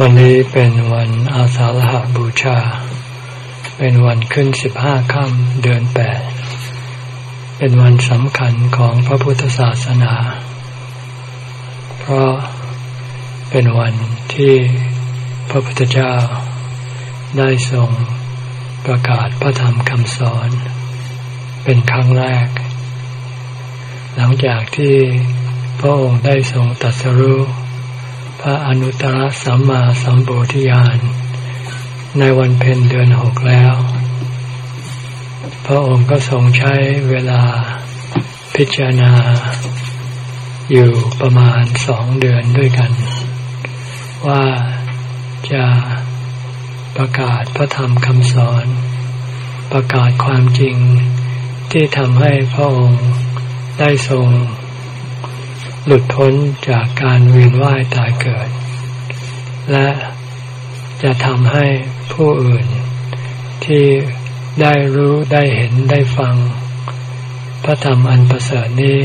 วันนี้เป็นวันอาสาฬหบูชา เป็นวันขึ้นสิบห้าค่ำเดือนแปด เป็นวันสำคัญของพระพุทธศาสนา เพราะเป็นวันที่พระพุทธเจ้าได้ทรงประกาศพระธรรมคำสอน เป็นครั้งแรก หลังจากที่พระองค์ได้ทรงตัดสรู้ พระอนุตตรสัมมาสัมปธิญาณ ในวันเพ็ญเดือนหกแล้ว พระองค์ก็ทรงใช้เวลาพิจารณา อยู่ประมาณสองเดือนด้วยกัน ว่าจะประกาศพระธรรมคำสอน ประกาศความจริงที่ทำให้พระองค์ได้ทรง หลุดพ้นจากการเวียนว่ายตายเกิด และจะทำให้ผู้อื่น ที่ได้รู้ได้เห็นได้ฟัง พระธรรมอันประเสริฐนี้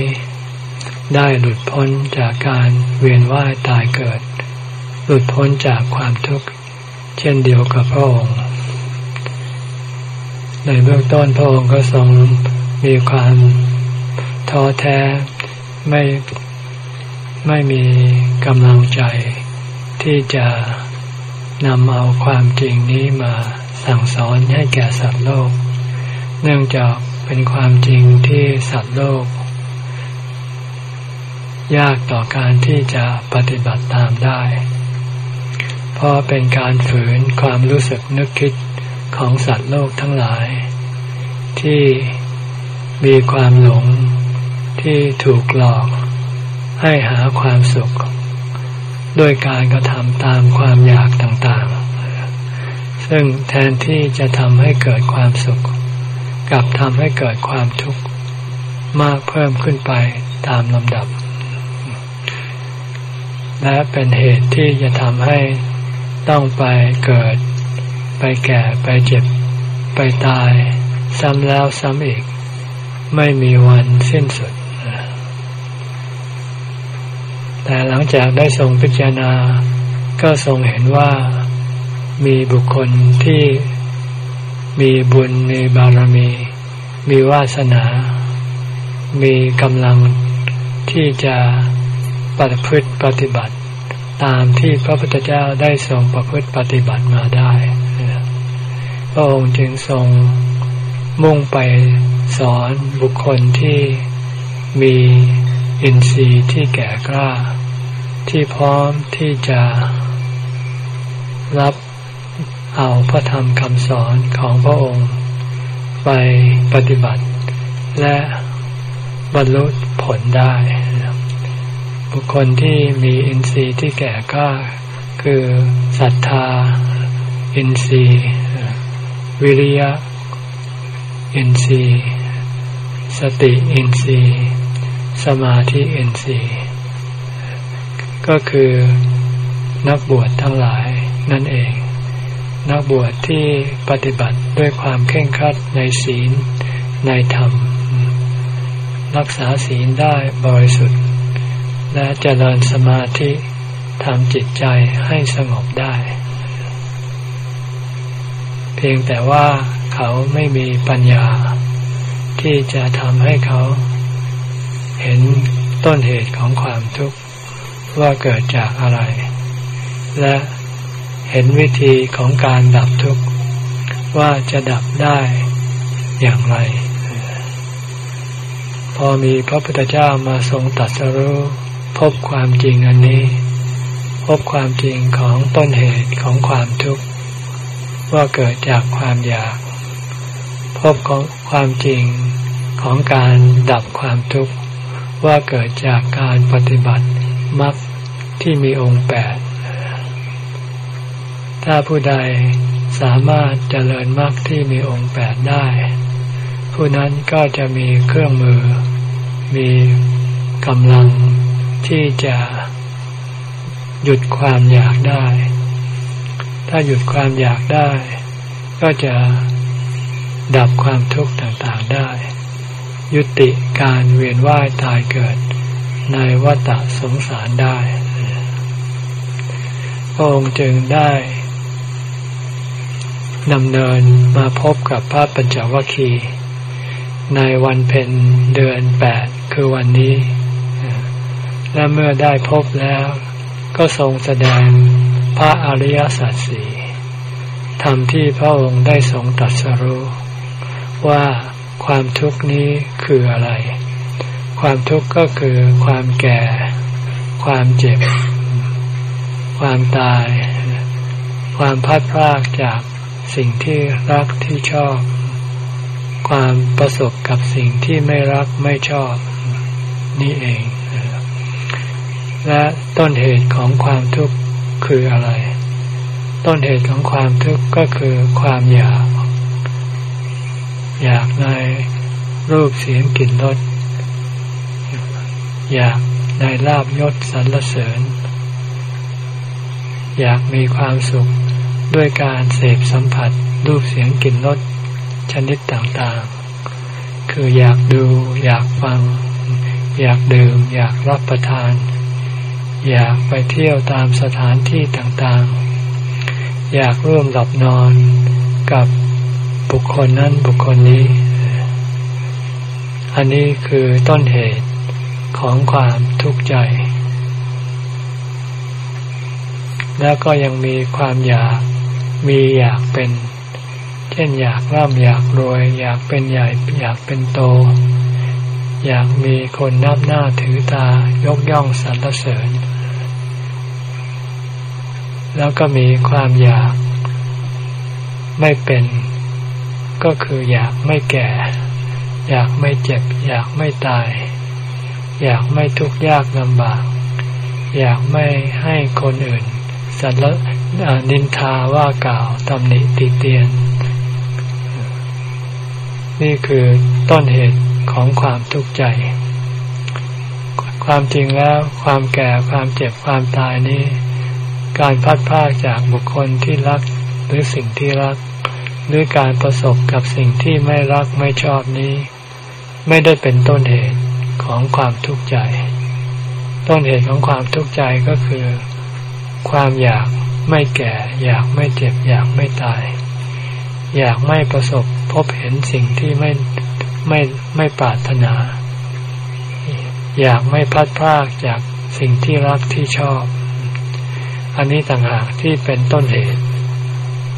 ได้หลุดพ้นจากการเวียนว่ายตายเกิด หลุดพ้นจากความทุกข์ เช่นเดียวกับพระองค์ ในเบื้องต้นพระองค์ก็ทรงมีความท้อแท้ไม่ ไม่มีกำลังใจที่จะนำเอาความจริงนี้มาสั่งสอนให้แก่สัตว์โลก เนื่องจากเป็นความจริงที่สัตว์โลก ยากต่อการที่จะปฏิบัติตามได้ เพราะเป็นการฝืนความรู้สึกนึกคิดของสัตว์โลกทั้งหลาย ที่มีความหลงที่ถูกหลอก ให้หาความสุข ด้วยการกระทำตามความอยากต่างๆ ซึ่งแทนที่จะทำให้เกิดความสุข กลับทำให้เกิดความทุกข์มากเพิ่มขึ้นไปตามลำดับ และเป็นเหตุที่จะทำให้ต้องไปเกิด ไปแก่ไปเจ็บ ไปตาย ซ้ำแล้วซ้ำอีก ไม่มีวันสิ้นสุด แต่หลังจากได้ทรงพิจารณา ก็ทรงเห็นว่ามีบุคคลที่มีบุญมีบารมี มีวาสนา มีกำลังที่จะปฏิพฤติปฏิบัติ ตามที่พระพุทธเจ้าได้ทรงประพฤติปฏิบัติมาได้พระองค์จึงทรงมุ่งไปสอนบุคคลที่มีอินทรีย์ที่แก่กล้า ที่พร้อมที่จะรับเอาพระธรรมคำสอนของพระองค์ ไปปฏิบัติ และบรรลุผลได้ บุคคลที่มีอินทรีย์ที่แก่กล้าคือศรัทธา อินทรีย์ วิริยะ อินทรีย์ สติอินทรีย์ สมาธิเอ็นซี ก็คือนักบวชทั้งหลายนั่นเอง นักบวชที่ปฏิบัติด้วยความเข่งคัดในศีลในธรรม รักษาศีลได้บริสุทธิ์ และเจริญสมาธิทำจิตใจให้สงบได้ เพียงแต่ว่าเขาไม่มีปัญญา ที่จะทำให้เขาเห็นต้นเหตุของความทุกข์ ว่าเกิดจากอะไร และเห็นวิธีของการดับทุกข์ว่าจะดับได้อย่างไร พอมีพระพุทธเจ้ามาทรงตัดสรู้พบความจริงอันนี้ พบความจริงของต้นเหตุของความทุกข์ว่าเกิดจากความอยาก พบของความจริงของการดับความทุกข์ว่าเกิดจากการปฏิบัติ มรรคที่มีองค์แปด ถ้าผู้ใดสามารถเจริญมรรคที่มีองค์แปดได้ ผู้นั้นก็จะมีเครื่องมือ มีกำลังที่จะหยุดความอยากได้ ถ้าหยุดความอยากได้ ก็จะดับความทุกข์ต่างๆได้ ยุติการเวียนว่ายตายเกิด ในวัฏสงสารได้พระองค์จึงได้ดำเนินมาพบกับพระปัญจวัคคีย์ในวันเพ็ญเดือนแปดคือวันนี้ และเมื่อได้พบแล้ว ก็ทรงแสดงพระอริยสัจสี่ธรรมที่พระองค์ได้ทรงตรัสรู้ว่าความทุกข์นี้คืออะไร ความทุกข์ก็คือความแก่ ความเจ็บ ความตาย ความพัดพลากจากสิ่งที่รักที่ชอบ ความประสบกับสิ่งที่ไม่รักไม่ชอบ นี่เอง และต้นเหตุของความทุกข์คืออะไร ต้นเหตุของความทุกข์ก็คือความอยาก อยากในรูปเสียงกลิ่นรส อยากในลาบยศสรรเสริญ อยากมีความสุขด้วยการเสพสัมผัสรูปเสียงกลิ่นรสชนิดต่างๆ คืออยากดูอยากฟัง อยากดื่ม อยากรับประทาน อยากไปเที่ยวตามสถานที่ต่างๆ อยากร่วมหลับนอนกับบุคคลนั้นบุคคลนี้ อันนี้คือต้นเหตุ ของความทุกข์ใจ แล้วก็ยังมีความอยากมีอยากเป็น เช่นอยากร่ำอยากรวย อยากเป็นใหญ่อยากเป็นโต อยากมีคนนับหน้าถือตายกย่องสรรเสริญ แล้วก็มีความอยากไม่เป็น ก็คืออยากไม่แก่ อยากไม่เจ็บ อยากไม่ตาย อยากไม่ทุกข์ยากลำบาก อยากไม่ให้คนอื่นสรรนินทาว่ากล่าวตำหนิติเตียน นี่คือต้นเหตุของความทุกข์ใจ ความจริงแล้วความแก่ความเจ็บความตายนี้ การพัดพากจากบุคคลที่รักหรือสิ่งที่รัก หรือการประสบกับสิ่งที่ไม่รักไม่ชอบนี้ ไม่ได้เป็นต้นเหตุ ของความทุกข์ใจ ต้นเหตุของความทุกข์ใจก็คือ ความอยากไม่แก่ อยากไม่เจ็บ อยากไม่ตาย อยากไม่ประสบพบเห็นสิ่งที่ไม่ไม่ไม่ปรารถนา อยากไม่พัดพลากจากสิ่งที่รักที่ชอบ อันนี้ต่างหากที่เป็นต้นเหตุ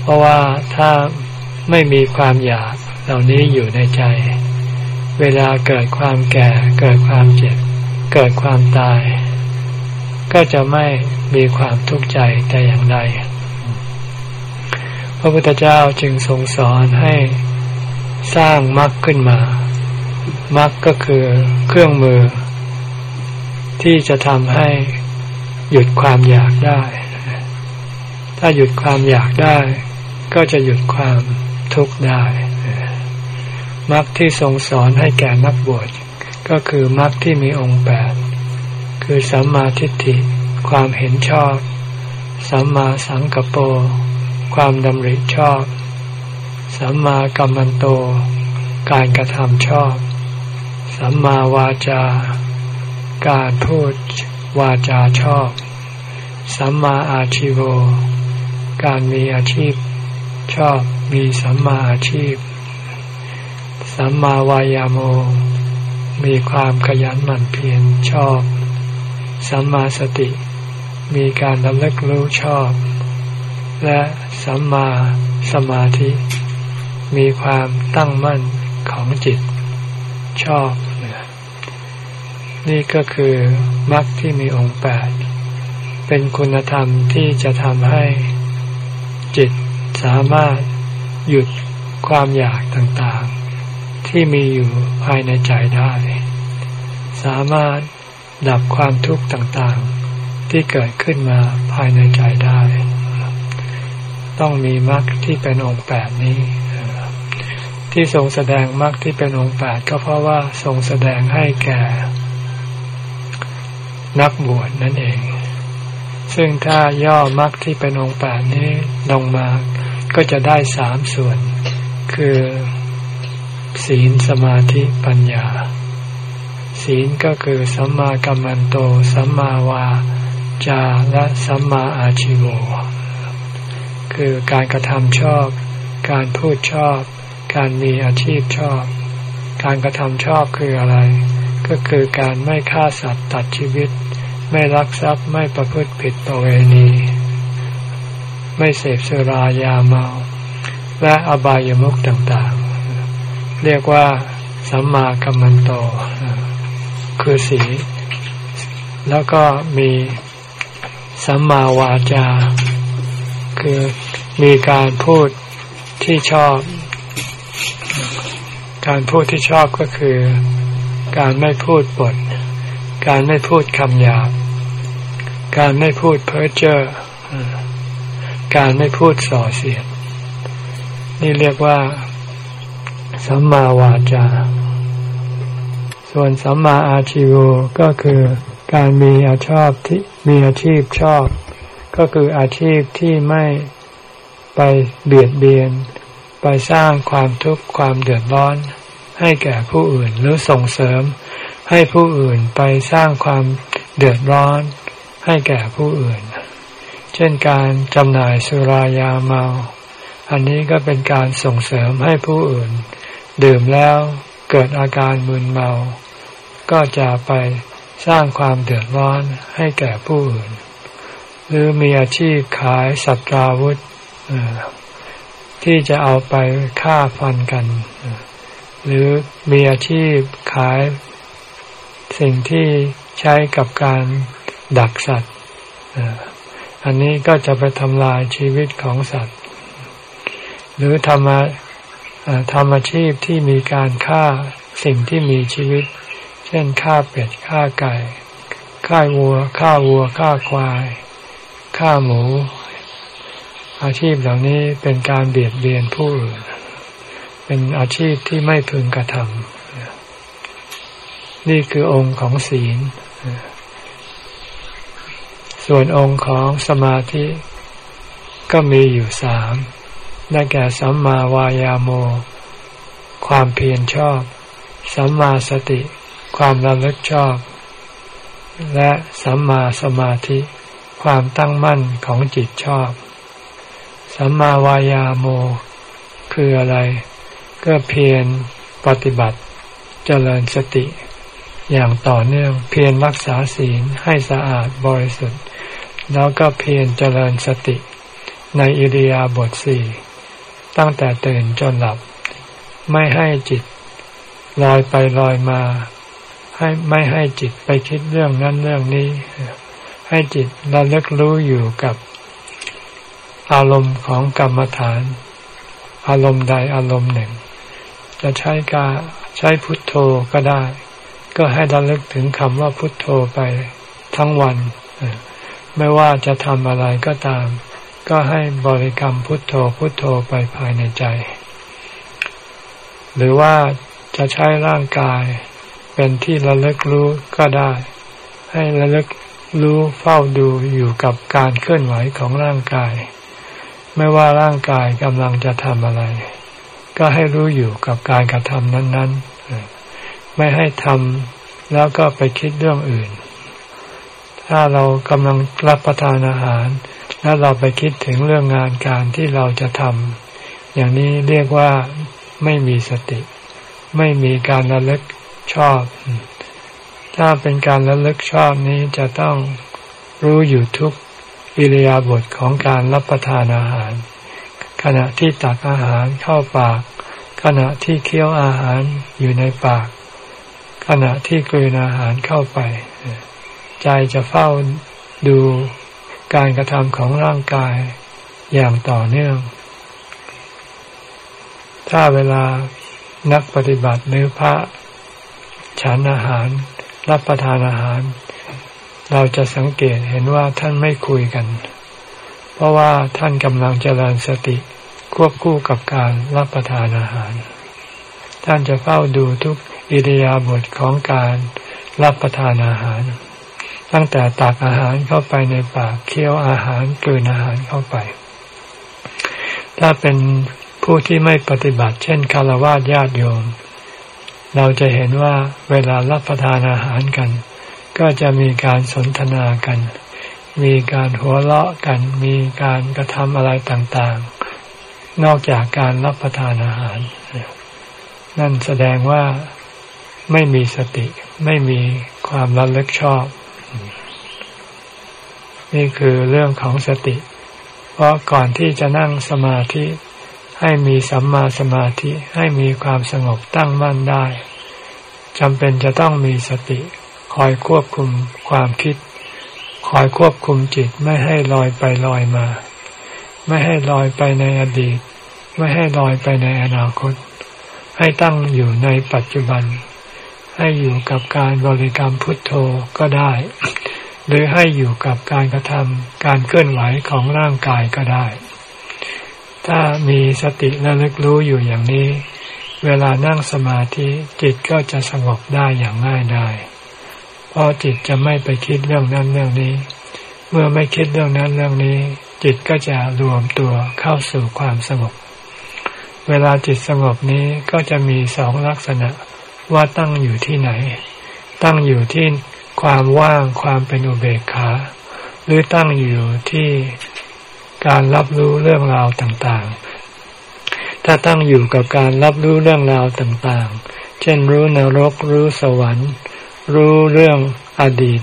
เพราะว่าถ้าไม่มีความอยากเหล่านี้อยู่ในใจ เวลาเกิดความแก่ เกิดความเจ็บ เกิดความตาย ก็จะไม่มีความทุกข์ใจแต่อย่างใด พระพุทธเจ้าจึงทรงสอนให้สร้างมรรคขึ้นมา มรรคก็คือเครื่องมือ ที่จะทำให้หยุดความอยากได้ ถ้าหยุดความอยากได้ ก็จะหยุดความทุกข์ได้ มรรคที่ทรงสอนให้แก่นักบวชก็คือมรรคที่มีองค์แปดคือสัมมาทิฏฐิ ความเห็นชอบ สัมมาสังกปรความดำริชอบ สัมมากัมมันโต การกระทำชอบ สัมมาวาจา การพูดวาจาชอบ สัมมาอาชิโว การมีอาชีพ ชอบมีสัมมาอาชีพ สัมมาวายาโม มีความขยันหมั่นเพียรชอบ สัมมาสติ มีการดำลึกรู้ชอบ และสัมมาสมาธิ มีความตั้งมั่นของจิตชอบ นี่ก็คือมรรคที่มีองค์แปด เป็นคุณธรรมที่จะทำให้จิตสามารถหยุดความอยากต่างๆ ที่มีอยู่ภายในใจได้ สามารถดับความทุกข์ต่างๆ ที่เกิดขึ้นมาภายในใจได้ ต้องมีมรรคที่เป็นองค์แปดนี้ ที่ทรงแสดงมรรคที่เป็นองค์แปดก็เพราะว่าทรงแสดงให้แก่ นักบวชนั่นเอง ซึ่งถ้าย่อมรรคที่เป็นองค์แปดนี้ลงมาก็จะได้สามส่วน คือ ศีลสมาธิปัญญา ศีลก็คือสัมมากัมมันโต สัมมาวาจาและสัมมาอาชิโวคือการกระทำชอบ การพูดชอบ การมีอาชีพชอบ การกระทำชอบคืออะไร ก็คือการไม่ฆ่าสัตว์ตัดชีวิต ไม่ลักทรัพย์ไม่ประพฤติผิดประเวณี ไม่เสพสุรายาเมา และอบายามุขต่าง เรียกว่าสัมมากัมมันโต คือสี แล้วก็มีสัมมาวาจา คือมีการพูดที่ชอบ การพูดที่ชอบก็คือ การไม่พูดปด การไม่พูดคำหยาบ การไม่พูดเพ้อเจ้อ การไม่พูดส่อเสียด นี่เรียกว่า สัมมาวาจา ส่วนสัมมาอาชีวก็คือการมีอาชอบที่มีอาชีพชอบ ก็คืออาชีพที่ไม่ไปเบียดเบียน ไปสร้างความทุกข์ความเดือดร้อน ให้แก่ผู้อื่นหรือส่งเสริม ให้ผู้อื่นไปสร้างความเดือดร้อน ให้แก่ผู้อื่น เช่นการจำหน่ายสุรายาเมา อันนี้ก็เป็นการส่งเสริมให้ผู้อื่น ดื่มแล้วเกิดอาการมึนเมา ก็จะไปสร้างความเดือดร้อนให้แก่ผู้อื่น หรือมีอาชีพขายสัตว์ราวุธที่จะเอาไปฆ่าฟันกัน หรือมีอาชีพขายสิ่งที่ใช้กับการดักสัตว์ อันนี้ก็จะไปทำลายชีวิตของสัตว์ หรือทำมา ทำอาชีพที่มีการฆ่าสิ่งที่มีชีวิต เช่นฆ่าเป็ดฆ่าไก่ฆ่าวัวฆ่าวัวฆ่าควายฆ่าหมู อาชีพเหล่านี้เป็นการเบียดเบียนผู้อื่นเป็นอาชีพที่ไม่พึงกระทำนี่คือองค์ของศีล ส่วนองค์ของสมาธิก็มีอยู่สาม ได้แก่สัมมาวายาโม ความเพียรชอบ สัมมาสติ ความระลึกชอบ และสัมมาสมาธิ ความตั้งมั่นของจิตชอบ สัมมาวายาโม คืออะไร ก็เพียรปฏิบัติ เจริญสติ อย่างต่อเนื่องเพียรรักษาศีลให้สะอาดบริสุทธิ์ แล้วก็เพียรเจริญสติในอิริยาบถสี่ ตั้งแต่ตื่นจนหลับ ไม่ให้จิตลอยไปลอยมา ให้ไม่ให้จิตไปคิดเรื่องนั้นเรื่องนี้ ให้จิตระลึกรู้อยู่กับอารมณ์ของกรรมฐาน อารมณ์ใดอารมณ์หนึ่ง จะใช้กาใช้พุทโธก็ได้ ก็ให้ระลึกถึงคำว่าพุทโธไปทั้งวัน ไม่ว่าจะทำอะไรก็ตาม ก็ให้บริกรรมพุทโธพุทโธไปภายในใจ หรือว่าจะใช้ร่างกายเป็นที่ระลึกรู้ก็ได้ ให้ระลึกรู้เฝ้าดูอยู่กับการเคลื่อนไหวของร่างกาย ไม่ว่าร่างกายกำลังจะทำอะไร ก็ให้รู้อยู่กับการกระทำนั้น ๆ ไม่ให้ทำแล้วก็ไปคิดเรื่องอื่น ถ้าเรากำลังรับประทานอาหาร แล้วเราไปคิดถึงเรื่องงานการที่เราจะทำอย่างนี้เรียกว่าไม่มีสติ ไม่มีการระลึกชอบ ถ้าเป็นการระลึกชอบนี้จะต้องรู้อยู่ทุกอิริยาบถของการรับประทานอาหาร ขณะที่ตักอาหารเข้าปาก ขณะที่เคี้ยวอาหารอยู่ในปาก ขณะที่กลืนอาหารเข้าไป ใจจะเฝ้าดู การกระทำของร่างกายอย่างต่อเนื่อง ถ้าเวลานักปฏิบัติหรือพระฉันอาหาร รับประทานอาหาร เราจะสังเกตเห็นว่าท่านไม่คุยกัน เพราะว่าท่านกำลังเจริญสติควบคู่กับการรับประทานอาหาร ท่านจะเฝ้าดูทุกอิริยาบถของการรับประทานอาหาร ตั้งแต่ตักอาหารเข้าไปในปากเคี้ยวอาหารกลืนอาหารเข้าไป ถ้าเป็นผู้ที่ไม่ปฏิบัติ เช่นคารวะญาติโยม เราจะเห็นว่าเวลารับประทานอาหารกัน ก็จะมีการสนทนากัน มีการหัวเราะกัน มีการกระทำอะไรต่างๆ นอกจากการรับประทานอาหาร นั่นแสดงว่าไม่มีสติไม่มีความระลึกชอบ นี่คือเรื่องของสติ เพราะก่อนที่จะนั่งสมาธิ ให้มีสัมมาสมาธิให้มีความสงบตั้งมั่นได้จำเป็นจะต้องมีสติ คอยควบคุมความคิด คอยควบคุมจิตไม่ให้ลอยไปลอยมา ไม่ให้ลอยไปในอดีต ไม่ให้ลอยไปในอนาคต ให้ตั้งอยู่ในปัจจุบัน ให้อยู่กับการบริกรรมพุทโธก็ได้ หรือให้อยู่กับการกระทำการเคลื่อนไหวของร่างกายก็ได้ ถ้ามีสติระลึกรู้อยู่อย่างนี้ เวลานั่งสมาธิจิตก็จะสงบได้อย่างง่ายได้เพราะจิตจะไม่ไปคิดเรื่องนั้นเรื่องนี้ เมื่อไม่คิดเรื่องนั้นเรื่องนี้ จิตก็จะรวมตัวเข้าสู่ความสงบ เวลาจิตสงบนี้ก็จะมีสองลักษณะ ว่าตั้งอยู่ที่ไหน ตั้งอยู่ที่ความว่างความเป็นอุเบกขา หรือตั้งอยู่ที่การรับรู้เรื่องราวต่างๆ ถ้าตั้งอยู่กับการรับรู้เรื่องราวต่างๆ เช่นรู้นรกรู้สวรรค์ รู้เรื่องอดีต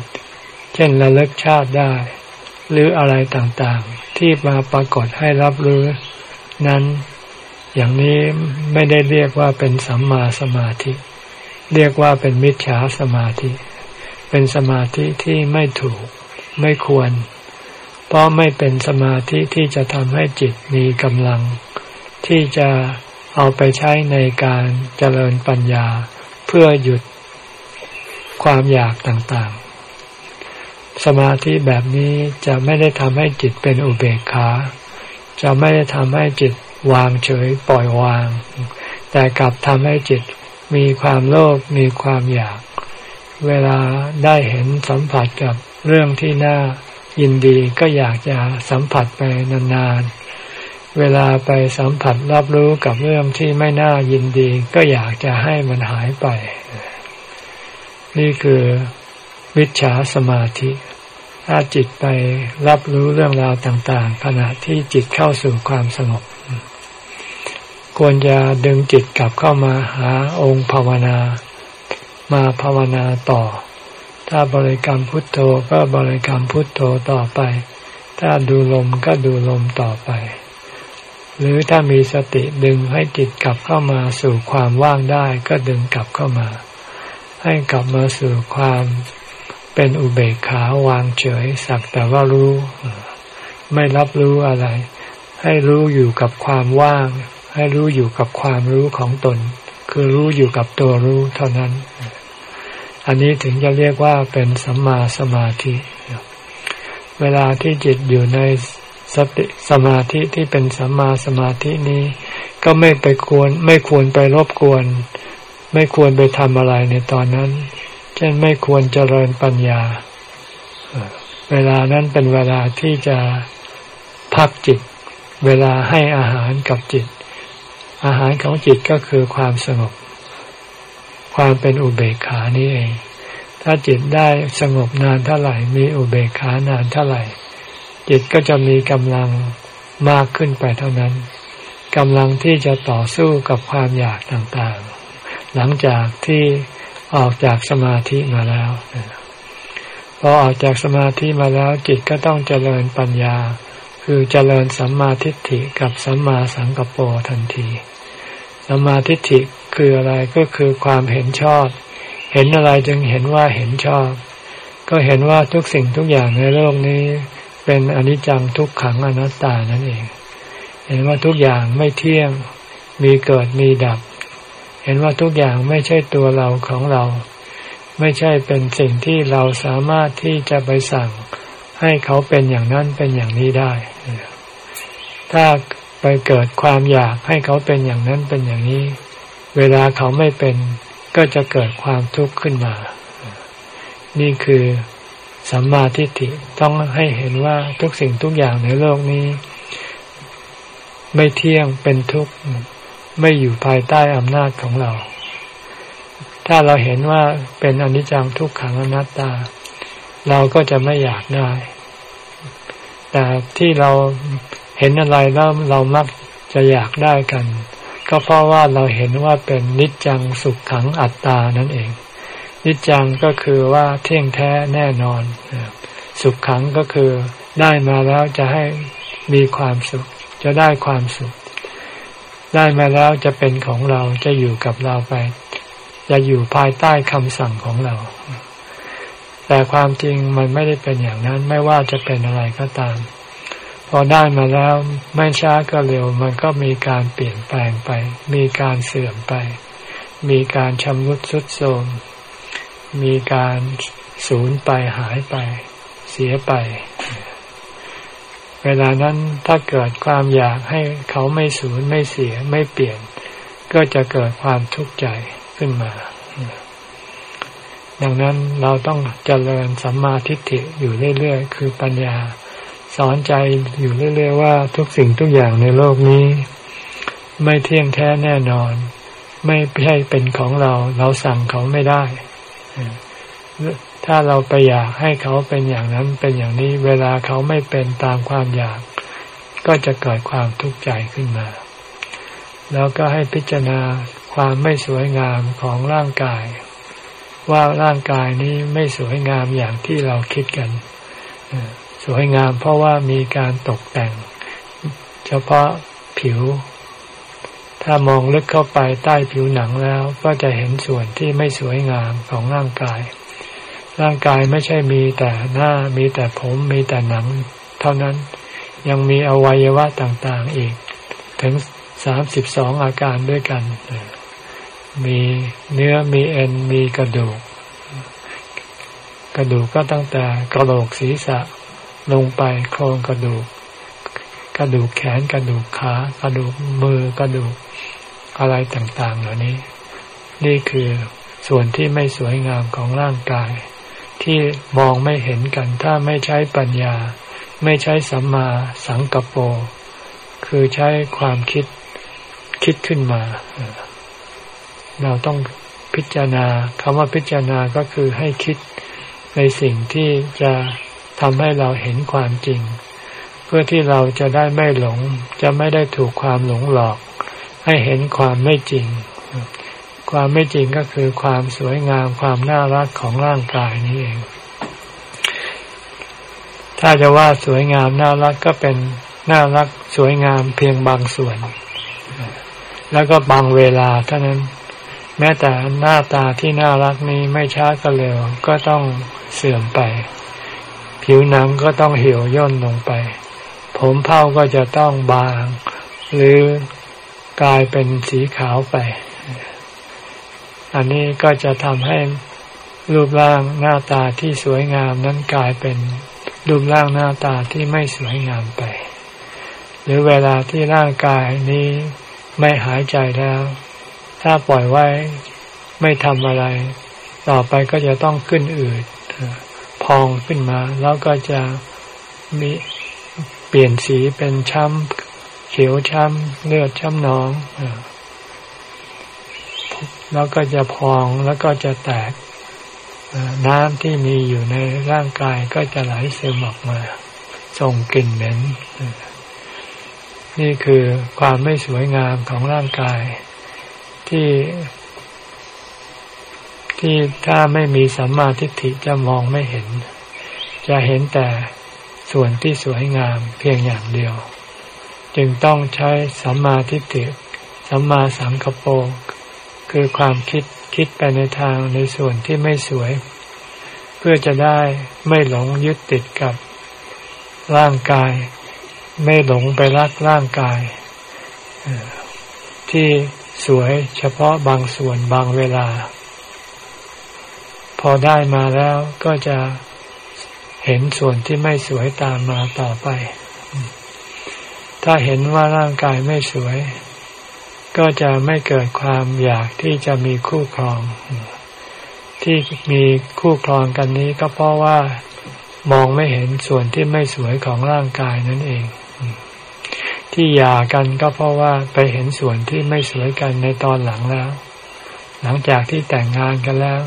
เช่นระลึกชาติได้ หรืออะไรต่างๆ ที่มาปรากฏให้รับรู้นั้นอย่างนี้ไม่ได้เรียกว่าเป็นสัมมาสมาธิ เรียกว่าเป็นมิจฉาสมาธิ เป็นสมาธิที่ไม่ถูกไม่ควร เพราะไม่เป็นสมาธิที่จะทำให้จิตมีกำลัง ที่จะเอาไปใช้ในการเจริญปัญญาเพื่อหยุดความอยากต่างๆ สมาธิแบบนี้จะไม่ได้ทำให้จิตเป็นอุเบกขา จะไม่ได้ทำให้จิตวางเฉยปล่อยวาง แต่กลับทำให้จิต มีความโลภมีความอยาก เวลาได้เห็นสัมผัสกับเรื่องที่น่ายินดีก็อยากจะสัมผัสไปนานๆ เวลาไปสัมผัสรับรู้กับเรื่องที่ไม่น่ายินดี ก็อยากจะให้มันหายไป นี่คือวิชาสมาธิถ้าจิตไปรับรู้เรื่องราวต่างๆ ขณะที่จิตเข้าสู่ความสงบ ควรจะดึงจิตกลับเข้ามาหาองค์ภาวนา มาภาวนาต่อ ถ้าบริกรรมพุทโธก็บริกรรมพุทโธต่อไป ถ้าดูลมก็ดูลมต่อไป หรือถ้ามีสติดึงให้จิตกลับเข้ามาสู่ความว่างได้ก็ดึงกลับเข้ามา ให้กลับมาสู่ความเป็นอุเบกขาวางเฉยสักแต่ว่ารู้ ไม่รับรู้อะไร ให้รู้อยู่กับความว่าง ให้รู้อยู่กับความรู้ของตน คือรู้อยู่กับตัวรู้เท่านั้น อันนี้ถึงจะเรียกว่าเป็นสัมมาสมาธิ เวลาที่จิตอยู่ในสติสมาธิที่เป็นสัมมาสมาธินี้ ก็ไม่ไปควรไม่ควรไปรบกวน ไม่ควรไปทำอะไรในตอนนั้น เช่นไม่ควรเจริญปัญญา เวลานั้นเป็นเวลาที่จะพักจิต เวลาให้อาหารกับจิต อาหารของจิตก็คือความสงบ ความเป็นอุเบกขานี่เอง ถ้าจิตได้สงบนานเท่าไหร่ มีอุเบกขานานเท่าไหร่ จิตก็จะมีกำลังมากขึ้นไปเท่านั้นกำลังที่จะต่อสู้กับความอยากต่างๆ หลังจากที่ออกจากสมาธิมาแล้วพอออกจากสมาธิมาแล้วจิตก็ต้องเจริญปัญญา คือเจริญสัมมาทิฏฐิกับสัมมาสังกปรทันที สัมมาทิฏฐิคืออะไรก็คือความเห็นชอบ เห็นอะไรจึงเห็นว่าเห็นชอบ ก็เห็นว่าทุกสิ่งทุกอย่างในโลกนี้ เป็นอนิจจังทุกขังอนัตตานั่นเอง เห็นว่าทุกอย่างไม่เที่ยง มีเกิดมีดับ เห็นว่าทุกอย่างไม่ใช่ตัวเราของเรา ไม่ใช่เป็นสิ่งที่เราสามารถที่จะไปสั่ง ให้เขาเป็นอย่างนั้นเป็นอย่างนี้ได้ ถ้าไปเกิดความอยากให้เขาเป็นอย่างนั้นเป็นอย่างนี้ เวลาเขาไม่เป็นก็จะเกิดความทุกข์ขึ้นมา นี่คือสัมมาทิฏฐิต้องให้เห็นว่าทุกสิ่งทุกอย่างในโลกนี้ ไม่เที่ยงเป็นทุกข์ไม่อยู่ภายใต้อำนาจของเรา ถ้าเราเห็นว่าเป็นอนิจจังทุกขังอนัตตา เราก็จะไม่อยากได้ แต่ที่เราเห็นอะไรแล้วเรามักจะอยากได้กัน ก็เพราะว่าเราเห็นว่าเป็นนิจจังสุขขังอัตตานั่นเอง นิจจังก็คือว่าเที่ยงแท้แน่นอน สุขขังก็คือได้มาแล้วจะให้มีความสุข จะได้ความสุข ได้มาแล้วจะเป็นของเราจะอยู่กับเราไป จะอยู่ภายใต้คำสั่งของเรา แต่ความจริงมันไม่ได้เป็นอย่างนั้น ไม่ว่าจะเป็นอะไรก็ตาม พอได้มาแล้วไม่ช้าก็เร็ว มันก็มีการเปลี่ยนแปลงไป มีการเสื่อมไป มีการชำรุดทรุดโทรมมีการสูญไปหายไป เสียไป เวลานั้นถ้าเกิดความอยากให้เขาไม่สูญไม่เสียไม่เปลี่ยน ก็จะเกิดความทุกข์ใจขึ้นมา ดังนั้นเราต้องเจริญสัมมาทิฏฐิอยู่เรื่อยๆ คือปัญญา สอนใจอยู่เรื่อยๆว่าทุกสิ่งทุกอย่างในโลกนี้ ไม่เที่ยงแท้แน่นอน ไม่ใช่เป็นของเรา เราสั่งเขาไม่ได้ ถ้าเราไปอยากให้เขาเป็นอย่างนั้นเป็นอย่างนี้ เวลาเขาไม่เป็นตามความอยาก ก็จะเกิดความทุกข์ใจขึ้นมา แล้วก็ให้พิจารณาความไม่สวยงามของร่างกาย ว่าร่างกายนี้ไม่สวยงามอย่างที่เราคิดกันสวยงามเพราะว่ามีการตกแต่ง เฉพาะผิว ถ้ามองลึกเข้าไปใต้ผิวหนังแล้ว ก็จะเห็นส่วนที่ไม่สวยงามของร่างกาย ร่างกายไม่ใช่มีแต่หน้ามีแต่ผมมีแต่หนัง เท่านั้นยังมีอวัยวะต่างๆอีก ถึงสามสิบสองอาการด้วยกัน มีเนื้อมีเอ็นมีกระดูก กระดูกก็ตั้งแต่กระโหลกศีรษะลงไปโครงกระดูก กระดูกแขนกระดูกขากระดูกมือกระดูกอะไรต่าง ๆ เหล่านี้ นี่คือส่วนที่ไม่สวยงามของร่างกาย ที่มองไม่เห็นกันถ้าไม่ใช้ปัญญา ไม่ใช้สัมมาสังกปรคือใช้ความคิดคิดขึ้นมา เราต้องพิจารณาคำว่าพิจารณาก็คือให้คิดในสิ่งที่จะทำให้เราเห็นความจริง เพื่อที่เราจะได้ไม่หลง จะไม่ได้ถูกความหลงหลอก ให้เห็นความไม่จริง ความไม่จริงก็คือความสวยงามความน่ารักของร่างกายนี้เอง ถ้าจะว่าสวยงามน่ารักก็เป็นน่ารักสวยงามเพียงบางส่วน แล้วก็บางเวลาเท่านั้น แม้แต่หน้าตาที่น่ารักนี้ไม่ช้าก็เร็วก็ต้องเสื่อมไป ผิวหนังก็ต้องเหี่ยวย่นลงไป ผมเผ้าก็จะต้องบาง หรือกลายเป็นสีขาวไป อันนี้ก็จะทำให้รูปร่างหน้าตาที่สวยงามนั้นกลายเป็นรูปร่างหน้าตาที่ไม่สวยงามไป หรือเวลาที่ร่างกายนี้ไม่หายใจแล้ว ถ้าปล่อยไว้ไม่ทำอะไร ต่อไปก็จะต้องขึ้นอืดพองขึ้นมา แล้วก็จะมีเปลี่ยนสีเป็นช้ำเขียวช้ำเลือดช้ำหนองแล้วก็จะพองแล้วก็จะแตกน้ำที่มีอยู่ในร่างกายก็จะไหลซึมออกมา ส่งกลิ่นเหม็น นี่คือความไม่สวยงามของร่างกาย ที่ ที่ถ้าไม่มีสัมมาทิฏฐิจะมองไม่เห็น จะเห็นแต่ส่วนที่สวยงามเพียงอย่างเดียว จึงต้องใช้สัมมาทิฏฐิสัมมาสังกปรคือความคิดคิดไปในทางในส่วนที่ไม่สวย เพื่อจะได้ไม่หลงยึดติดกับร่างกาย ไม่หลงไปรักร่างกายที่ สวยเฉพาะบางส่วนบางเวลา พอได้มาแล้วก็จะเห็นส่วนที่ไม่สวยตามมาต่อไป ถ้าเห็นว่าร่างกายไม่สวย ก็จะไม่เกิดความอยากที่จะมีคู่ครอง ที่มีคู่ครองกันนี้ก็เพราะว่ามองไม่เห็นส่วนที่ไม่สวยของร่างกายนั่นเอง ที่หย่ากันก็เพราะว่าไปเห็นส่วนที่ไม่สวยกันในตอนหลังแล้ว หลังจากที่แต่งงานกันแล้ว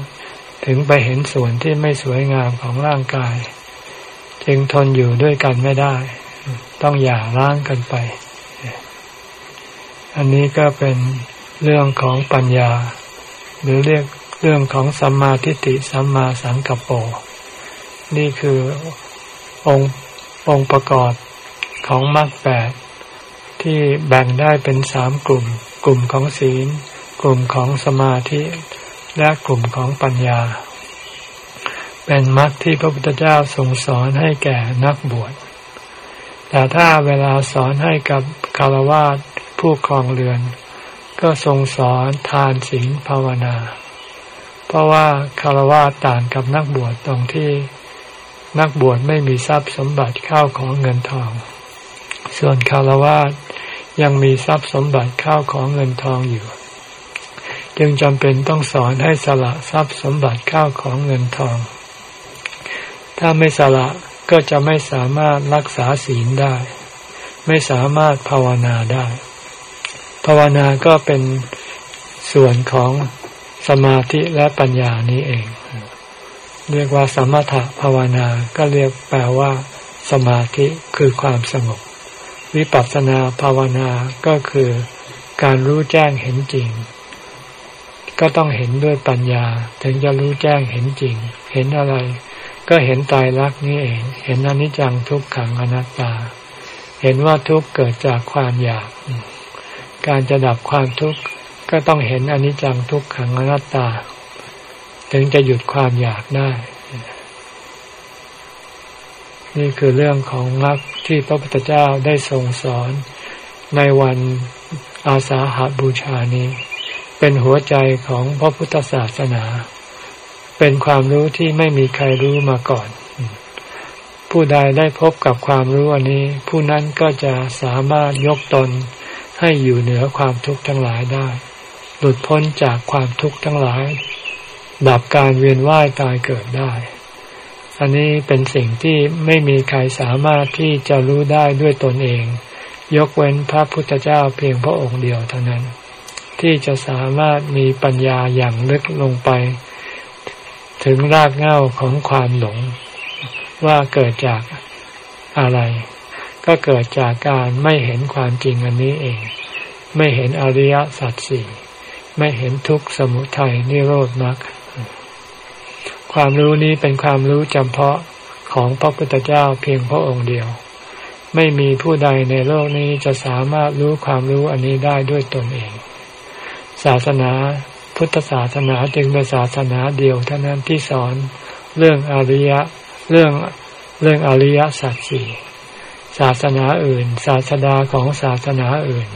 ถึงไปเห็นส่วนที่ไม่สวยงามของร่างกาย จึงทนอยู่ด้วยกันไม่ได้ ต้องหย่าร้างกันไป อันนี้ก็เป็นเรื่องของปัญญา หรือเรียกเรื่องของสัมมาทิฏฐิสัมมาสังกัปโปนี่คือองค์องค์ประกอบของมรรคแปด ที่แบ่งได้เป็นสามกลุ่ม กลุ่มของศีล กลุ่มของสมาธิ และกลุ่มของปัญญา เป็นมรรคที่พระพุทธเจ้าทรงสอนให้แก่นักบวช แต่ถ้าเวลาสอนให้กับคารวะผู้ครองเรือน ก็ทรงสอนทานศีลภาวนา เพราะว่าคารวะต่างกับนักบวชตรงที่นักบวชไม่มีทรัพย์สมบัติข้าวของเงินทอง ส่วนคารวะยังมีทรัพย์สมบัติข้าวของเงินทองอยู่ จึงจำเป็นต้องสอนให้สละทรัพย์สมบัติข้าวของเงินทอง ถ้าไม่สละก็จะไม่สามารถรักษาศีลได้ ไม่สามารถภาวนาได้ ภาวนาก็เป็นส่วนของสมาธิและปัญญานี้เอง เรียกว่าสมถะภาวนาก็เรียกแปลว่า สมาธิคือความสงบ วิปัสสนาภาวนาก็คือการรู้แจ้งเห็นจริง ก็ต้องเห็นด้วยปัญญา ถึงจะรู้แจ้งเห็นจริง เห็นอะไร ก็เห็นตายรักนี้เอง เห็นอนิจจังทุกขังอนัตตา เห็นว่าทุกเกิดจากความอยาก การจะดับความทุกข์ก็ต้องเห็นอนิจจังทุกขังอนัตตา ถึงจะหยุดความอยากได้ นี่คือเรื่องของมรรคที่พระพุทธเจ้าได้ทรงสอนในวันอาสาหาบูชานี้ เป็นหัวใจของพระพุทธศาสนา เป็นความรู้ที่ไม่มีใครรู้มาก่อน ผู้ใดได้พบกับความรู้อันนี้ ผู้นั้นก็จะสามารถยกตนให้อยู่เหนือความทุกข์ทั้งหลายได้ หลุดพ้นจากความทุกข์ทั้งหลายดับการเวียนว่ายตายเกิดได้ อันนี้เป็นสิ่งที่ไม่มีใครสามารถที่จะรู้ได้ด้วยตนเอง ยกเว้นพระพุทธเจ้าเพียงพระองค์เดียวเท่านั้น ที่จะสามารถมีปัญญาอย่างลึกลงไป ถึงรากเหง้าของความหลง ว่าเกิดจากอะไร ก็เกิดจากการไม่เห็นความจริงอันนี้เอง ไม่เห็นอริยสัจสี่ไม่เห็นทุกข์สมุทัยนิโรธมรรค ความรู้นี้เป็นความรู้จำเพาะของพระพุทธเจ้าเพียงพระองค์เดียว ไม่มีผู้ใดในโลกนี้จะสามารถรู้ความรู้อันนี้ได้ด้วยตนเอง ศาสนาพุทธศาสนาจึงเป็นศาสนาเดียวเท่านั้นที่สอนเรื่องอริยะเรื่องเรื่องอริยสัจสี่ศาสนาอื่น ศาสดาของศาสนาอื่น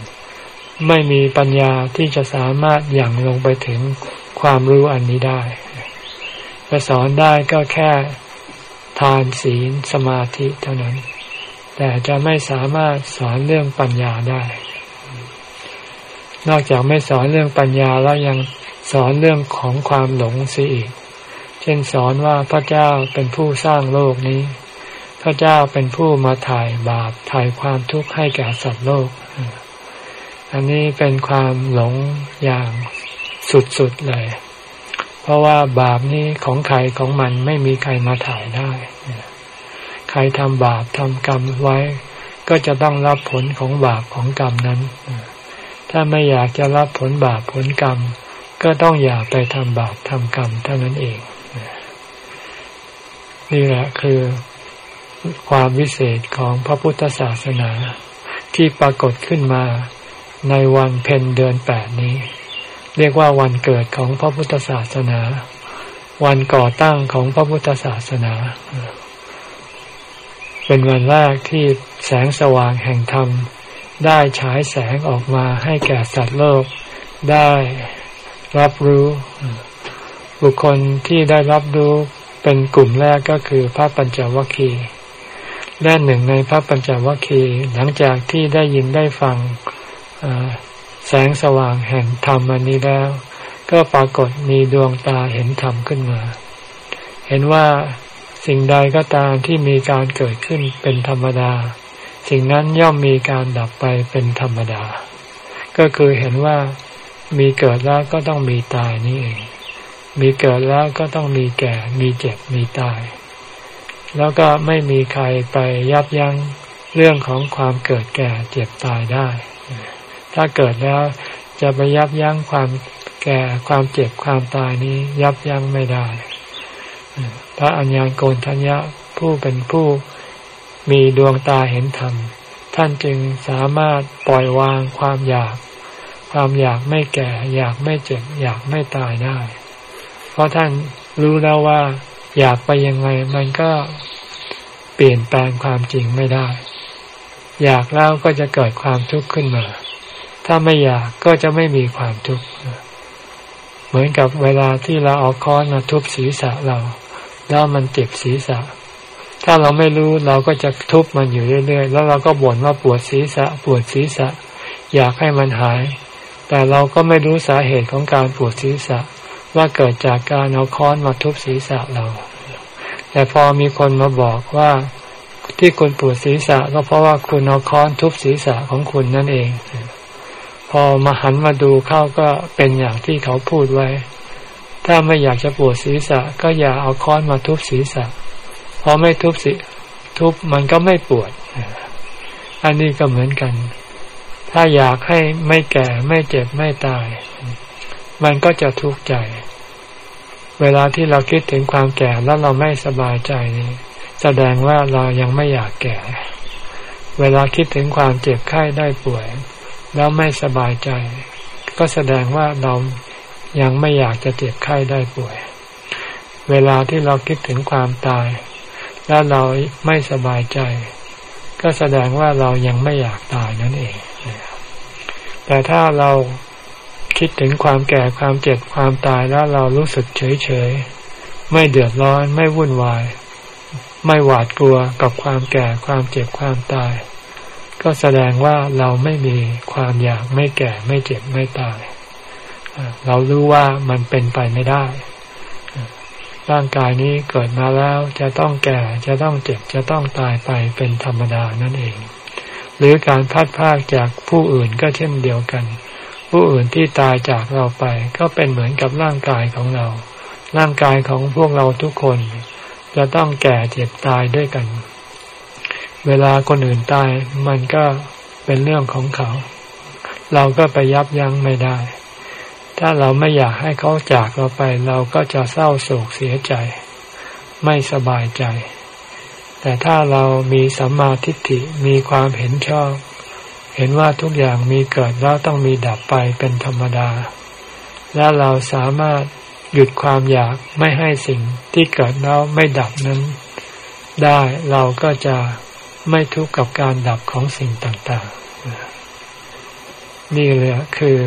ไม่มีปัญญาที่จะสามารถอย่างลงไปถึงความรู้อันนี้ได้ จะสอนได้ก็แค่ทานศีลสมาธิเท่านั้น แต่จะไม่สามารถสอนเรื่องปัญญาได้ นอกจากไม่สอนเรื่องปัญญาแล้วยังสอนเรื่องของความหลงเสียอีก เช่นสอนว่าพระเจ้าเป็นผู้สร้างโลกนี้ พระเจ้าเป็นผู้มาถ่ายบาปถ่ายความทุกข์ให้แก่สัตว์โลก อันนี้เป็นความหลงอย่างสุดๆเลย เพราะว่าบาปนี้ของใครของมันไม่มีใครมาถ่ายได้ ใครทำบาปทำกรรมไว้ ก็จะต้องรับผลของบาปของกรรมนั้น ถ้าไม่อยากจะรับผลบาปผลกรรม ก็ต้องอย่าไปทำบาปทำกรรมเท่านั้นเอง นี่แหละคือความวิเศษของพระพุทธศาสนาที่ปรากฏขึ้นมาในวันเพ็ญเดือนแปดนี้ เรียกว่าวันเกิดของพระพุทธศาสนา วันก่อตั้งของพระพุทธศาสนา เป็นวันแรกที่แสงสว่างแห่งธรรม ได้ฉายแสงออกมาให้แก่สัตว์โลกได้รับรู้ บุคคลที่ได้รับรู้เป็นกลุ่มแรกก็คือพระปัญจวัคคีย์และหนึ่งในพระปัญจวัคคีย์หลังจากที่ได้ยินได้ฟัง แสงสว่างแห่งธรรมอันนี้แล้ว ก็ปรากฏมีดวงตาเห็นธรรมขึ้นมา เห็นว่าสิ่งใดก็ตามที่มีการเกิดขึ้นเป็นธรรมดา สิ่งนั้นย่อมมีการดับไปเป็นธรรมดา ก็คือเห็นว่ามีเกิดแล้วก็ต้องมีตายนี่เอง มีเกิดแล้วก็ต้องมีแก่ มีเจ็บ มีตาย แล้วก็ไม่มีใครไปยับยั้งเรื่องของความเกิดแก่เจ็บตายได้ ถ้าเกิดแล้วจะไปยับยั้งความแก่ความเจ็บความตายนี้ยับยั้งไม่ได้ พระอัญญาโกณทัญญะผู้เป็นผู้มีดวงตาเห็นธรรม ท่านจึงสามารถปล่อยวางความอยาก ความอยากไม่แก่ อยากไม่เจ็บ อยากไม่ตายได้ เพราะท่านรู้แล้วว่า อยากไปยังไงมันก็เปลี่ยนแปลงความจริงไม่ได้ อยากแล้วก็จะเกิดความทุกข์ขึ้นมา ถ้าไม่อยากก็จะไม่มีความทุกข์เหมือนกับเวลาที่เราเอาค้อนมาทุบศีรษะเรา แล้วมันเจ็บศีรษะ ถ้าเราไม่รู้เราก็จะทุบมันอยู่เรื่อยๆ แล้วเราก็บ่นว่าปวดศีรษะ ปวดศีรษะ อยากให้มันหาย แต่เราก็ไม่รู้สาเหตุของการปวดศีรษะ ว่าเกิดจากการเอาค้อนมาทุบศีรษะเรา แต่พอมีคนมาบอกว่าที่คุณปวดศีรษะก็เพราะว่าคุณเอาค้อนทุบศีรษะของคุณนั่นเอง พอมาหันมาดูเข้าก็เป็นอย่างที่เขาพูดไว้ ถ้าไม่อยากจะปวดศีรษะ ก็อย่าเอาค้อนมาทุบศีรษะ พอไม่ทุบสิทุบมันก็ไม่ปวด อันนี้ก็เหมือนกัน ถ้าอยากให้ไม่แก่ไม่เจ็บไม่ตาย มันก็จะทุกข์ใจ เวลาที่เราคิดถึงความแก่แล้วเราไม่สบายใจนี่แสดงว่าเรายังไม่อยากแก่ เวลาคิดถึงความเจ็บไข้ได้ป่วย แล้วไม่สบายใจ ก็แสดงว่าเรายังไม่อยากจะเจ็บไข้ได้ป่วย เวลาที่เราคิดถึงความตาย แล้วเราไม่สบายใจ ก็แสดงว่าเรายังไม่อยากตายนั่นเอง แต่ถ้าเราคิดถึงความแก่ความเจ็บความตายแล้วเรารู้สึกเฉยเฉยไม่เดือดร้อนไม่วุ่นวาย ไม่หวาดกลัวกับความแก่ความเจ็บความตาย ก็แสดงว่าเราไม่มีความอยากไม่แก่ไม่เจ็บไม่ตาย เรารู้ว่ามันเป็นไปไม่ได้ ร่างกายนี้เกิดมาแล้วจะต้องแก่จะต้องเจ็บจะต้องตายไปเป็นธรรมดานั่นเอง หรือการพัดพากจากผู้อื่นก็เช่นเดียวกัน ผู้อื่นที่ตายจากเราไป ก็เป็นเหมือนกับร่างกายของเรา ร่างกายของพวกเราทุกคน จะต้องแก่เจ็บตายด้วยกัน เวลาคนอื่นตายมันก็เป็นเรื่องของเขา เราก็ไปยับยั้งไม่ได้ ถ้าเราไม่อยากให้เขาจากเราไป เราก็จะเศร้าโศกเสียใจ ไม่สบายใจ แต่ถ้าเรามีสัมมาทิฏฐิมีความเห็นชอบ เห็นว่าทุกอย่างมีเกิดแล้วต้องมีดับไปเป็นธรรมดา แล้วเราสามารถหยุดความอยากไม่ให้สิ่งที่เกิดแล้วไม่ดับนั้น ได้เราก็จะ ไม่ทุกข์กับการดับของสิ่งต่างๆ นี่เลยคือ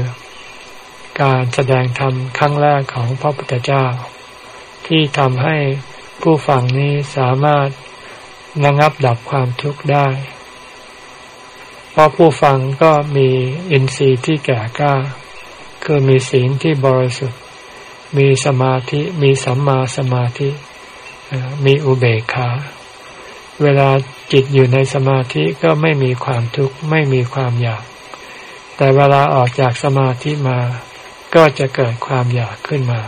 การแสดงธรรมครั้งแรกของพระพุทธเจ้า ที่ทำให้ผู้ฟังนี้สามารถระงับดับความทุกข์ได้ เพราะผู้ฟังก็มีอินทรีย์ที่แก่กล้า คือมีศีลที่บริสุทธิ์ มีสมาธิ มีสัมมาสมาธิ มีอุเบกขา เวลา จิตอยู่ในสมาธิก็ไม่มีความทุกข์ไม่มีความอยาก แต่เวลาออกจากสมาธิมา ก็จะเกิดความอยากขึ้นมา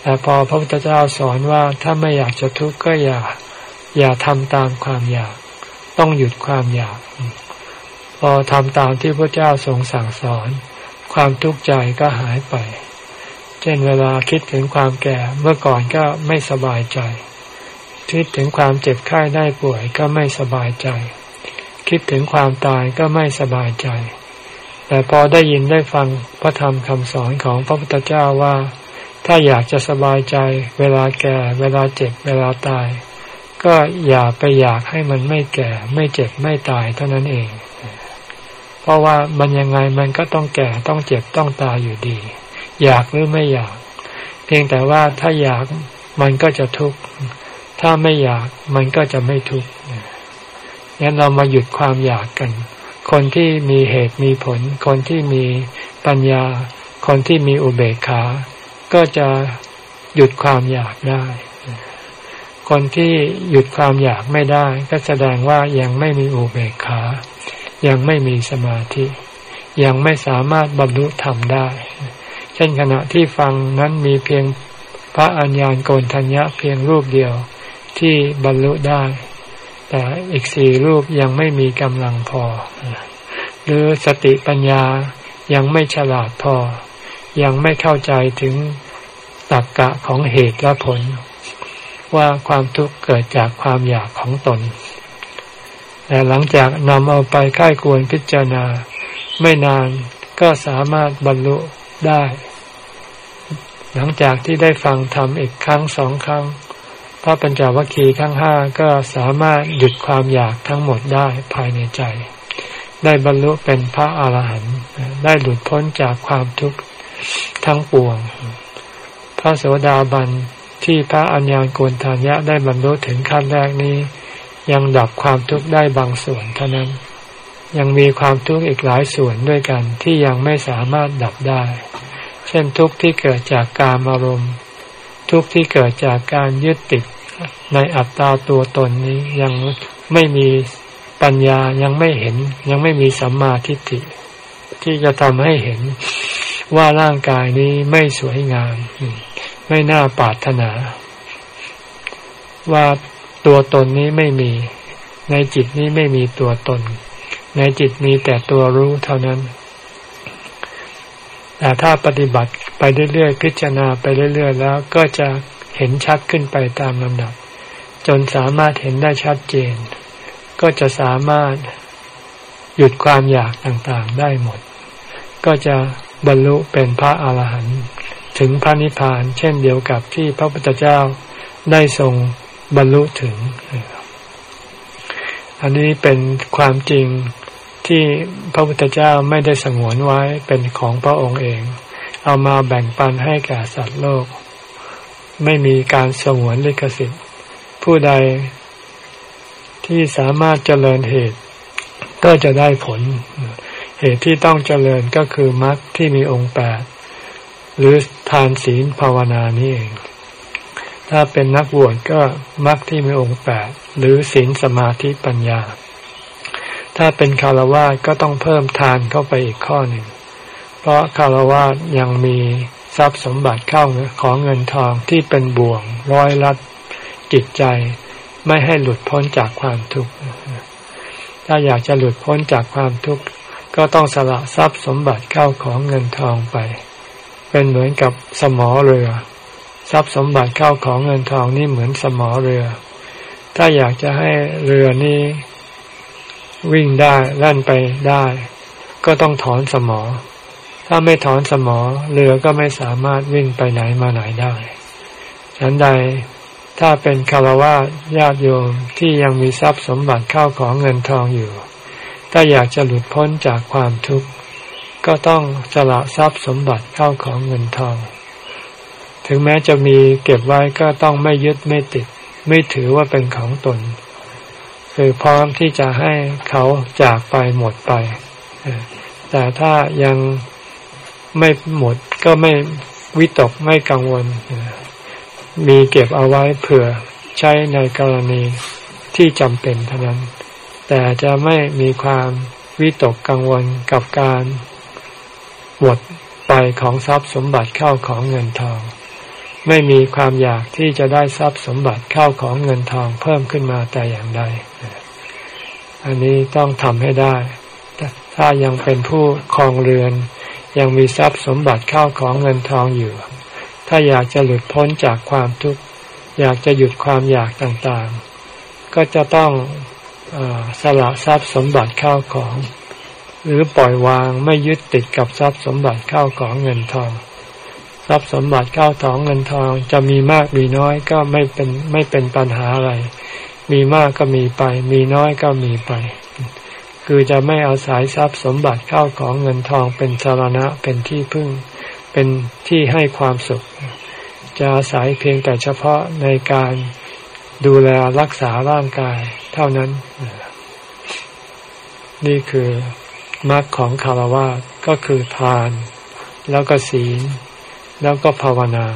แต่พอพระพุทธเจ้าสอนว่าถ้าไม่อยากจะทุกข์ก็อย่าอย่าทำตามความอยาก ต้องหยุดความอยาก พอทำตามที่พระเจ้าทรงสั่งสอน ความทุกข์ใจก็หายไป เช่นเวลาคิดถึงความแก่เมื่อก่อนก็ไม่สบายใจ คิดถึงความเจ็บไข้ได้ป่วยก็ไม่สบายใจ คิดถึงความตายก็ไม่สบายใจ แต่พอได้ยินได้ฟังพระธรรมคำสอนของพระพุทธเจ้าว่า ถ้าอยากจะสบายใจ เวลาแก่ เวลาเจ็บ เวลาตาย ก็อย่าไปอยากให้มันไม่แก่ ไม่เจ็บไม่ตายเท่านั้นเอง เพราะว่ามันยังไงมันก็ต้องแก่ต้องเจ็บต้องตายอยู่ดี อยากหรือไม่อยาก เพียงแต่ว่าถ้าอยากมันก็จะทุกข์ ถ้าไม่อยากมันก็จะไม่ทุกข์งั้นเรามาหยุดความอยากกัน คนที่มีเหตุมีผล คนที่มีปัญญา คนที่มีอุเบกขา ก็จะหยุดความอยากได้ คนที่หยุดความอยากไม่ได้ ก็แสดงว่ายังไม่มีอุเบกขา ยังไม่มีสมาธิ ยังไม่สามารถบรรลุธรรมได้ เช่นขณะที่ฟังนั้นมีเพียงพระอัญญาณโกนทัญญะเพียงรูปเดียว ที่บรรลุได้ แต่อีกสี่รูปยังไม่มีกำลังพอ หรือสติปัญญายังไม่ฉลาดพอ ยังไม่เข้าใจถึงตรรกกะของเหตุและผล ว่าความทุกข์เกิดจากความอยากของตน แต่หลังจากนำเอาไปค่ายควรพิจารณา ไม่นานก็สามารถบรรลุได้ หลังจากที่ได้ฟังธรรมอีกครั้งสองครั้ง พระปัญจวัคคีย์ทั้งห้าก็สามารถหยุดความอยากทั้งหมดได้ภายในใจ ได้บรรลุเป็นพระอาหารหันต์ได้หลุดพ้นจากความทุกข์ทั้งปวง พระโสดาบันที่พระอัญญาโกณทัญญะได้บรรลุถึงขั้นแรกนี้ ยังดับความทุกข์ได้บางส่วนเท่านั้น ยังมีความทุกข์อีกหลายส่วนด้วยกันที่ยังไม่สามารถดับได้ เช่นทุกข์ที่เกิดจากการอารมณ์ ทุกข์ที่เกิดจากการยึดติดในอัตตาตัวตนนี้ยังไม่มีปัญญายังไม่เห็น ยังไม่มีสัมมาทิฏฐิ ที่จะทำให้เห็นว่าร่างกายนี้ไม่สวยงาม ไม่น่าปรารถนา ว่าตัวตนนี้ไม่มี ในจิตนี้ไม่มีตัวตน ในจิตมีแต่ตัวรู้เท่านั้น แต่ถ้าปฏิบัติไปเรื่อยๆพิจารณาไปเรื่อยๆแล้วก็จะเห็นชัดขึ้นไปตามลำดับ จนสามารถเห็นได้ชัดเจน ก็จะสามารถหยุดความอยากต่างๆได้หมด ก็จะบรรลุเป็นพระอาหารหันต์ถึงพระนิพพาน เช่นเดียวกับที่พระพุทธเจ้าได้ทรงบรรลุถึง อันนี้เป็นความจริง ที่พระพุทธเจ้าไม่ได้สงวนไว้เป็นของพระองค์เอง เอามาแบ่งปันให้แก่สัตว์โลก ไม่มีการสงวนลิขสิทธิ์ ผู้ใดที่สามารถเจริญเหตุ ก็จะได้ผล เหตุที่ต้องเจริญก็คือมรรคที่มีองค์แปดหรือทานศีลภาวนานี่เอง ถ้าเป็นนักบวชก็มรรคที่มีองค์แปดหรือศีลสมาธิปัญญา ถ้าเป็นคารวะก็ต้องเพิ่มทานเข้าไปอีกข้อหนึ่ง เพราะคารวะยังมีทรัพย์สมบัติเข้าของเงินทองที่เป็นบ่วงร้อยลัดจิตใจ ไม่ให้หลุดพ้นจากความทุกข์ ถ้าอยากจะหลุดพ้นจากความทุกข์ ก็ต้องสละทรัพย์สมบัติเข้าของเงินทองไป เป็นเหมือนกับสมอเรือ ทรัพย์สมบัติเข้าของเงินทองนี่เหมือนสมอเรือ ถ้าอยากจะให้เรือนี้ วิ่งได้ล่นไปได้ ก็ต้องถอนสมอ ถ้าไม่ถอนสมอเรือก็ไม่สามารถวิ่งไปไหนมาไหนได้ฉันใดถ้าเป็นคารวะญาติโยมที่ยังมีทรัพย์สมบัติเข้าของเงินทองอยู่ ถ้าอยากจะหลุดพ้นจากความทุกข์ ก็ต้องสละทรัพย์สมบัติเข้าของเงินทอง ถึงแม้จะมีเก็บไว้ก็ต้องไม่ยึดไม่ติด ไม่ถือว่าเป็นของตน คือพร้อมที่จะให้เขาจากไปหมดไป แต่ถ้ายังไม่หมดก็ไม่วิตกไม่กังวล มีเก็บเอาไว้เผื่อใช้ในกรณีที่จำเป็นเท่านั้น แต่จะไม่มีความวิตกกังวลกับการหมดไปของทรัพย์สมบัติเข้าของเงินทอง ไม่มีความอยากที่จะได้ทรัพย์สมบัติเข้าของเงินทองเพิ่มขึ้นมาแต่อย่างใด อันนี้ต้องทำให้ได้ ถ้ายังเป็นผู้ครองเรือน ยังมีทรัพย์สมบัติเข้าของเงินทองอยู่ ถ้าอยากจะหลุดพ้นจากความทุกข์อยากจะหยุดความอยากต่างๆ ก็จะต้องสละทรัพย์สมบัติเข้าของ หรือปล่อยวางไม่ยึดติดกับทรัพย์สมบัติเข้าของเงินทอง ทรัพย์สมบัติเข้าของเงินทองจะมีมากมีน้อยก็ไม่เป็นไม่เป็นปัญหาอะไร มีมากก็มีไป มีน้อยก็มีไป คือจะไม่เอาสายทรัพย์สมบัติเข้าของเงินทองเป็นสารณะเป็นที่พึ่ง เป็นที่ให้ความสุข จะอาศัยเพียงแต่เฉพาะในการดูแลรักษาร่างกายเท่านั้น นี่คือมรรคของคารวะก็คือทาน แล้วก็ศีล แล้วก็ภาวนา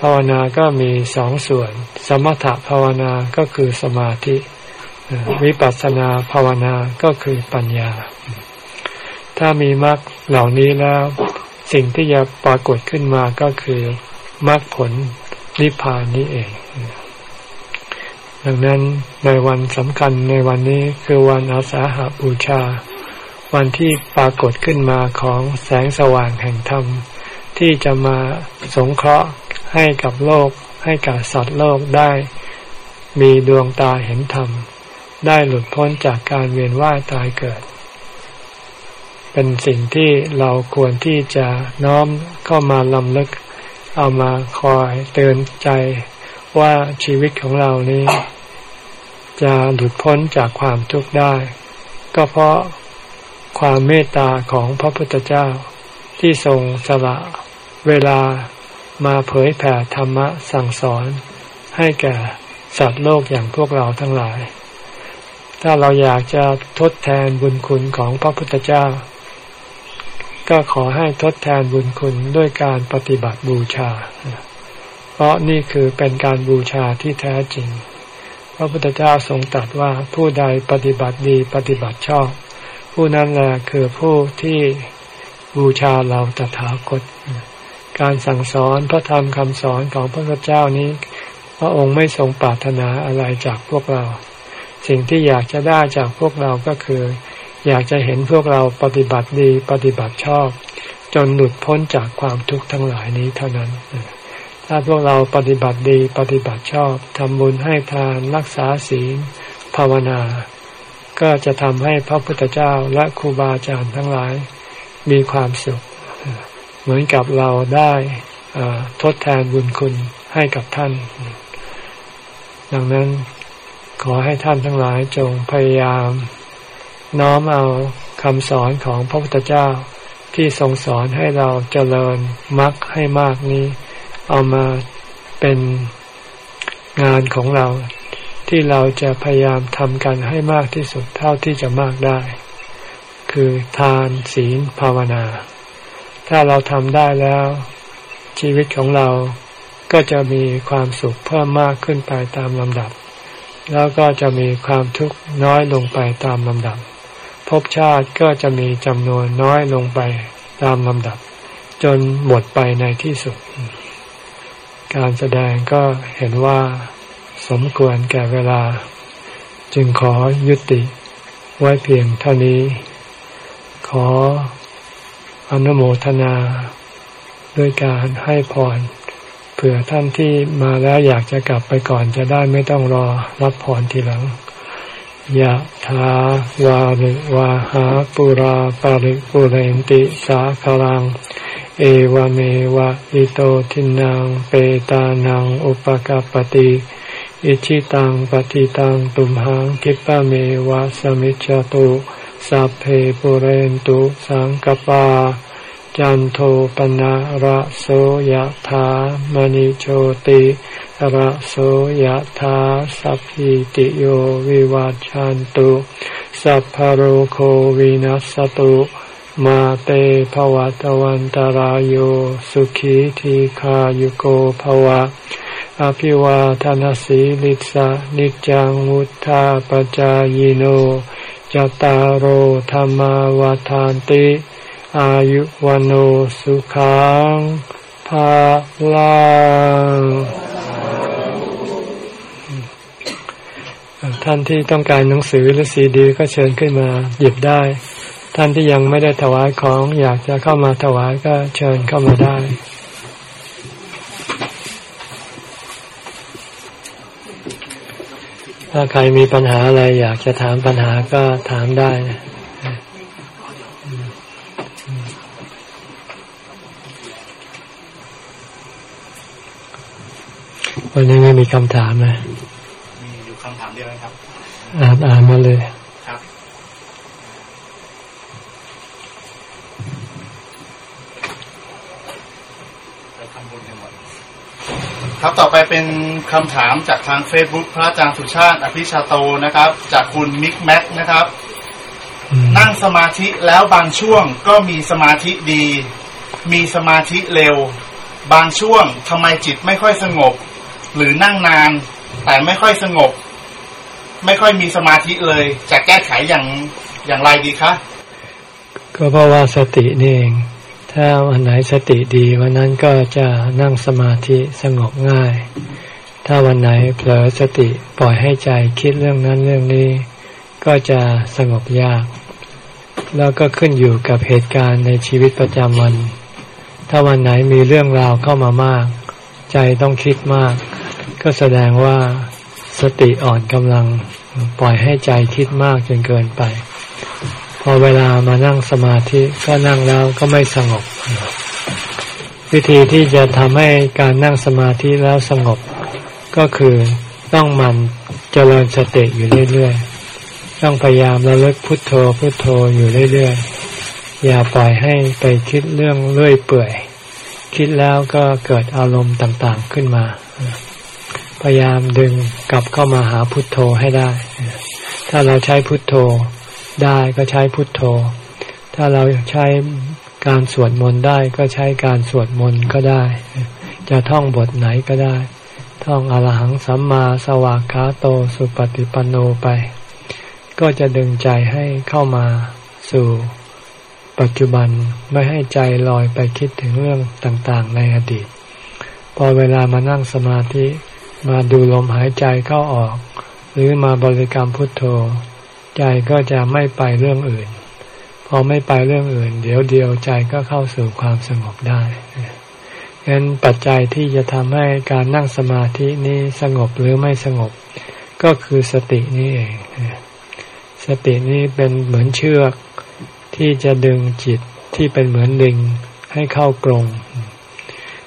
ภาวนาก็มีสองส่วน สมถภาวนาก็คือสมาธิ วิปัสสนาภาวนาก็คือปัญญา ถ้ามีมรรคเหล่านี้แล้ว สิ่งที่จะปรากฏขึ้นมาก็คือมรรคผลนิพพานนี้เอง ดังนั้นในวันสำคัญในวันนี้คือวันอาสาหบูชา วันที่ปรากฏขึ้นมาของแสงสว่างแห่งธรรม ที่จะมาสงเคราะห์ ให้กับโลก ให้กับสัตว์โลกได้ มีดวงตาเห็นธรรม ได้หลุดพ้นจากการเวียนว่ายตายเกิด เป็นสิ่งที่เราควรที่จะน้อมเข้ามาลำลึก เอามาคอยเตือนใจว่าชีวิตของเรานี้ จะหลุดพ้นจากความทุกข์ได้ ก็เพราะความเมตตาของพระพุทธเจ้าที่ทรงสละเวลา มาเผยแผ่ธรรมะสั่งสอน ให้แก่สัตว์โลกอย่างพวกเราทั้งหลาย ถ้าเราอยากจะทดแทนบุญคุณของพระพุทธเจ้า ก็ขอให้ทดแทนบุญคุณด้วยการปฏิบัติบูชา เพราะนี่คือเป็นการบูชาที่แท้จริง พระพุทธเจ้าทรงตรัสว่าผู้ใดปฏิบัติดีปฏิบัติชอบ ผู้นั้นแหละคือผู้ที่บูชาเราตถาคต การสั่งสอนพระธรรมคำสอนของพระพุทธเจ้านี้ พระองค์ไม่ทรงปรารถนาอะไรจากพวกเรา สิ่งที่อยากจะได้จากพวกเราก็คือ อยากจะเห็นพวกเราปฏิบัติดีปฏิบัติชอบ จนหลุดพ้นจากความทุกข์ทั้งหลายนี้เท่านั้น ถ้าพวกเราปฏิบัติดีปฏิบัติชอบทำบุญให้ทานรักษาศีล ภาวนา ก็จะทำให้พระพุทธเจ้าและครูบาอาจารย์ทั้งหลาย มีความสุข เหมือนกับเราได้ทดแทนบุญคุณให้กับท่าน ดังนั้นขอให้ท่านทั้งหลายจงพยายาม น้อมเอาคำสอนของพระพุทธเจ้าที่ทรงสอนให้เราเจริญมรรคให้มากนี้ เอามาเป็นงานของเรา ที่เราจะพยายามทำกันให้มากที่สุดเท่าที่จะมากได้ คือทานศีลภาวนา ถ้าเราทำได้แล้ว ชีวิตของเราก็จะมีความสุขเพิ่มมากขึ้นไปตามลำดับ แล้วก็จะมีความทุกข์น้อยลงไปตามลำดับภพชาติก็จะมีจำนวนน้อยลงไปตามลำดับ จนหมดไปในที่สุด การแสดงก็เห็นว่าสมควรแก่เวลา จึงขอยุติไว้เพียงเท่านี้ ขอ อนุโมทนา ด้วยการให้พรเผื่อท่านที่มาแล้วอยากจะกลับไปก่อนจะได้ไม่ต้องรอรับพรทีหลังยะถาวาริวาหาปุราปาริปุเรนติสาคลัง เอวเมวะอิโตทินังเปตานังอุปกาปติอิชิตังปฏิตังตุมหังคิปะเมวะสมิจจตุ สัพเพปุเรนตุสังกปา จันโทปนะระโสยธามณิโชติระโสยธาสัพพิติโยวิวัจจันตุสัพพโรโควินัสตุมาเตภวัตวันตารโยสุขีทีขายุโกภวะ อภิวาทนสีลิสะนิจังมุทธาปจายโน จตารโหธรรมวาทานติ อายุวันโอสุขังภาลังท่านที่ต้องการหนังสือหรือซีดี ก็เชิญขึ้นมาหยิบได้ ท่านที่ยังไม่ได้ถวายของอยากจะเข้ามาถวายก็เชิญเข้ามาได้ ถ้าใครมีปัญหาอะไร อยากจะถามปัญหาก็ถามได้วันนี้ไม่มีคำถามนะมีอยู่คำถามเดียวครับ อ่านอ่านมาเลย ครับครับต่อไปเป็นคำถามจากทางเฟซบุ๊กพระอาจารย์สุชาติ อภิชาโตนะครับ จากคุณมิกแม็กนะครับ นั่งสมาธิแล้วบางช่วงก็มีสมาธิดี มีสมาธิเร็ว บางช่วงทำไมจิตไม่ค่อยสงบ หรือนั่งนาน แต่ไม่ค่อยสงบ ไม่ค่อยมีสมาธิเลย จะแก้ไขอย่างอย่างไรดีคะก็เพราะว่าสตินี่เอง ถ้าวันไหนสติดีวันนั้นก็จะนั่งสมาธิสงบง่าย ถ้าวันไหนเผลอสติปล่อยให้ใจคิดเรื่องนั้นเรื่องนี้ ก็จะสงบยาก แล้วก็ขึ้นอยู่กับเหตุการณ์ในชีวิตประจำวัน ถ้าวันไหนมีเรื่องราวเข้ามามาก ใจต้องคิดมาก ก็แสดงว่าสติอ่อนกำลัง ปล่อยให้ใจคิดมากจนเกินไป พอเวลามานั่งสมาธิก็นั่งแล้วก็ไม่สงบ วิธีที่จะทำให้การนั่งสมาธิแล้วสงบ ก็คือต้องมันเจริญสติอยู่เรื่อยๆ ต้องพยายามระลึกพุทโธพุทโธอยู่เรื่อยๆ อย่าปล่อยให้ไปคิดเรื่องเลื่อยเปื่อย คิดแล้วก็เกิดอารมณ์ต่างๆขึ้นมา พยายามดึงกลับเข้ามาหาพุทโธให้ได้ ถ้าเราใช้พุทโธ ได้ก็ใช้พุทโธ ถ้าเราใช้การสวดมนต์ได้ก็ใช้การสวดมนต์ก็ได้ จะท่องบทไหนก็ได้ ท่องอรหังสัมมาสวากขาโตสุปฏิปันโนไป ก็จะดึงใจให้เข้ามาสู่ปัจจุบันไม่ให้ใจลอยไปคิดถึงเรื่องต่างๆ ในอดีต พอเวลามานั่งสมาธิมาดูลมหายใจเข้าออก หรือมาบริกรรมพุทโธ ใจก็จะไม่ไปเรื่องอื่น พอไม่ไปเรื่องอื่น เดี๋ยวเดียวใจก็เข้าสู่ความสงบได้ฉะนั้นปัจจัยที่จะทำให้การนั่งสมาธินี้สงบหรือไม่สงบ ก็คือสตินี้เอง สตินี้เป็นเหมือนเชือกที่จะดึงจิตที่เป็นเหมือนลิงให้เข้ากรง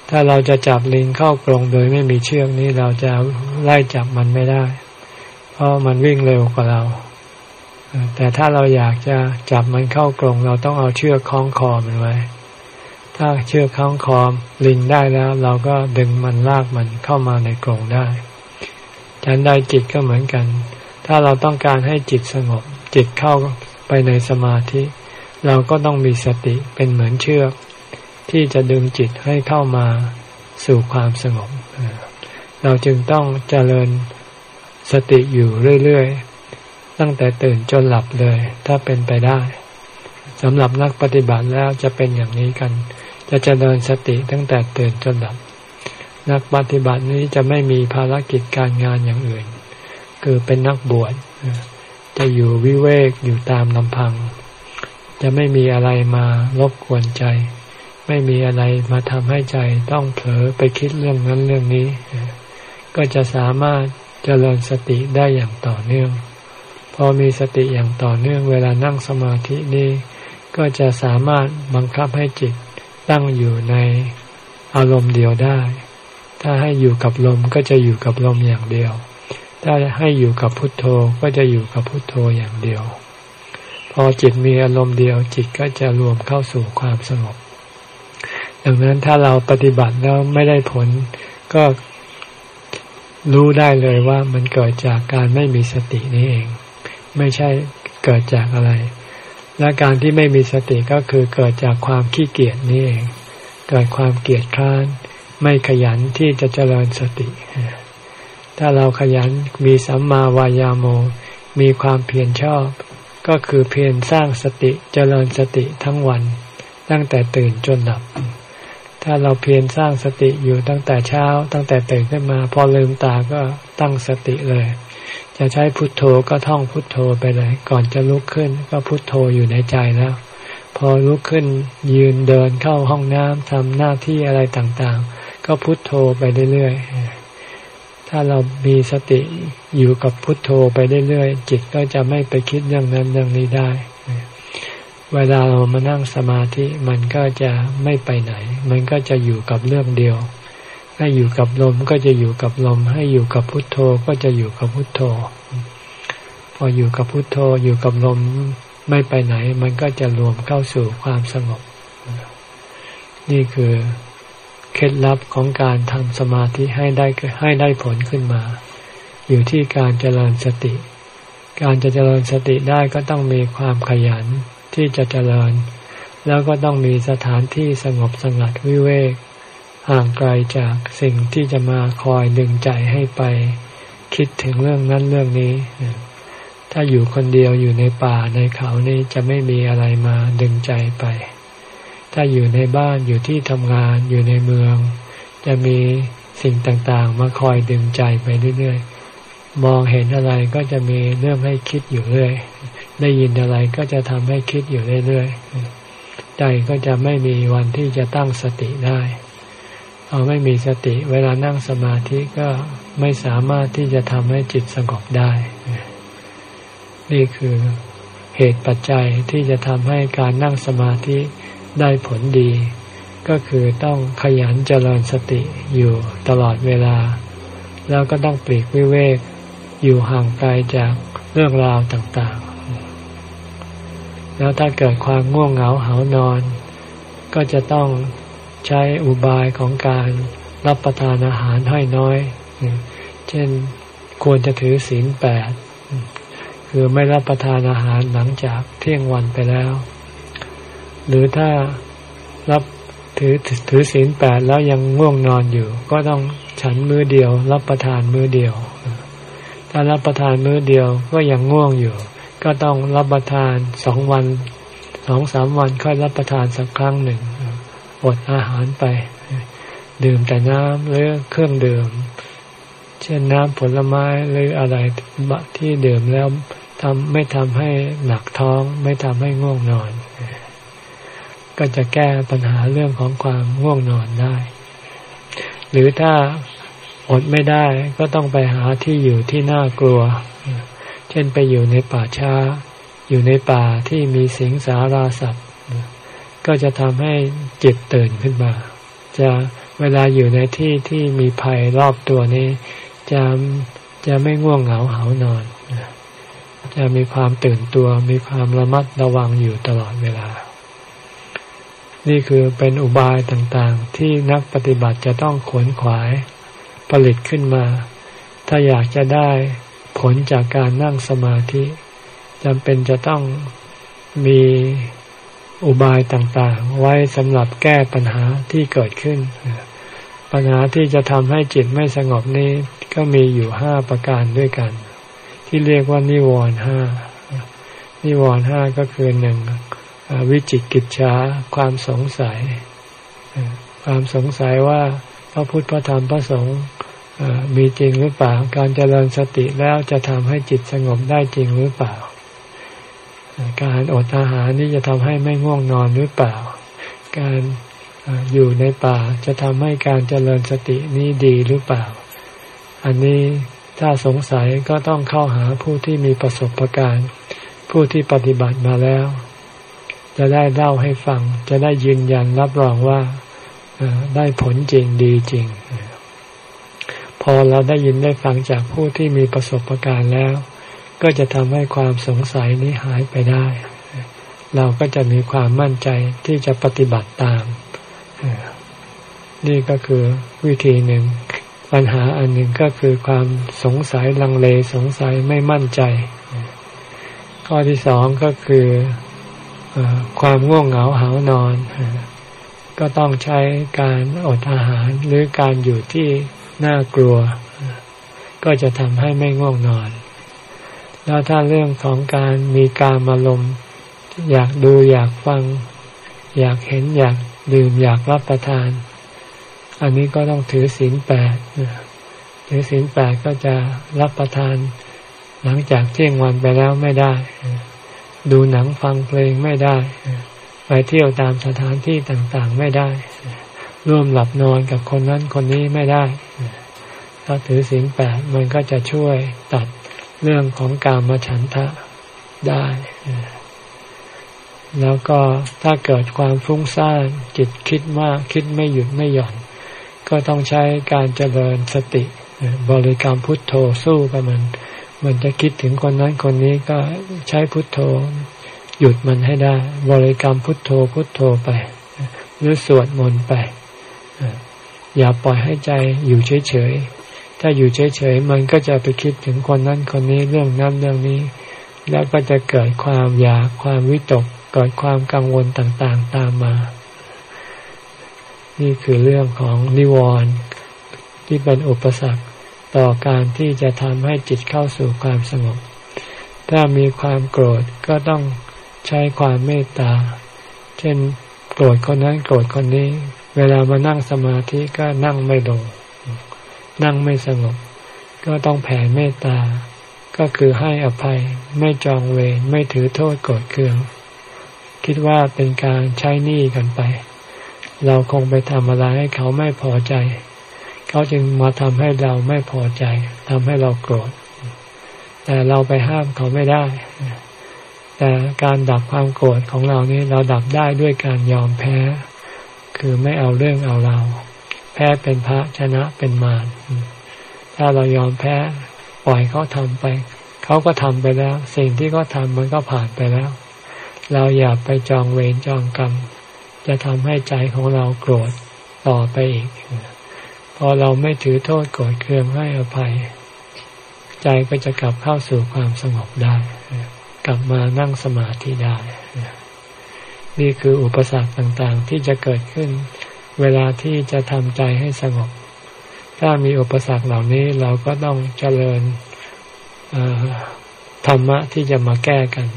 ถ้าเราจะจับลิงเข้ากรงโดยไม่มีเชือกนี้เราจะไล่จับมันไม่ได้ เพราะมันวิ่งเร็วกว่าเรา แต่ถ้าเราอยากจะจับมันเข้ากรงเราต้องเอาเชือกคล้องคอมันไว้ ถ้าเชือกคล้องคอลิงได้แล้ว เราก็ดึงมันลากมันเข้ามาในกรงได้ฉันได้จิตก็เหมือนกัน ถ้าเราต้องการให้จิตสงบ จิตเข้าไปในสมาธิ เราก็ต้องมีสติเป็นเหมือนเชือก ที่จะดึงจิตให้เข้ามาสู่ความสงบ เราจึงต้องเจริญสติอยู่เรื่อยๆ ตั้งแต่ตื่นจนหลับเลย ถ้าเป็นไปได้สำหรับนักปฏิบัติแล้วจะเป็นอย่างนี้กัน จะเจริญสติตั้งแต่ตื่นจนหลับ นักปฏิบัตินี้จะไม่มีภารกิจการงานอย่างอื่น คือเป็นนักบวชจะอยู่วิเวกอยู่ตามลำพัง จะไม่มีอะไรมารบกวนใจ ไม่มีอะไรมาทำให้ใจต้องเผลอไปคิดเรื่องนั้นเรื่องนี้ ก็จะสามารถเจริญสติได้อย่างต่อเนื่อง พอมีสติอย่างต่อเนื่องเวลานั่งสมาธินี้ ก็จะสามารถบังคับให้จิตตั้งอยู่ในอารมณ์เดียวได้ ถ้าให้อยู่กับลมก็จะอยู่กับลมอย่างเดียว ถ้าให้อยู่กับพุทโธก็จะอยู่กับพุทโธอย่างเดียว พอจิตมีอารมณ์เดียว จิตก็จะรวมเข้าสู่ความสงบ ดังนั้นถ้าเราปฏิบัติแล้วไม่ได้ผลก็รู้ได้เลยว่ามันเกิดจากการไม่มีสตินี่เอง ไม่ใช่เกิดจากอะไร และการที่ไม่มีสติก็คือเกิดจากความขี้เกียจนี่เอง เกิดความเกียจคร้าน ไม่ขยันที่จะเจริญสติ ถ้าเราขยันมีสัมมาวายาโม มีความเพียรชอบ ก็คือเพียรสร้างสติเจริญสติทั้งวัน ตั้งแต่ตื่นจนหลับถ้าเราเพียรสร้างสติอยู่ตั้งแต่เช้า ตั้งแต่ตื่นขึ้นมา พอลืมตาก็ตั้งสติเลย จะใช้พุทโธก็ท่องพุทโธไปเลย ก่อนจะลุกขึ้น ก็พุทโธอยู่ในใจแล้ว พอลุกขึ้นยืนเดินเข้าห้องน้ำทำหน้าที่อะไรต่างๆ ก็พุทโธไปเรื่อยๆถ้าเรามีสติอยู่กับพุทโธไปเรื่อยๆจิตก็จะไม่ไปคิดเรื่องนั้นเรื่องนี้ได้ เวลาเรามานั่งสมาธิมันก็จะไม่ไปไหน มันก็จะอยู่กับเรื่องเดียว ให้อยู่กับลมก็จะอยู่กับลม ให้อยู่กับพุทโธก็จะอยู่กับพุทโธ พออยู่กับพุทโธอยู่กับลมไม่ไปไหน มันก็จะรวมเข้าสู่ความสงบ นี่คือเคล็ดลับของการทำสมาธิให้ได้ให้ได้ผลขึ้นมา อยู่ที่การเจริญสติ การจะเจริญสติได้ก็ต้องมีความขยันที่จะเจริญ แล้วก็ต้องมีสถานที่สงบสงัดวิเวก ห่างไกลจากสิ่งที่จะมาคอยดึงใจให้ไป คิดถึงเรื่องนั้นเรื่องนี้ ถ้าอยู่คนเดียวอยู่ในป่าในเขานี่จะไม่มีอะไรมาดึงใจไป ถ้าอยู่ในบ้านอยู่ที่ทำงานอยู่ในเมือง จะมีสิ่งต่างๆ มาคอยดึงใจไปเรื่อยๆ มองเห็นอะไรก็จะมีเรื่องให้คิดอยู่เรื่อย ได้ยินอะไรก็จะทำให้คิดอยู่เรื่อยๆ ใจก็จะไม่มีวันที่จะตั้งสติได้ อาไม่มีสติเวลานั่งสมาธิก็ไม่สามารถที่จะทำให้จิตสงบได้ นี่คือเหตุปัจจัยที่จะทำให้การนั่งสมาธิได้ผลดี ก็คือต้องขยันเจริญสติอยู่ตลอดเวลา แล้วก็ต้องปลีกวิเวกอยู่ห่างไกลจากเรื่องราวต่างๆ แล้วถ้าเกิดความง่วงเหงาเหานอน ก็จะต้อง ใช้อุบายของการรับประทานอาหารให้น้อย เช่นควรจะถือศีลแปดคือไม่รับประทานอาหารหลังจากเที่ยงวันไปแล้ว หรือถ้ารับถือถือศีลแปดแล้วยังง่วงนอนอยู่ ก็ต้องฉันมื้อเดียว รับประทานมื้อเดียว ถ้ารับประทานมื้อเดียวก็ยังง่วงอยู่ ก็ต้องรับประทานสองวันสองสามวันค่อยรับประทานสักครั้งหนึ่ง อดอาหารไป ดื่มแต่น้ำหรือเครื่องดื่ม เช่นน้ำผลไม้หรืออะไรที่ดื่มแล้วทำไม่ทำให้หนักท้อง ไม่ทำให้ง่วงนอน ก็จะแก้ปัญหาเรื่องของความง่วงนอนได้ หรือถ้าอดไม่ได้ก็ต้องไปหาที่อยู่ที่น่ากลัว เช่นไปอยู่ในป่าช้า อยู่ในป่าที่มีสิงสาราสัตว์ ก็จะทำให้จิตตื่นขึ้นมา จะเวลาอยู่ในที่ที่มีภัยรอบตัวนี้ จะจะไม่ง่วงเหงาเหานอน จะมีความตื่นตัวมีความระมัดระวังอยู่ตลอดเวลา นี่คือเป็นอุบายต่างๆ ที่นักปฏิบัติจะต้องขวนขวายผลิตขึ้นมา ถ้าอยากจะได้ผลจากการนั่งสมาธิจำเป็นจะต้องมี อุบายต่างๆ ไว้สำหรับแก้ปัญหาที่เกิดขึ้น ปัญหาที่จะทำให้จิตไม่สงบนี้ก็มีอยู่ห้าประการด้วยกัน ที่เรียกว่านิวรณ์ห้านิวรณ์ห้าก็คือหนึ่งวิจิกิจฉาความสงสัย ความสงสัยว่าพระพุทธพระธรรมพระสงฆ์มีจริงหรือเปล่า การเจริญสติแล้วจะทำให้จิตสงบได้จริงหรือเปล่า การอดอาหารนี่จะทำให้ไม่ง่วงนอนหรือเปล่า การอยู่ในป่าจะทำให้การเจริญสตินี้ดีหรือเปล่า อันนี้ถ้าสงสัยก็ต้องเข้าหาผู้ที่มีประสบการณ์ ผู้ที่ปฏิบัติมาแล้ว จะได้เล่าให้ฟัง จะได้ยืนยันรับรองว่าได้ผลจริงดีจริง พอเราได้ยินได้ฟังจากผู้ที่มีประสบการณ์แล้ว ก็จะทำให้ความสงสัยนี้หายไปได้ เราก็จะมีความมั่นใจที่จะปฏิบัติตาม นี่ก็คือวิธีหนึ่ง ปัญหาอันหนึ่งก็คือความสงสัยลังเลสงสัยไม่มั่นใจ ข้อที่สองก็คือความง่วงเหงาหานอน ก็ต้องใช้การอดอาหารหรือการอยู่ที่น่ากลัว ก็จะทำให้ไม่ง่วงนอน แล้วถ้าเรื่องของการมีการมาลมอยากดูอยากฟัง อยากเห็นอยากดื่มอยากรับประทาน อันนี้ก็ต้องถือศีลแปดถือศีลแปดก็จะรับประทาน หลังจากเที่ยงวันไปแล้วไม่ได้ ดูหนังฟังเพลงไม่ได้ ไปเที่ยวตามสถานที่ต่างๆไม่ได้ ร่วมหลับนอนกับคนนั้นคนนี้ไม่ได้ถ้าถือศีลแปดมันก็จะช่วยตัด เรื่องของการมาฉันทะได้ แล้วก็ถ้าเกิดความฟุ้งซ่านจิตคิดมากคิดไม่หยุดไม่หย่อน ก็ต้องใช้การเจริญสติ บริกรรมพุทโธสู้กับมัน มันจะคิดถึงคนนั้นคนนี้ก็ใช้พุทโธหยุดมันให้ได้ บริกรรมพุทโธพุทโธไป หรือสวดมนต์ไปอย่าปล่อยให้ใจอยู่เฉย ถ้าอยู่เฉยๆมันก็จะไปคิดถึงคนนั้นคนนี้เรื่องนั้นเรื่องนี้ แล้วก็จะเกิดความอยากความวิตก เกิดความกังวลต่างๆตามมา นี่คือเรื่องของนิวรณ์ที่เป็นอุปสรรคต่อการที่จะทำให้จิตเข้าสู่ความสงบ ถ้ามีความโกรธก็ต้องใช้ความเมตตา เช่น โกรธคนนั้นโกรธคนนี้ เวลามานั่งสมาธิก็นั่งไม่ลง นั่งไม่สงบ ก็ต้องแผ่เมตตา ก็คือให้อภัย ไม่จองเวร ไม่ถือโทษโกรธเคือง คิดว่าเป็นการใช้หนี้กันไป เราคงไปทำอะไรให้เขาไม่พอใจ เขาจึงมาทำให้เราไม่พอใจทำให้เราโกรธ แต่เราไปห้ามเขาไม่ได้ แต่การดับความโกรธของเรานี้เราดับได้ด้วยการยอมแพ้ คือไม่เอาเรื่องเอาเรา แพ้เป็นพระชนะเป็นมารถ้าเรายอมแพ้ปล่อยเขาทำไป เขาก็ทำไปแล้ว สิ่งที่เขาทำมันก็ผ่านไปแล้ว เราอย่าไปจองเวรจองกรรม จะทำให้ใจของเราโกรธต่อไปอีก พอเราไม่ถือโทษโกรธเคืองให้อภัย ใจก็จะกลับเข้าสู่ความสงบได้กลับมานั่งสมาธิได้นี่คืออุปสรรคต่างๆ ที่จะเกิดขึ้น เวลาที่จะทำใจให้สงบ ถ้ามีอุปสรรคเหล่านี้เราก็ต้องเจริญธรรมะที่จะมาแก้กัน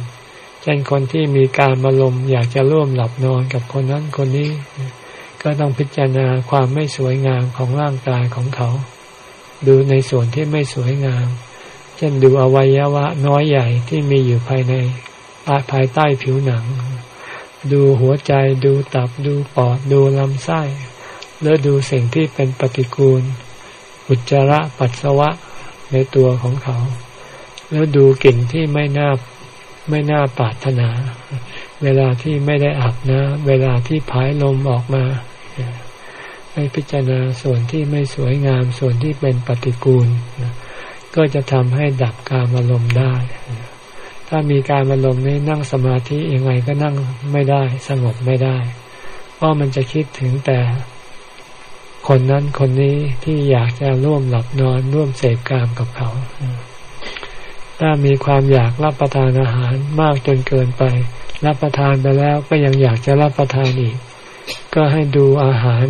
เช่นคนที่มีการมาลมอยากจะร่วมหลับนอนกับคนนั้นคนนี้ ก็ต้องพิจารณาความไม่สวยงามของร่างกายของเขา ดูในส่วนที่ไม่สวยงาม เช่นดูอวัยวะน้อยใหญ่ที่มีอยู่ภายในภายใต้ผิวหนัง ดูหัวใจดูตับดูปอดดูลำไส้ แล้วดูสิ่งที่เป็นปฏิกูล อุจจาระปัสสาวะในตัวของเขา แล้วดูกลิ่นที่ไม่น่าไม่น่าปรารถนา เวลาที่ไม่ได้อาบน้ำเวลาที่ผายลมออกมาให้พิจารณาส่วนที่ไม่สวยงามส่วนที่เป็นปฏิกูล ก็จะทำให้ดับการอารมณ์ได้ ถ้ามีการอารมณ์นี้นั่งสมาธิยังไงก็นั่งไม่ได้ สงบไม่ได้ เพราะมันจะคิดถึงแต่คนนั้นคนนี้ที่อยากจะร่วมหลับนอนร่วมเสพกามกับเขา ถ้ามีความอยากรับประทานอาหารมากจนเกินไป รับประทานไปแล้วก็ยังอยากจะรับประทานอีก ก็ให้ดูอาหาร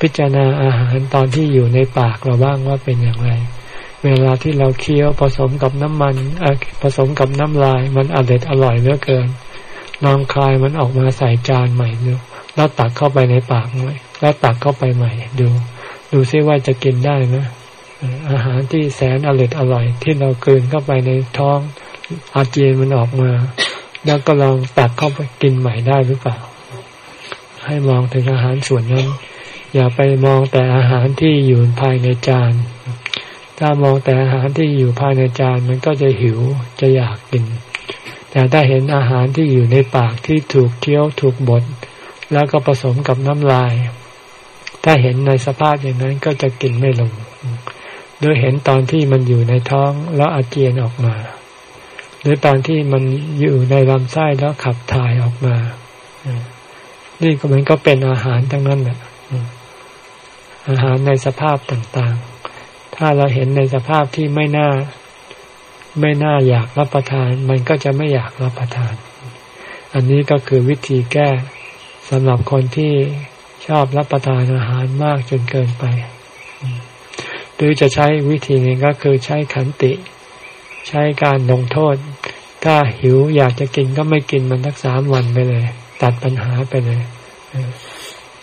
พิจารณาอาหารตอนที่อยู่ในปากเราบ้างว่าเป็นอย่างไร เวลาที่เราเคี้ยวผสมกับน้ำมันผสมกับน้ำลายมันอร่อยอร่อยเหลือเกินลองคลายมันออกมาใส่จานใหม่ดูแล้วตักเข้าไปในปากไหมแล้วตักเข้าไปใหม่ ดู ดูซิว่าจะกินได้ไหมอาหารที่แสนอร่อยอร่อย ที่เราเกินเข้าไปในท้อง อาเจียนมันออกมา แล้วก็ลองตักเข้าไปกินใหม่ได้หรือเปล่า ให้มองถึงอาหารส่วนนั้น อย่าไปมองแต่อาหารที่อยู่ภายในจาน ถ้ามองแต่อาหารที่อยู่ภายในจานมันก็จะหิวจะอยากกิน แต่ถ้าเห็นอาหารที่อยู่ในปากที่ถูกเคี้ยวถูกบดแล้วก็ผสมกับน้ำลาย ถ้าเห็นในสภาพอย่างนั้นก็จะกินไม่ลงโดยเห็นตอนที่มันอยู่ในท้องแล้วอาเจียนออกมาหรือตอนที่มันอยู่ในลำไส้แล้วขับถ่ายออกมา นี่ก็มันก็เป็นอาหารทั้งนั้นแหละอาหารในสภาพต่าง ถ้าเราเห็นในสภาพที่ไม่น่า ไม่น่าอยากรับประทาน มันก็จะไม่อยากรับประทาน อันนี้ก็คือวิธีแก้สำหรับคนที่ชอบรับประทานอาหารมากจนเกินไป หรือจะใช้วิธีนี้ก็คือใช้ขันติ ใช้การลงโทษ ถ้าหิวอยากจะกินก็ไม่กินมันทักสามวันไปเลย ตัดปัญหาไปเลย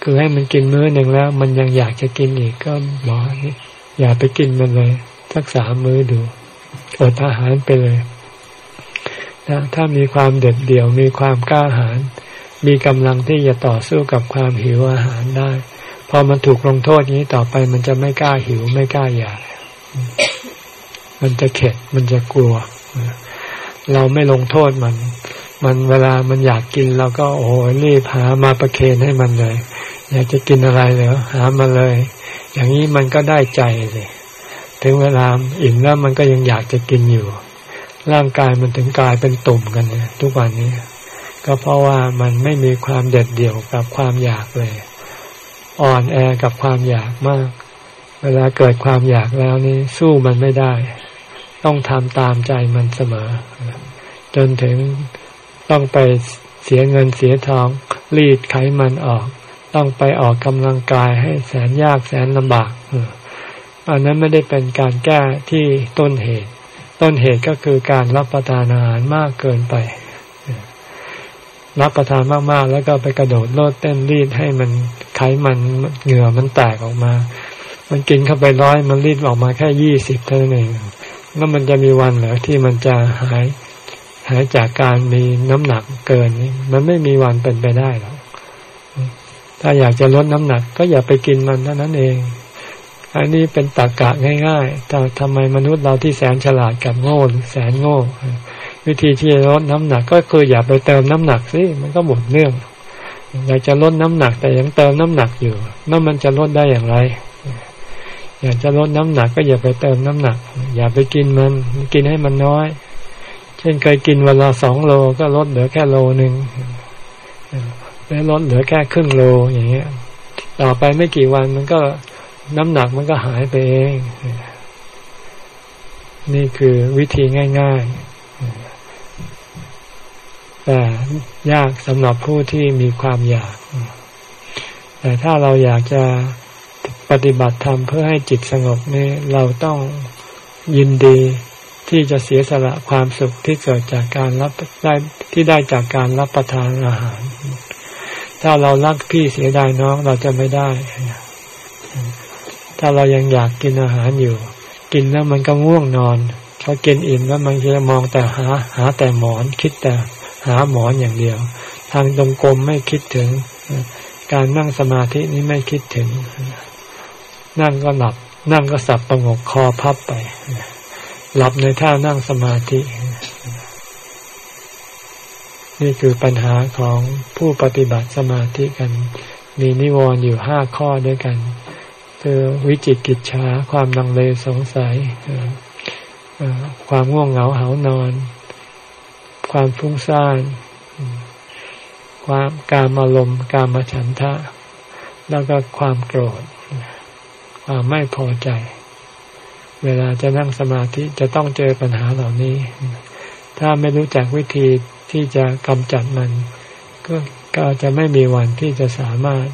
คือให้มันกินมื้อหนึ่งแล้ว มันยังอยากจะกินอีกก็บอกนี่ อย่าไปกินมันเลยสักสามมื้อดูอดอาหารไปเลยนะถ้ามีความเด็ดเดี่ยวมีความกล้าหาญมีกำลังที่จะต่อสู้กับความหิวอาหารได้ พอมันถูกลงโทษนี้ต่อไปมันจะไม่กล้าหิวไม่กล้าอยากมันจะเข็ดมันจะกลัว เราไม่ลงโทษมัน มันเวลามันอยากกินเราก็โอ้รีบหามาประเคนให้มันเลย อยากจะกินอะไรเหรอหามาเลย อย่างนี้มันก็ได้ใจเลยถึงเวลาอิ่มแล้วมันก็ยังอยากจะกินอยู่ ร่างกายมันถึงกลายเป็นตุ่มกันเนี่ยทุกวันนี้ ก็เพราะว่ามันไม่มีความเด็ดเดี่ยวกับความอยากเลย อ่อนแอกับความอยากมาก เวลาเกิดความอยากแล้วนี่สู้มันไม่ได้ ต้องทำตามใจมันเสมอ จนถึงต้องไปเสียเงินเสียทองรีดไขมันออก ต้องไปออกกำลังกายให้แสนยากแสนลำบากอันนั้นไม่ได้เป็นการแก้ที่ต้นเหตุ ต้นเหตุก็คือการรับประทานอาหารมากเกินไป รับประทานมากๆ แล้วก็ไปกระโดดโลดเต้นรีดให้มันไขมันเหงื่อมันแตกออกมา มันกินเข้าไปร้อยมันรีดออกมาแค่ยี่สิบเท่านั้นเองแล้วมันจะมีวันเหรอที่มันจะหายหายจากการมีน้ำหนักเกิน มันไม่มีวันเป็นไปได้หรอก ถ้าอยากจะลดน้ำหนัก ก็อย่าไปกินมันเท่านั้นเอง อันนี้เป็นตรกกะง่ายๆแต่ทำไมมนุษย์เราที่แสนฉลาดกับโง่แสนโง่ วิธีที่จะลดน้ำหนักก็คืออย่าไปเติมน้ำหนักสิมันก็หมดเรื่อง อยากจะลดน้ำหนักแต่ยังเติมน้ำหนักอยู่นั่นมันจะลดได้อย่างไร อยากจะลดน้ำหนักก็อย่าไปเติมน้ำหนัก อย่าไปกินมันกินให้มันน้อย เช่นเคยกินเวลาสองโลก็ลดเหลือแค่โลหนึ่ง แล้วลดเหลือแค่ครึ่งโลอย่างเงี้ย ต่อไปไม่กี่วันมันก็น้ำหนักมันก็หายไปเอง นี่คือวิธีง่ายๆ แต่ยากสำหรับผู้ที่มีความอยาก แต่ถ้าเราอยากจะปฏิบัติธรรมเพื่อให้จิตสงบนี่เราต้องยินดีที่จะเสียสละความสุขที่เกิดจากการรับได้ที่ได้จากการรับประทานอาหาร ถ้าเรารักพี่เสียดายน้องเราจะไม่ได้ ถ้าเรายังอยากกินอาหารอยู่ กินแล้วมันก็ง่วงนอนพอกินอิ่มแล้วมันจะมองแต่หา หาแต่หมอนคิดแต่หาหมอนอย่างเดียว ทางตรงกลมไม่คิดถึง การนั่งสมาธินี้ไม่คิดถึง นั่งก็หลับ นั่งก็สับประงกคอพับไป หลับในท่านั่งสมาธิ นี่คือปัญหาของผู้ปฏิบัติสมาธิกัน มีนิวรณ์อยู่ห้าข้อด้วยกัน คือวิจิตกิจฉาความนังเลสงสัย ความง่วงเหงาเหานอน ความฟุ้งซ่าน ความการอารมณ์การมาฉันทะ แล้วก็ความโกรธ ความไม่พอใจ เวลาจะนั่งสมาธิจะต้องเจอปัญหาเหล่านี้ ถ้าไม่รู้จักวิธี ที่จะกำจัดมัน ก็ก็จะไม่มีวันที่จะสามารถ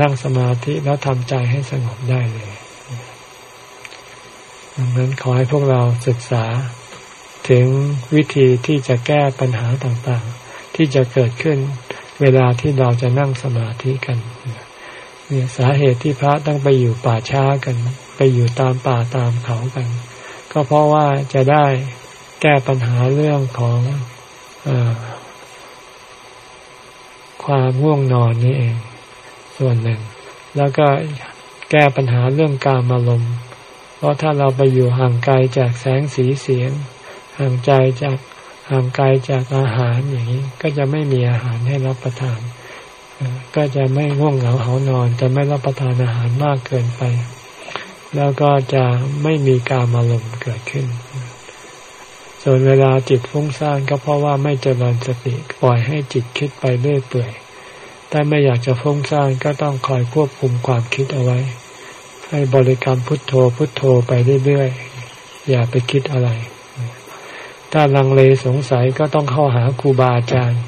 นั่งสมาธิแล้วทำใจให้สงบได้เลยดังนั้นขอให้พวกเราศึกษาถึงวิธีที่จะแก้ปัญหาต่างๆ ที่จะเกิดขึ้นเวลาที่เราจะนั่งสมาธิกันเนี่ยสาเหตุที่พระต้องไปอยู่ป่าช้ากัน ไปอยู่ตามป่าตามเขากัน ก็เพราะว่าจะได้แก้ปัญหาเรื่องของ ความง่วงนอนนี่เอง ส่วนหนึ่ง แล้วก็แก้ปัญหาเรื่องการมาลมเพราะถ้าเราไปอยู่ห่างไกลจากแสงสีเสียง ห่างใจจากห่างไกลจากอาหารอย่างนี้ ก็จะไม่มีอาหารให้รับประทาน ก็จะไม่ง่วงเหงาเหานอน จะไม่รับประทานอาหารมากเกินไป แล้วก็จะไม่มีการมาลมเกิดขึ้น ส่วนเวลาจิตฟุ้งซ่านก็เพราะว่าไม่เจริญสติปล่อยให้จิตคิดไปเรื่อยเปื่อยถ้าไม่อยากจะฟุ้งซ่านก็ต้องคอยควบคุมความคิดเอาไว้ ให้บริกรรมพุทโธพุทโธไปเรื่อยๆอย่าไปคิดอะไร ถ้าลังเลสงสัยก็ต้องเข้าหาครูบาอาจารย์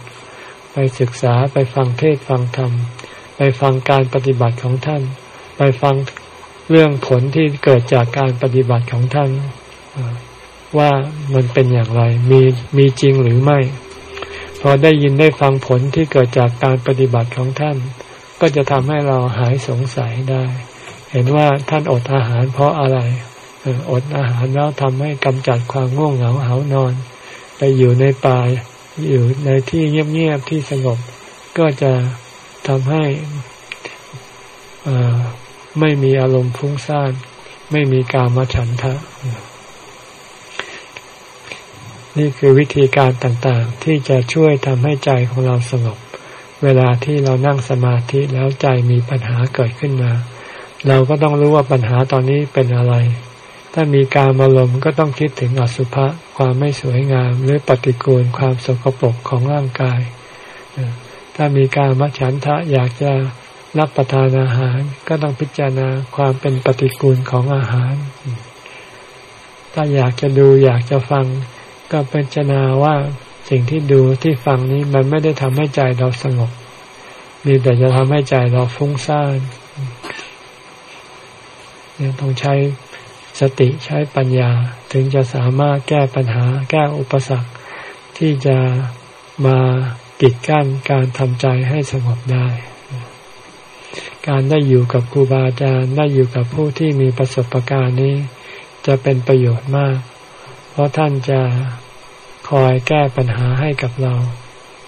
ไปศึกษาไปฟังเทศฟังธรรม ไปฟังการปฏิบัติของท่าน ไปฟังเรื่องผลที่เกิดจากการปฏิบัติของท่าน ว่ามันเป็นอย่างไร มีมีจริงหรือไม่ พอได้ยินได้ฟังผลที่เกิดจากการปฏิบัติของท่าน ก็จะทำให้เราหายสงสัยได้ เห็นว่าท่านอดอาหารเพราะอะไรอดอาหารแล้วทำให้กำจัดความง่วงเหงาเหานอน ไปอยู่ในป่าอยู่ในที่เงียบๆที่สงบ ก็จะทำให้ไม่มีอารมณ์ฟุ้งซ่าน ไม่มีการมาฉันทะ นี่คือวิธีการต่างๆ ที่จะช่วยทำให้ใจของเราสงบ เวลาที่เรานั่งสมาธิแล้วใจมีปัญหาเกิดขึ้นมา เราก็ต้องรู้ว่าปัญหาตอนนี้เป็นอะไร ถ้ามีการมาลมก็ต้องคิดถึงอสุภะความไม่สวยงาม หรือปฏิกูลความสกปรกของร่างกาย ถ้ามีการมัฉันทะอยากจะรับประทานอาหารก็ต้องพิจารณาความเป็นปฏิกูลของอาหาร ถ้าอยากจะดูอยากจะฟัง ก็พิจารณาว่าสิ่งที่ดูที่ฟังนี้มันไม่ได้ทำให้ใจเราสงบ มีแต่จะทำให้ใจเราฟุ้งซ่านเนี่ยต้องใช้สติใช้ปัญญา ถึงจะสามารถแก้ปัญหา แก้อุปสรรค ที่จะมากิดกั้นการทำใจให้สงบได้ การได้อยู่กับครูบาอาจารย์ได้อยู่กับผู้ที่มีประสบการณ์นี้ จะเป็นประโยชน์มาก ราะท่านจะคอยแก้ปัญหาให้กับเรา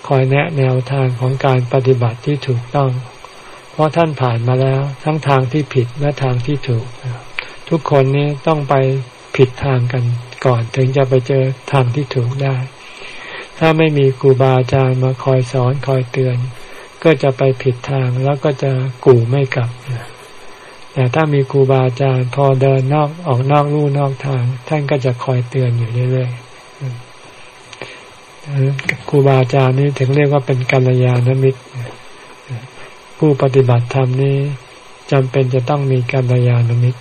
คอยแนะแนวทางของการปฏิบัติที่ถูกต้อง เพราะท่านผ่านมาแล้วทั้งทางที่ผิดและทางที่ถูก ทุกคนนี้ต้องไปผิดทางกันก่อนถึงจะไปเจอทางที่ถูกได้ ถ้าไม่มีครูบาอาจารย์มาคอยสอนคอยเตือน ก็จะไปผิดทางแล้วก็จะกู่ไม่กลับ แต่ถ้ามีครูบาอาจารย์พอเดินนอกออกนอกลู่นอกทาง ท่านก็จะคอยเตือนอยู่เรื่อยๆครูบาอาจารย์นี้ถึงเรียกว่าเป็นกัลยาณมิตรผู้ปฏิบัติธรรมนี้จำเป็นจะต้องมีกัลยาณมิตร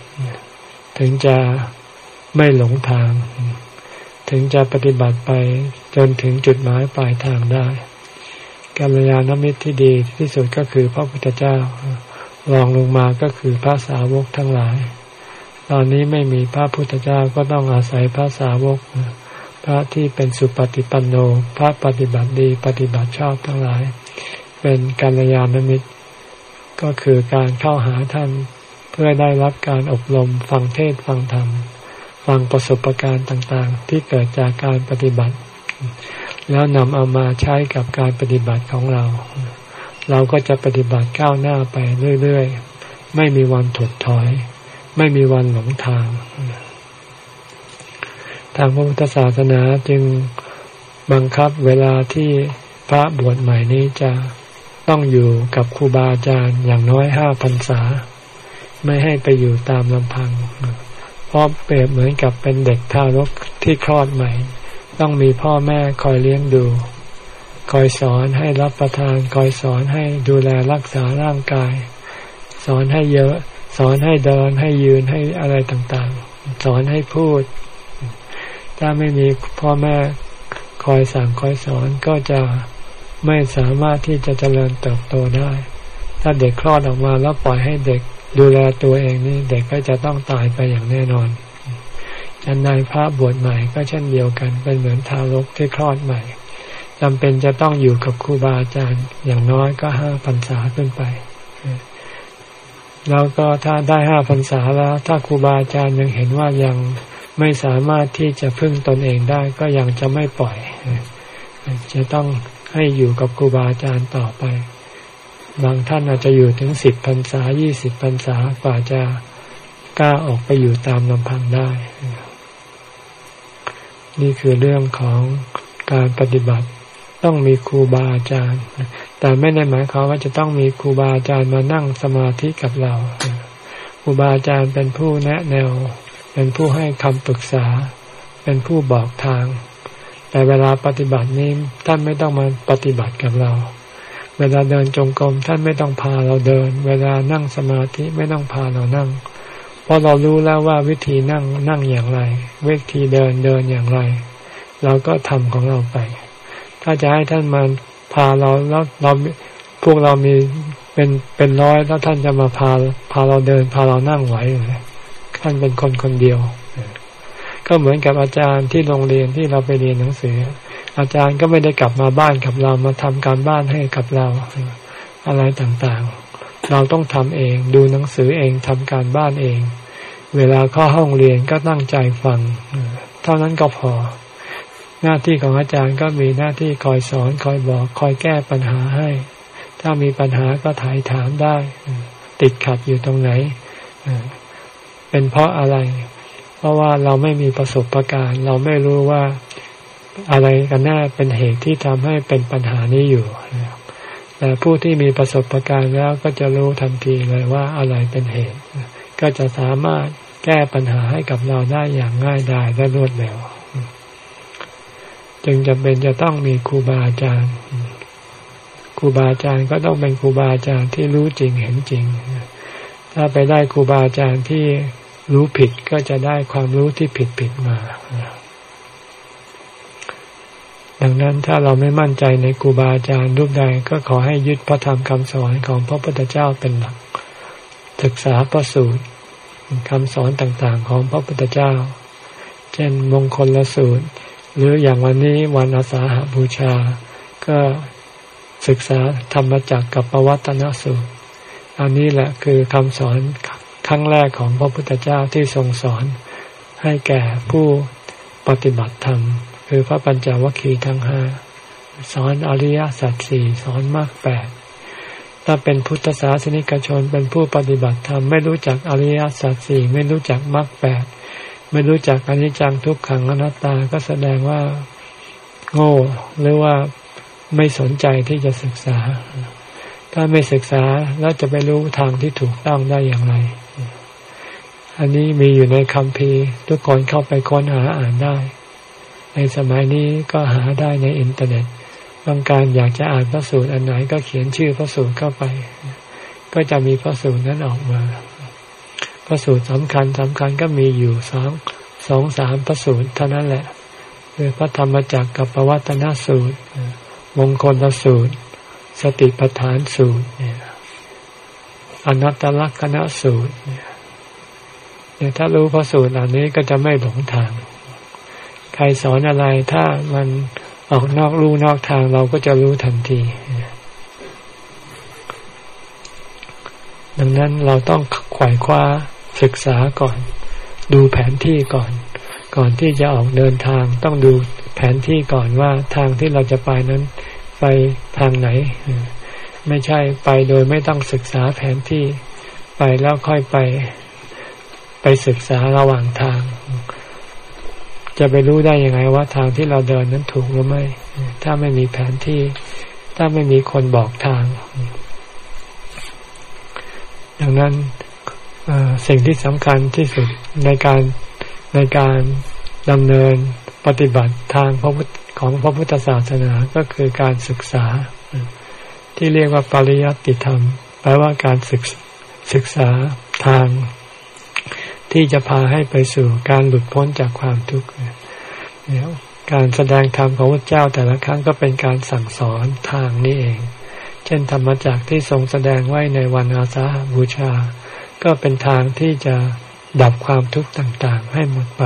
ถึงจะไม่หลงทาง ถึงจะปฏิบัติไปจนถึงจุดหมายปลายทางได้กัลยาณมิตรที่ดีที่สุดก็คือพระพุทธเจ้า รองลงมาก็คือพระสาวกทั้งหลาย ตอนนี้ไม่มีพระพุทธเจ้าก็ต้องอาศัยพระสาวก พระที่เป็นสุปฏิปันโน พระปฏิบัติดีปฏิบัติชอบทั้งหลาย เป็นกัลยาณมิตร ก็คือการเข้าหาท่านเพื่อได้รับการอบรมฟังเทศฟังธรรม ฟังประสบการณ์ต่างๆ ที่เกิดจากการปฏิบัติ แล้วนำเอามาใช้กับการปฏิบัติของเรา เราก็จะปฏิบัติก้าวหน้าไปเรื่อยๆ ไม่มีวันถดถอย ไม่มีวันหลงทาง ทางพระพุทธศาสนาจึงบังคับเวลาที่พระบวชใหม่นี้จะต้องอยู่กับครูบาอาจารย์อย่างน้อยห้าพรรษา ไม่ให้ไปอยู่ตามลำพัง เพราะเปรียบเหมือนกับเป็นเด็กทารกที่คลอดใหม่ ต้องมีพ่อแม่คอยเลี้ยงดู คอยสอนให้รับประทาน คอยสอนให้ดูแลรักษาร่างกาย สอนให้เยอะ สอนให้เดินให้ยืนให้อะไรต่างๆ สอนให้พูด ถ้าไม่มีพ่อแม่คอยสั่งคอยสอนก็จะไม่สามารถที่จะเจริญเติบโตได้ ถ้าเด็กคลอดออกมาแล้วปล่อยให้เด็กดูแลตัวเองนี่เด็กก็จะต้องตายไปอย่างแน่นอนอันในพระบวชใหม่ก็เช่นเดียวกันเป็นเหมือนทารกที่คลอดใหม่ จำเป็นจะต้องอยู่กับครูบาอาจารย์อย่างน้อยก็ห้าพรรษาขึ้นไป แล้วก็ถ้าได้ห้าพรรษาแล้ว ถ้าครูบาอาจารย์ยังเห็นว่ายังไม่สามารถที่จะพึ่งตนเองได้ก็ยังจะไม่ปล่อย จะต้องให้อยู่กับครูบาอาจารย์ต่อไป บางท่านอาจจะอยู่ถึงสิบพรรษายี่สิบพรรษากว่าจะกล้าออกไปอยู่ตามลำพังได้ นี่คือเรื่องของการปฏิบัติ ต้องมีครูบาอาจารย์ แต่ไม่ได้หมายความว่าจะต้องมีครูบาอาจารย์มานั่งสมาธิกับเราครูบาอาจารย์เป็นผู้แนะแนว เป็นผู้ให้คำปรึกษา เป็นผู้บอกทาง แต่เวลาปฏิบัตินี้ท่านไม่ต้องมาปฏิบัติกับเรา เวลาเดินจงกรมท่านไม่ต้องพาเราเดิน เวลานั่งสมาธิไม่ต้องพาเรานั่ง เพราะเรารู้แล้วว่าวิธีนั่งนั่งอย่างไร วิธีเดินเดินอย่างไร เราก็ทำของเราไป ถ้าจะให้ท่านมาพาเราแล้วเราพวกเรามีเป็นเป็นร้อยแล้วท่านจะมาพาพาเราเดิน พาเรานั่งไหวเลยท่านเป็นคนคนเดียว ก็เหมือนกับอาจารย์ที่โรงเรียนที่เราไปเรียนหนังสือ อาจารย์ก็ไม่ได้กลับมาบ้านกับเรามาทำการบ้านให้กับเราอะไรต่างๆ เราต้องทำเอง ดูหนังสือเองทำการบ้านเอง เวลาเข้าห้องเรียนก็ตั้งใจฟัง เท่านั้นก็พอ หน้าที่ของอาจารย์ก็มีหน้าที่คอยสอนคอยบอก คอยแก้ปัญหาให้ ถ้ามีปัญหาก็ถ่ายถามได้ ติดขัดอยู่ตรงไหน เป็นเพราะอะไร เพราะว่าเราไม่มีประสบการณ์ เราไม่รู้ว่าอะไรกันแน่เป็นเหตุที่ทำให้เป็นปัญหานี้อยู่แต่ผู้ที่มีประสบการณ์แล้วก็จะรู้ทันทีเลยว่าอะไรเป็นเหตุ ก็จะสามารถแก้ปัญหาให้กับเราได้อย่างง่ายดายและรวดเร็ว จึงจำเป็นจะต้องมีครูบาอาจารย์ครูบาอาจารย์ก็ต้องเป็นครูบาอาจารย์ที่รู้จริงเห็นจริง ถ้าไปได้ครูบาอาจารย์ที่รู้ผิดก็จะได้ความรู้ที่ผิดผิดมา ดังนั้นถ้าเราไม่มั่นใจในครูบาอาจารย์รูปใดก็ขอให้ยึดพระธรรมคำสอนของพระพุทธเจ้าเป็นหลัก ศึกษาประสูตรคำสอนต่างๆ ของพระพุทธเจ้า เช่นมงคลละสูตร หรืออย่างวันนี้วันอาสาหบูชา ก็ศึกษาธรรมจักรกับปวัตนสูตร อันนี้แหละคือคำสอนครั้งแรกของพระพุทธเจ้าที่ทรงสอนให้แก่ผู้ปฏิบัติธรรม คือพระปัญจวัคคีย์ทั้งห้าสอนอริยสัจสี่สอนมรรคแปดถ้าเป็นพุทธศาสนิกชนเป็นผู้ปฏิบัติธรรมไม่รู้จักอริยสัจสี่ไม่รู้จักมรรคแปด ไม่รู้จักอนิจจังทุกขังอนัตตาก็แสดงว่าโง่หรือว่าไม่สนใจที่จะศึกษา ถ้าไม่ศึกษาแล้วจะไปรู้ทางที่ถูกต้องได้อย่างไร อันนี้มีอยู่ในคำพีทุกคนเข้าไปค้นหาอ่านได้ ในสมัยนี้ก็หาได้ในอินเทอร์เน็ตบางการอยากจะอ่านพระสูตรอันไหนก็เขียนชื่อพระสูตรเข้าไป ก็จะมีพระสูตรนั้นออกมา พระสูตรสำคัญสำคัญก็มีอยู่สองสองสามพระสูตรเท่านั้นแหละคือพระธรรมจักรกับปวัตนสูตร มงคลสูตร สติปัฏฐานสูตรอนัตตลักษณะสูตรเนี่ยถ้ารู้พระสูตรเหล่านี้ก็จะไม่หลงทาง ใครสอนอะไรถ้ามันออกนอกรู้นอกทางเราก็จะรู้ทันทีดังนั้นเราต้องขวายคว้า ศึกษาก่อน ดูแผนที่ก่อน ก่อนที่จะออกเดินทาง ต้องดูแผนที่ก่อนว่าทางที่เราจะไปนั้น ไปทางไหน ไม่ใช่ไปโดยไม่ต้องศึกษาแผนที่ไปแล้วค่อยไปไปศึกษาระหว่างทาง จะไปรู้ได้ยังไงว่าทางที่เราเดินนั้นถูกหรือไม่ ถ้าไม่มีแผนที่ ถ้าไม่มีคนบอกทาง ดังนั้น สิ่งที่สำคัญที่สุดในการในการดำเนินปฏิบัติทางพระพุทธของพระพุทธศาสนาก็คือการศึกษา ที่เรียกว่าปริยัติธรรม แปลว่าการศึกศึกษาทาง ที่จะพาให้ไปสู่การหลุดพ้นจากความทุกข์เนี่ยการแสดงธรรมของพระเจ้าแต่ละครั้งก็เป็นการสั่งสอนทางนี้เอง เช่นธรรมจักที่ทรงแสดงไว้ในวันอาสาบูชา ก็เป็นทางที่จะดับความทุกข์ต่างๆ ให้หมดไป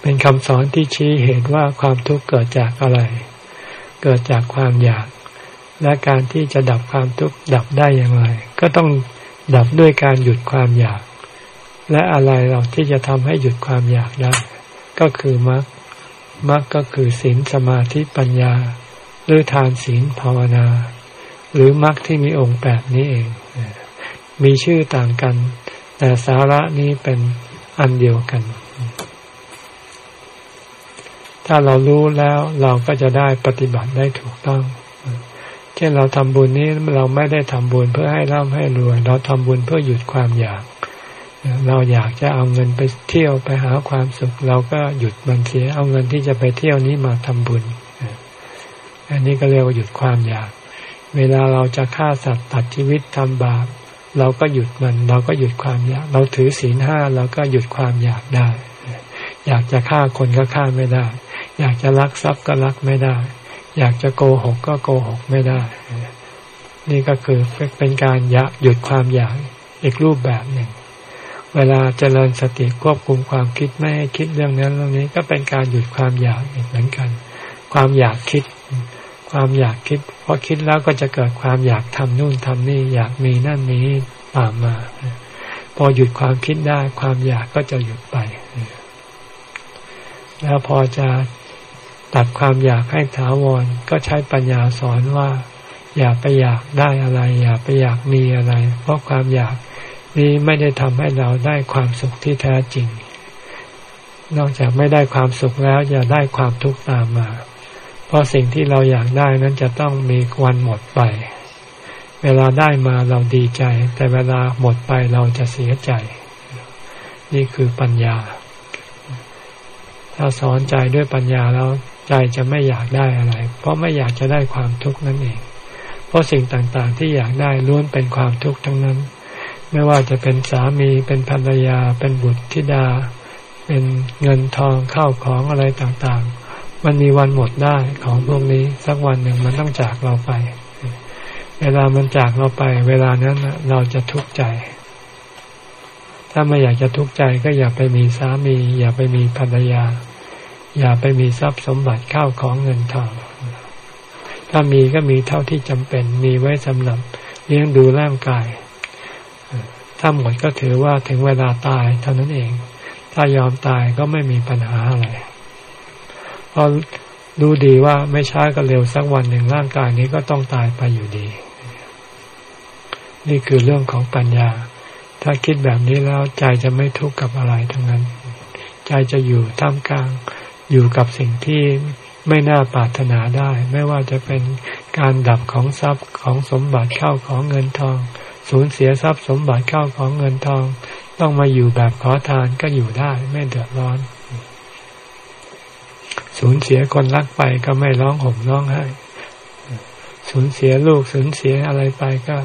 เป็นคำสอนที่ชี้เหตุว่าความทุกข์เกิดจากอะไร เกิดจากความอยาก และการที่จะดับความทุกข์ดับได้อย่างไร ก็ต้องดับด้วยการหยุดความอยาก และอะไรเราที่จะทำให้หยุดความอยากได้ ก็คือมรรคมรรคก็คือศีลสมาธิปัญญา หรือทานศีลภาวนา หรือมรรคที่มีองค์แปดนี้เอง มีชื่อต่างกัน แต่สาระนี้เป็นอันเดียวกัน ถ้าเรารู้แล้วเราก็จะได้ปฏิบัติได้ถูกต้องเช่นเราทำบุญนี้เราไม่ได้ทำบุญเพื่อให้ร่ำให้รวย เราทำบุญเพื่อหยุดความอยาก เราอยากจะเอาเงินไปเที่ยวไปหาความสุข เราก็หยุดมันเสียเอาเงินที่จะไปเที่ยวนี้มาทำบุญ อันนี้ก็เรียกว่าหยุดความอยาก เวลาเราจะฆ่าสัตว์ตัดชีวิตทำบาป เราก็หยุดมัน เราก็หยุดความอยาก เราถือศีลห้าเราก็หยุดความอยากได้ อยากจะฆ่าคนก็ฆ่าไม่ได้ อยากจะลักทรัพย์ก็ลักไม่ได้ อยากจะโกหกก็โกหกไม่ได้ นี่ก็คือเป็นการหยุดความอยากอีกรูปแบบหนึ่ง เวลาเจริญสติควบคุมความคิดไม่ให้คิดเรื่องนั้นเรื่องนี้ก็เป็นการหยุดความอยากอีกเหมือนกัน ความอยากคิด ความอยากคิดพอคิดแล้วก็จะเกิดความอยากทำนู่นทำนี่ อยากมีนั่นนี้ตามมา พอหยุดความคิดได้ ความอยากก็จะหยุดไป แล้วพอจะตัดความอยากให้ถาวรก็ใช้ปัญญาสอนว่า อย่าไปอยากได้อะไร อย่าไปอยากมีอะไร เพราะความอยากนี้ไม่ได้ทำให้เราได้ความสุขที่แท้จริง นอกจากไม่ได้ความสุขแล้วจะได้ความทุกข์ตามมา เพราะสิ่งที่เราอยากได้นั้นจะต้องมีวันหมดไป เวลาได้มาเราดีใจ แต่เวลาหมดไปเราจะเสียใจ นี่คือปัญญา ถ้าสอนใจด้วยปัญญาแล้วใจจะไม่อยากได้อะไร เพราะไม่อยากจะได้ความทุกข์นั่นเอง เพราะสิ่งต่างๆที่อยากได้ล้วนเป็นความทุกข์ทั้งนั้น ไม่ว่าจะเป็นสามีเป็นภรรยา เป็นบุตรธิดา เป็นเงินทองเข้าของอะไรต่างๆ มันมีวันหมดได้ของพวกนี้ สักวันหนึ่งมันต้องจากเราไป เวลามันจากเราไป เวลานั้นเราจะทุกข์ใจ ถ้าไม่อยากจะทุกข์ใจก็อย่าไปมีสามี อย่าไปมีภรรยา อย่าไปมีทรัพย์สมบัติเข้าของเงินทองถ้ามีก็มีเท่าที่จำเป็นมีไว้สำหรับเลี้ยงดูร่างกาย ถ้าหมดก็ถือว่าถึงเวลาตายเท่านั้นเอง ถ้ายอมตายก็ไม่มีปัญหาอะไร เพราะรู้ดีว่าไม่ช้าก็เร็วสักวันหนึ่งร่างกายนี้ก็ต้องตายไปอยู่ดี นี่คือเรื่องของปัญญา ถ้าคิดแบบนี้แล้วใจจะไม่ทุกข์กับอะไรทั้งนั้น ใจจะอยู่ท่ามกลาง อยู่กับสิ่งที่ไม่น่าปรารถนาได้ ไม่ว่าจะเป็นการดับของทรัพย์ของสมบัติเข้าของเงินทอง สูญเสียทรัพย์สมบัติเข้าของเงินทอง ต้องมาอยู่แบบขอทานก็อยู่ได้ไม่เดือดร้อน สูญเสียคนรักไปก็ไม่ร้องห่มร้องไห้สูญเสียลูกสูญเสียอะไรไปก็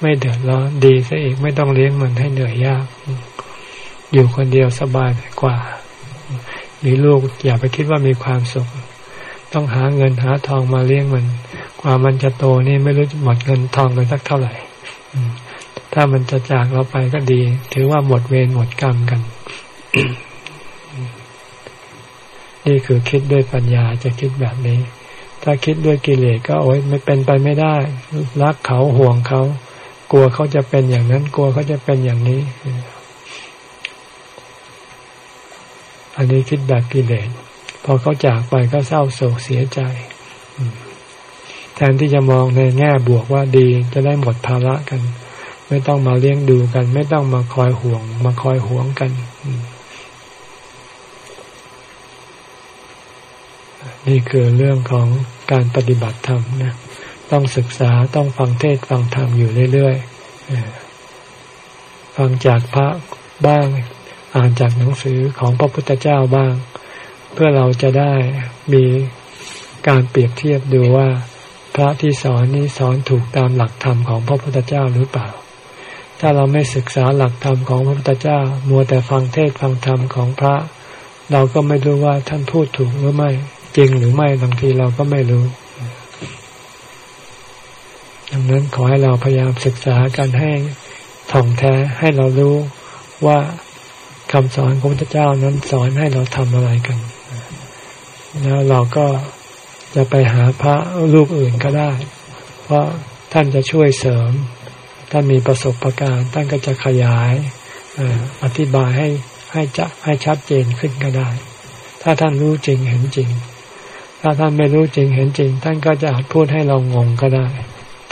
ไม่เดือดร้อนดีซะอีกไม่ต้องเลี้ยงมันให้เหนื่อยยาก อยู่คนเดียวสบายกว่า มีลูกอย่าไปคิดว่ามีความสุข ต้องหาเงินหาทองมาเลี้ยงมัน กว่ามันจะโตนี่ไม่รู้หมดเงินทองไปสักเท่าไหร่ถ้ามันจะจากเราไปก็ดี ถือว่าหมดเวรหมดกรรมกัน นี่คือคิดด้วยปัญญาจะคิดแบบนี้ ถ้าคิดด้วยกิเลสก็โอ๊ยไม่เป็นไปไม่ได้ รักเขาห่วงเขา กลัวเขาจะเป็นอย่างนั้น กลัวเขาจะเป็นอย่างนี้ อันนี้คิดแบบกิเลสพอเขาจากไปก็เศร้าโศกเสียใจแทนที่จะมองในแง่บวกว่าดีจะได้หมดภาระกัน ไม่ต้องมาเลี้ยงดูกัน ไม่ต้องมาคอยห่วง มาคอยห่วงกัน อื นี่คือเรื่องของการปฏิบัติธรรมนะต้องศึกษาต้องฟังเทศฟังธรรมอยู่เรื่อยๆฟังจากพระบ้าง อ่านจากหนังสือของพระพุทธเจ้าบ้าง เพื่อเราจะได้มีการเปรียบเทียบดูว่า พระที่สอนนี้สอนถูกตามหลักธรรมของพระพุทธเจ้าหรือเปล่า ถ้าเราไม่ศึกษาหลักธรรมของพระพุทธเจ้า มัวแต่ฟังเทศฟังธรรมของพระ เราก็ไม่รู้ว่าท่านพูดถูกหรือไม่ จริงหรือไม่บางทีเราก็ไม่รู้ดังนั้นขอให้เราพยายามศึกษากันให้ถ่องแท้ให้เรารู้ว่าคำสอนของพระเจ้านั้นสอนให้เราทำอะไรกัน แล้วเราก็จะไปหาพระรูปอื่นก็ได้ เพราะท่านจะช่วยเสริม ท่านมีประสบะการณ์ท่านก็จะขยายอธิบายให้ให้จะให้ชัดเจนขึ้นก็ได้ ถ้าท่านรู้จริงเห็นจริง ถ้าท่านไม่รู้จริงเห็นจริง ท่านก็จะอาจพูดให้เรางงก็ได้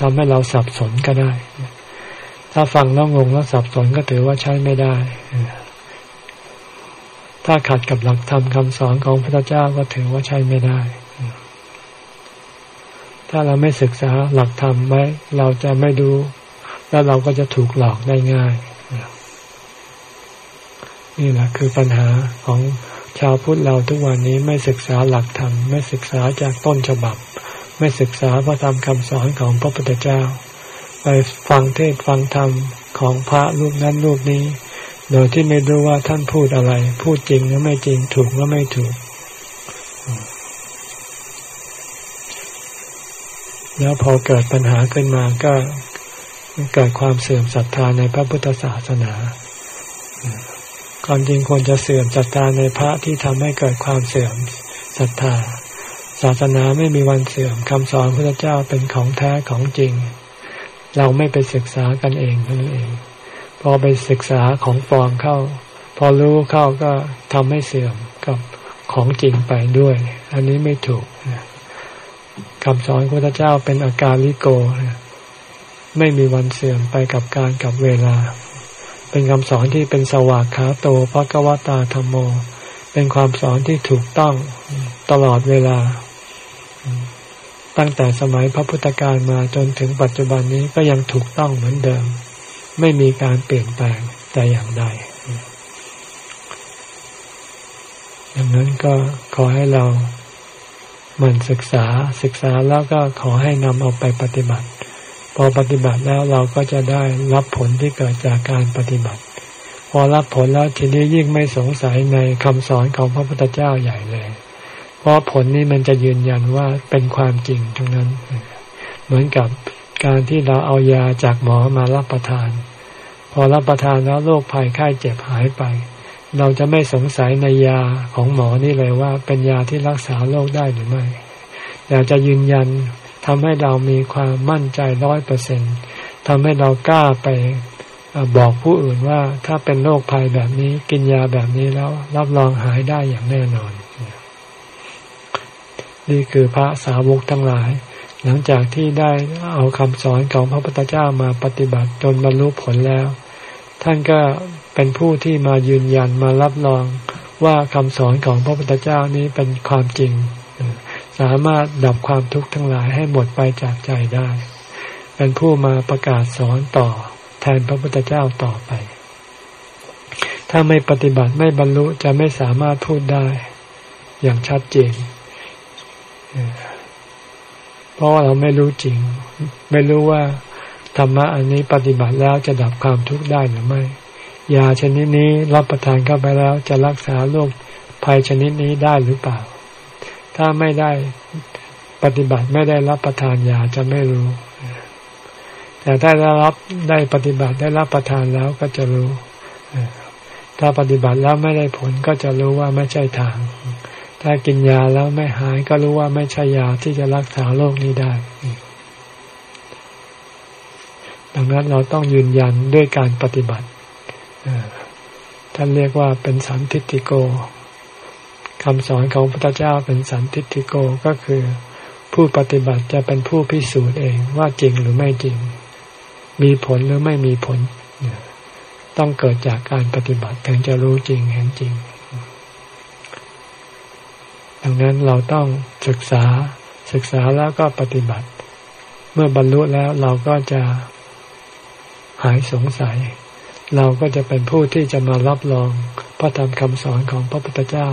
ทำให้เราสับสนก็ได้ ถ้าฟังแล้วงงแล้วสับสนก็ถือว่าใช้ไม่ได้ ถ้าขัดกับหลักธรรมคำสอนของพระเจ้าก็ถือว่าใช้ไม่ได้ ถ้าเราไม่ศึกษาหลักธรรมไว้เราจะไม่ดูแล้วเราก็จะถูกหลอกได้ง่าย นี่แหละคือปัญหาของ ชาวพุทธเราทุกวันนี้ไม่ศึกษาหลักธรรมไม่ศึกษาจากต้นฉบับ ไม่ศึกษาพระธรรมคำสอนของพระพุทธเจ้า ไปฟังเทศฟังธรรมของพระรูปนั้นรูปนี้ โดยที่ไม่รู้ว่าท่านพูดอะไร พูดจริงหรือไม่จริงถูกหรือไม่ถูก แล้วพอเกิดปัญหาขึ้นมาก็เกิดความเสื่อมศรัทธาในพระพุทธศาสนา ความจริงควรจะเสื่อมศรัทธาในพระที่ทำให้เกิดความเสื่อมศรัทธา ศาสนาไม่มีวันเสื่อมคำสอนพระเจ้าเป็นของแท้ของจริง เราไม่ไปศึกษากันเองนั่นเอง พอไปศึกษาของปลอมเข้า พอรู้เข้าก็ทำให้เสื่อมกับของจริงไปด้วย อันนี้ไม่ถูกคำสอนพระเจ้าเป็นอาการลิโก ไม่มีวันเสื่อมไปกับการกับเวลา เป็นคำสอนที่เป็นสวากขาโตพระกวตาธรรมโม เป็นความสอนที่ถูกต้องตลอดเวลา ตั้งแต่สมัยพระพุทธการมาจนถึงปัจจุบันนี้ก็ยังถูกต้องเหมือนเดิม ไม่มีการเปลี่ยนแปลงแต่อย่างใดดังนั้นก็ขอให้เราหมั่นศึกษาศึกษาแล้วก็ขอให้นำเอาไปปฏิบัติ อปฏิบัติแล้วเราก็จะได้รับผลที่เกิดจากการปฏิบัติ พอรับผลแล้วทีนี้ยิ่งไม่สงสัยในคำสอนของพระพุทธเจ้าใหญ่เลย เพราะผลนี้มันจะยืนยันว่าเป็นความจริงทั้งนั้น เหมือนกับการที่เราเอายาจากหมอมารับประทาน พอรับประทานแล้วโรคภัยไข้เจ็บหายไป เราจะไม่สงสัยในยาของหมอนี่เลยว่า เป็นยาที่รักษาโรคได้หรือไม่แต่จะยืนยัน ทำให้เรามีความมั่นใจร้อยเปอร์เซ็นทำให้เรากล้าไปบอกผู้อื่นว่าถ้าเป็นโรคภัยแบบนี้กินยาแบบนี้แล้ว รับรองหายได้อย่างแน่นอน นี่คือพระสาวกทั้งหลาย หลังจากที่ได้เอาคำสอนของพระพุทธเจ้ามาปฏิบัติจนบรรลุผลแล้ว ท่านก็เป็นผู้ที่มายืนยันมารับรองว่าคำสอนของพระพุทธเจ้านี้เป็นความจริง สามารถดับความทุกข์ทั้งหลายให้หมดไปจากใจได้ เป็นผู้มาประกาศสอนต่อแทนพระพุทธเจ้าต่อไป ถ้าไม่ปฏิบัติไม่บรรลุจะไม่สามารถพูดได้อย่างชัดเจน เพราะว่าเราไม่รู้จริง ไม่รู้ว่าธรรมะอันนี้ปฏิบัติแล้วจะดับความทุกข์ได้หรือไม่ ยาชนิดนี้รับประทานเข้าไปแล้วจะรักษาโรคภัยชนิดนี้ได้หรือเปล่า ถ้าไม่ได้ปฏิบัติไม่ได้รับประทานยาจะไม่รู้ แต่ถ้าได้รับได้ปฏิบัติได้รับประทานแล้วก็จะรู้ ถ้าปฏิบัติแล้วไม่ได้ผลก็จะรู้ว่าไม่ใช่ทาง ถ้ากินยาแล้วไม่หายก็รู้ว่าไม่ใช่ยาที่จะรักษาโรคนี้ได้ ดังนั้นเราต้องยืนยันด้วยการปฏิบัติท่านเรียกว่าเป็นสันทิติโก คำสอนของพระพุทธเจ้าเป็นสันทิติโกก็คือ ผู้ปฏิบัติจะเป็นผู้พิสูจน์เองว่าจริงหรือไม่จริง มีผลหรือไม่มีผล ต้องเกิดจากการปฏิบัติถึงจะรู้จริงเห็นจริง ดังนั้นเราต้องศึกษาศึกษาแล้วก็ปฏิบัติ เมื่อบรรลุแล้วเราก็จะหายสงสัย เราก็จะเป็นผู้ที่จะมารับรองพระธรรมคำสอนของพระพุทธเจ้า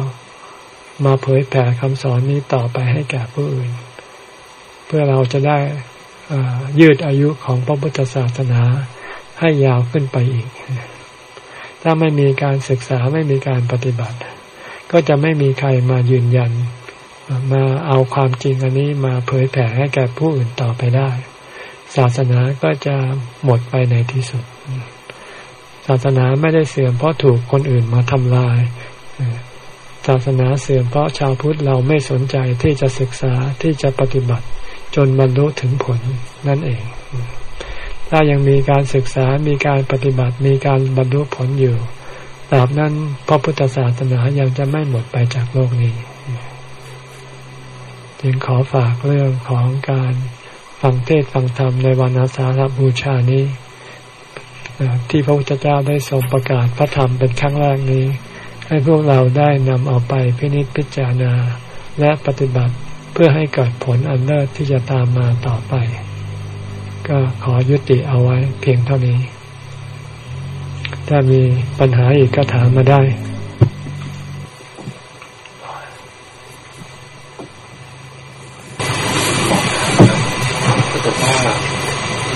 มาเผยแผ่คำสอนนี้ต่อไปให้แก่ผู้อื่น เพื่อเราจะได้ยืดอายุของพระพุทธศาสนาให้ยาวขึ้นไปอีก ถ้าไม่มีการศึกษาไม่มีการปฏิบัติ ก็จะไม่มีใครมายืนยัน มาเอาความจริงอันนี้มาเผยแผ่ให้แก่ผู้อื่นต่อไปได้ ศาสนาก็จะหมดไปในที่สุด ศาสนาไม่ได้เสื่อมเพราะถูกคนอื่นมาทำลาย ศาสนาเสื่อมเพราะชาวพุทธเราไม่สนใจที่จะศึกษาที่จะปฏิบัติ จนบรรลุถึงผลนั่นเอง ถ้ายังมีการศึกษามีการปฏิบัติมีการบรรลุผลอยู่ตราบนั้นพระพุทธศาสนายังจะไม่หมดไปจากโลกนี้ จึงขอฝากเรื่องของการฟังเทศฟังธรรมในวันอาสาฬบูชานี้ ที่พระพุทธเจ้าได้ทรงประกาศพระธรรมเป็นครั้งแรกนี้ ให้พวกเราได้นำเอาไปพินิจพิจารณา และปฏิบัติเพื่อให้เกิดผลอันเลิศที่จะตามมาต่อไป ก็ขอยุติเอาไว้เพียงเท่านี้ ถ้ามีปัญหาอีกก็ถามมาได้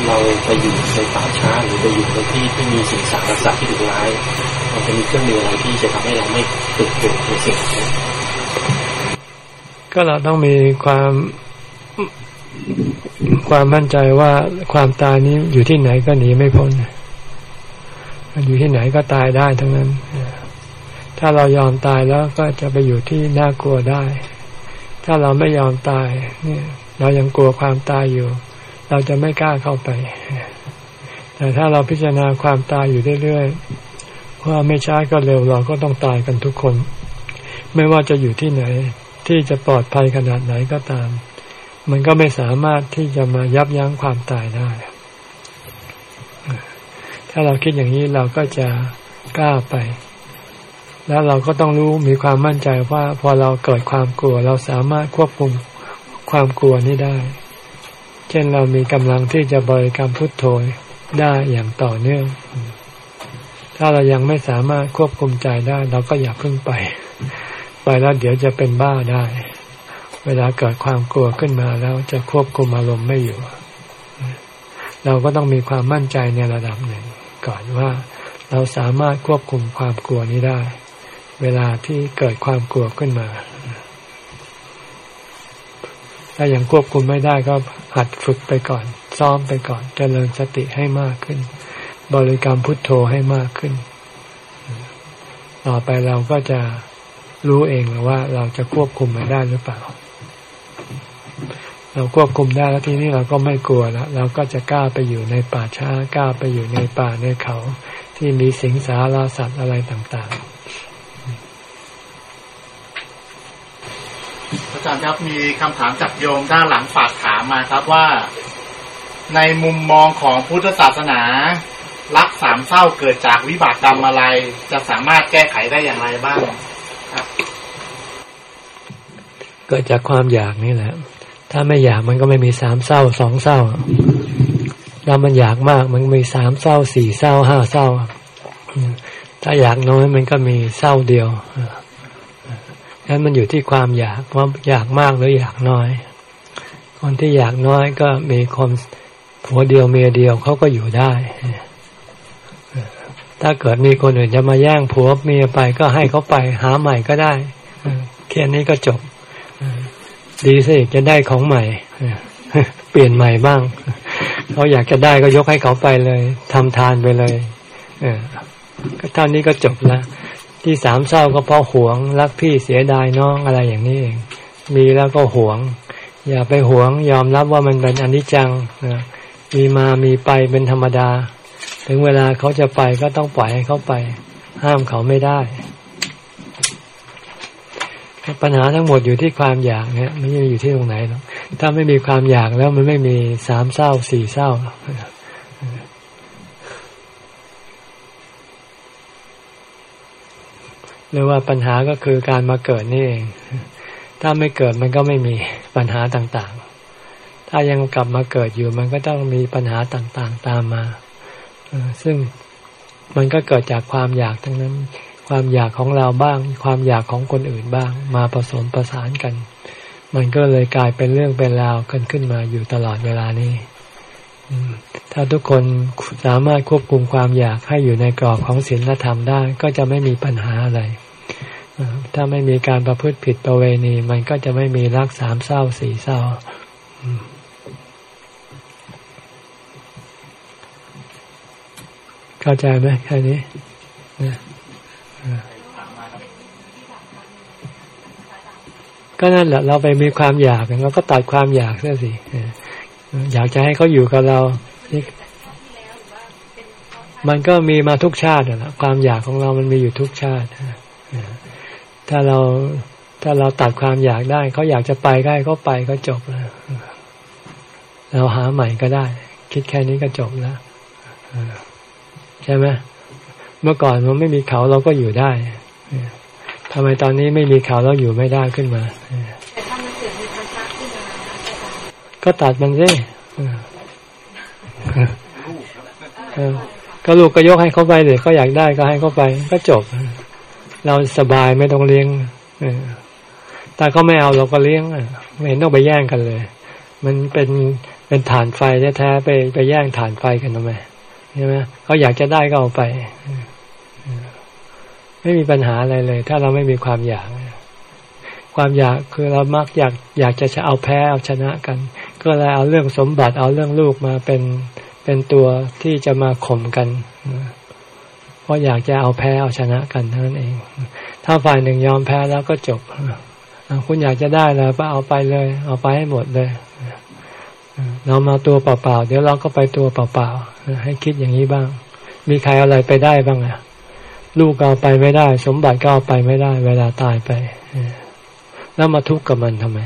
เราไปอยู่ในป่าช้าหรือไปอยู่ในที่ที่มีสิ่งสารสัตว์ที่ดุร้าย มันจะมีเครื่องมืออะไรที่จะทำให้เราไม่ตึกตกในสิ่งนี้ก็เราต้องมีความความมั่นใจว่าความตายนี้อยู่ที่ไหนก็หนีไม่พ้นอยู่ที่ไหนก็ตายได้ทั้งนั้น ถ้าเรายอมตายแล้วก็จะไปอยู่ที่น่ากลัวได้ ถ้าเราไม่ยอมตาย เนี่ย เรายังกลัวความตายอยู่ เราจะไม่กล้าเข้าไป แต่ถ้าเราพิจารณาความตายอยู่เรื่อย ว่าไม่ช้าก็เร็วเราก็ต้องตายกันทุกคน ไม่ว่าจะอยู่ที่ไหน ที่จะปลอดภัยขนาดไหนก็ตาม มันก็ไม่สามารถที่จะมายับยั้งความตายได้ ถ้าเราคิดอย่างนี้เราก็จะกล้าไป แล้วเราก็ต้องรู้มีความมั่นใจว่าพอเราเกิดความกลัว เราสามารถควบคุมความกลัวนี้ได้ เช่นเรามีกำลังที่จะบริกรรมพุทโธได้อย่างต่อเนื่อง ถ้าเรายังไม่สามารถควบคุมใจได้ เราก็อย่าเพิ่งไป ไปแล้วเดี๋ยวจะเป็นบ้าได้ เวลาเกิดความกลัวขึ้นมาแล้วจะควบคุมอารมณ์ไม่อยู่ เราก็ต้องมีความมั่นใจในระดับหนึ่ง ก่อนว่าเราสามารถควบคุมความกลัวนี้ได้ เวลาที่เกิดความกลัวขึ้นมา ถ้ายังควบคุมไม่ได้ก็หัดฝึกไปก่อน ซ้อมไปก่อนจเจริญสติให้มากขึ้น บริกรรมพุทโธให้มากขึ้น ต่อไปเราก็จะรู้เองว่าเราจะควบคุมมันได้หรือเปล่า เราควบคุมได้แล้วทีนี้เราก็ไม่กลัวแล้วเราก็จะกล้าไปอยู่ในป่าช้ากล้าไปอยู่ในป่าในเขา ที่มีสิงสาราสัตว์อะไรต่าง ๆอาจารย์ครับมีคำถามจากโยมด้านหลังฝากถามมาครับว่า ในมุมมองของพุทธศาสนา รักสามเศร้าเกิดจากวิบากกรรมอะไร จะสามารถแก้ไขได้อย่างไรบ้างครับ เกิดจากความอยากนี่แหละ ถ้าไม่อยากมันก็ไม่มีสามเศร้าสองเศร้าถ้ามันอยากมากมันมีสามเศร้าสี่เศร้าห้าเศร้าถ้าอยากน้อยมันก็มีเศร้าเดียวนั้นมันอยู่ที่ความอยากว่าอยากมากหรืออยากน้อย คนที่อยากน้อยก็มีคนผัวเดียวเมียเดียวเขาก็อยู่ได้ ถ้าเกิดมีคนอื่นจะมาแย่งผัวเมียไปก็ให้เขาไปหาใหม่ก็ได้แค่นี้ก็จบ ดีสิจะได้ของใหม่ เปลี่ยนใหม่บ้างเขาอยากจะได้ก็ยกให้เขาไปเลยทำทานไปเลยเออเท่านี้ก็จบล้วที่สามเศร้าก็เพราะหวง รักพี่เสียดายน้องอะไรอย่างนี้เองมีแล้วก็หวง อย่าไปหวง ยอมรับว่ามันเป็นอนิจจังมีมามีไปเป็นธรรมดา ถึงเวลาเขาจะไปก็ต้องปล่อยให้เขาไป ห้ามเขาไม่ได้ ปัญหาทั้งหมดอยู่ที่ความอยากเนี่ยไม่ใช่อยู่ที่ตรงไหนหรอกถ้าไม่มีความอยากแล้วมันไม่มีสามเศร้าสี่เศร้าหรือว่าปัญหาก็คือการมาเกิดนี่เอง ถ้าไม่เกิดมันก็ไม่มีปัญหาต่างๆ ถ้ายังกลับมาเกิดอยู่มันก็ต้องมีปัญหาต่างๆ ตามมา ซึ่งมันก็เกิดจากความอยากทั้งนั้น ความอยากของเราบ้าง ความอยากของคนอื่นบ้าง มาผสมประสานกัน มันก็เลยกลายเป็นเรื่องเป็นราวกันขึ้นมาอยู่ตลอดเวลานี้ถ้าทุกคนสามารถควบคุมความอยากให้อยู่ในกรอบของศีลธรรมได้ ก็จะไม่มีปัญหาอะไร ถ้าไม่มีการประพฤติผิดประเวณี มันก็จะไม่มีรักสามเศร้าสี่เศร้า เข้าใจไหมแค่นี้ก็นั่นแหละ เราไปมีความอยากเราก็ตัดความอยากเสียสิอยากจะให้เขาอยู่กับเรามันก็มีมาทุกชาติแหละความอยากของเรามันมีอยู่ทุกชาติถ้าเราถ้าเราตัดความอยากได้เขาอยากจะไปได้เขาไปก็จบแล้วเราหาใหม่ก็ได้ คิดแค่นี้ก็จบแล้ว ใช่ไหมเมื่อก่อนมันไม่มีเขาเราก็อยู่ได้ทำไมตอนนี้ไม่มีเขาเราอยู่ไม่ได้ขึ้นมาแต่ถ้ามันเกิดมีพันธะขึ้นมาก็ตัดมันสิก็ลูกก็ยกให้เขาไปเลยเขาอยากได้ก็ให้เขาไป ก็จบ เราสบายไม่ต้องเลี้ยงแต่เขาไม่เอาเราก็เลี้ยงไม่เห็นต้องไปแย่งกันเลย มันเป็นเป็นฐานไฟแท้ๆไปไปแย่งฐานไฟกันทำไม ใช่ไหมเขาอยากจะได้ก็เอาไปไม่มีปัญหาอะไรเลย ถ้าเราไม่มีความอยาก ความอยากคือเรามักอยากอยากจะเอาแพ้เอาชนะกัน ก็เลยเอาเรื่องสมบัติเอาเรื่องลูกมาเป็นเป็นตัวที่จะมาข่มกันเพราะอยากจะเอาแพ้เอาชนะกันเท่านั้นเอง ถ้าฝ่ายหนึ่งยอมแพ้แล้วก็จบคุณอยากจะได้แล้วก็เอาไปเลย เอาไปให้หมดเลยเรามาตัวเปล่าๆเดี๋ยวเราก็ไปตัวเปล่าๆ ให้คิดอย่างนี้บ้าง มีใครอะไรไปได้บ้างอะลูกเอาไปไม่ได้ สมบัติก็เอาไปไม่ได้ เวลาตายไปแล้วมาทุกข์กับมันทำไม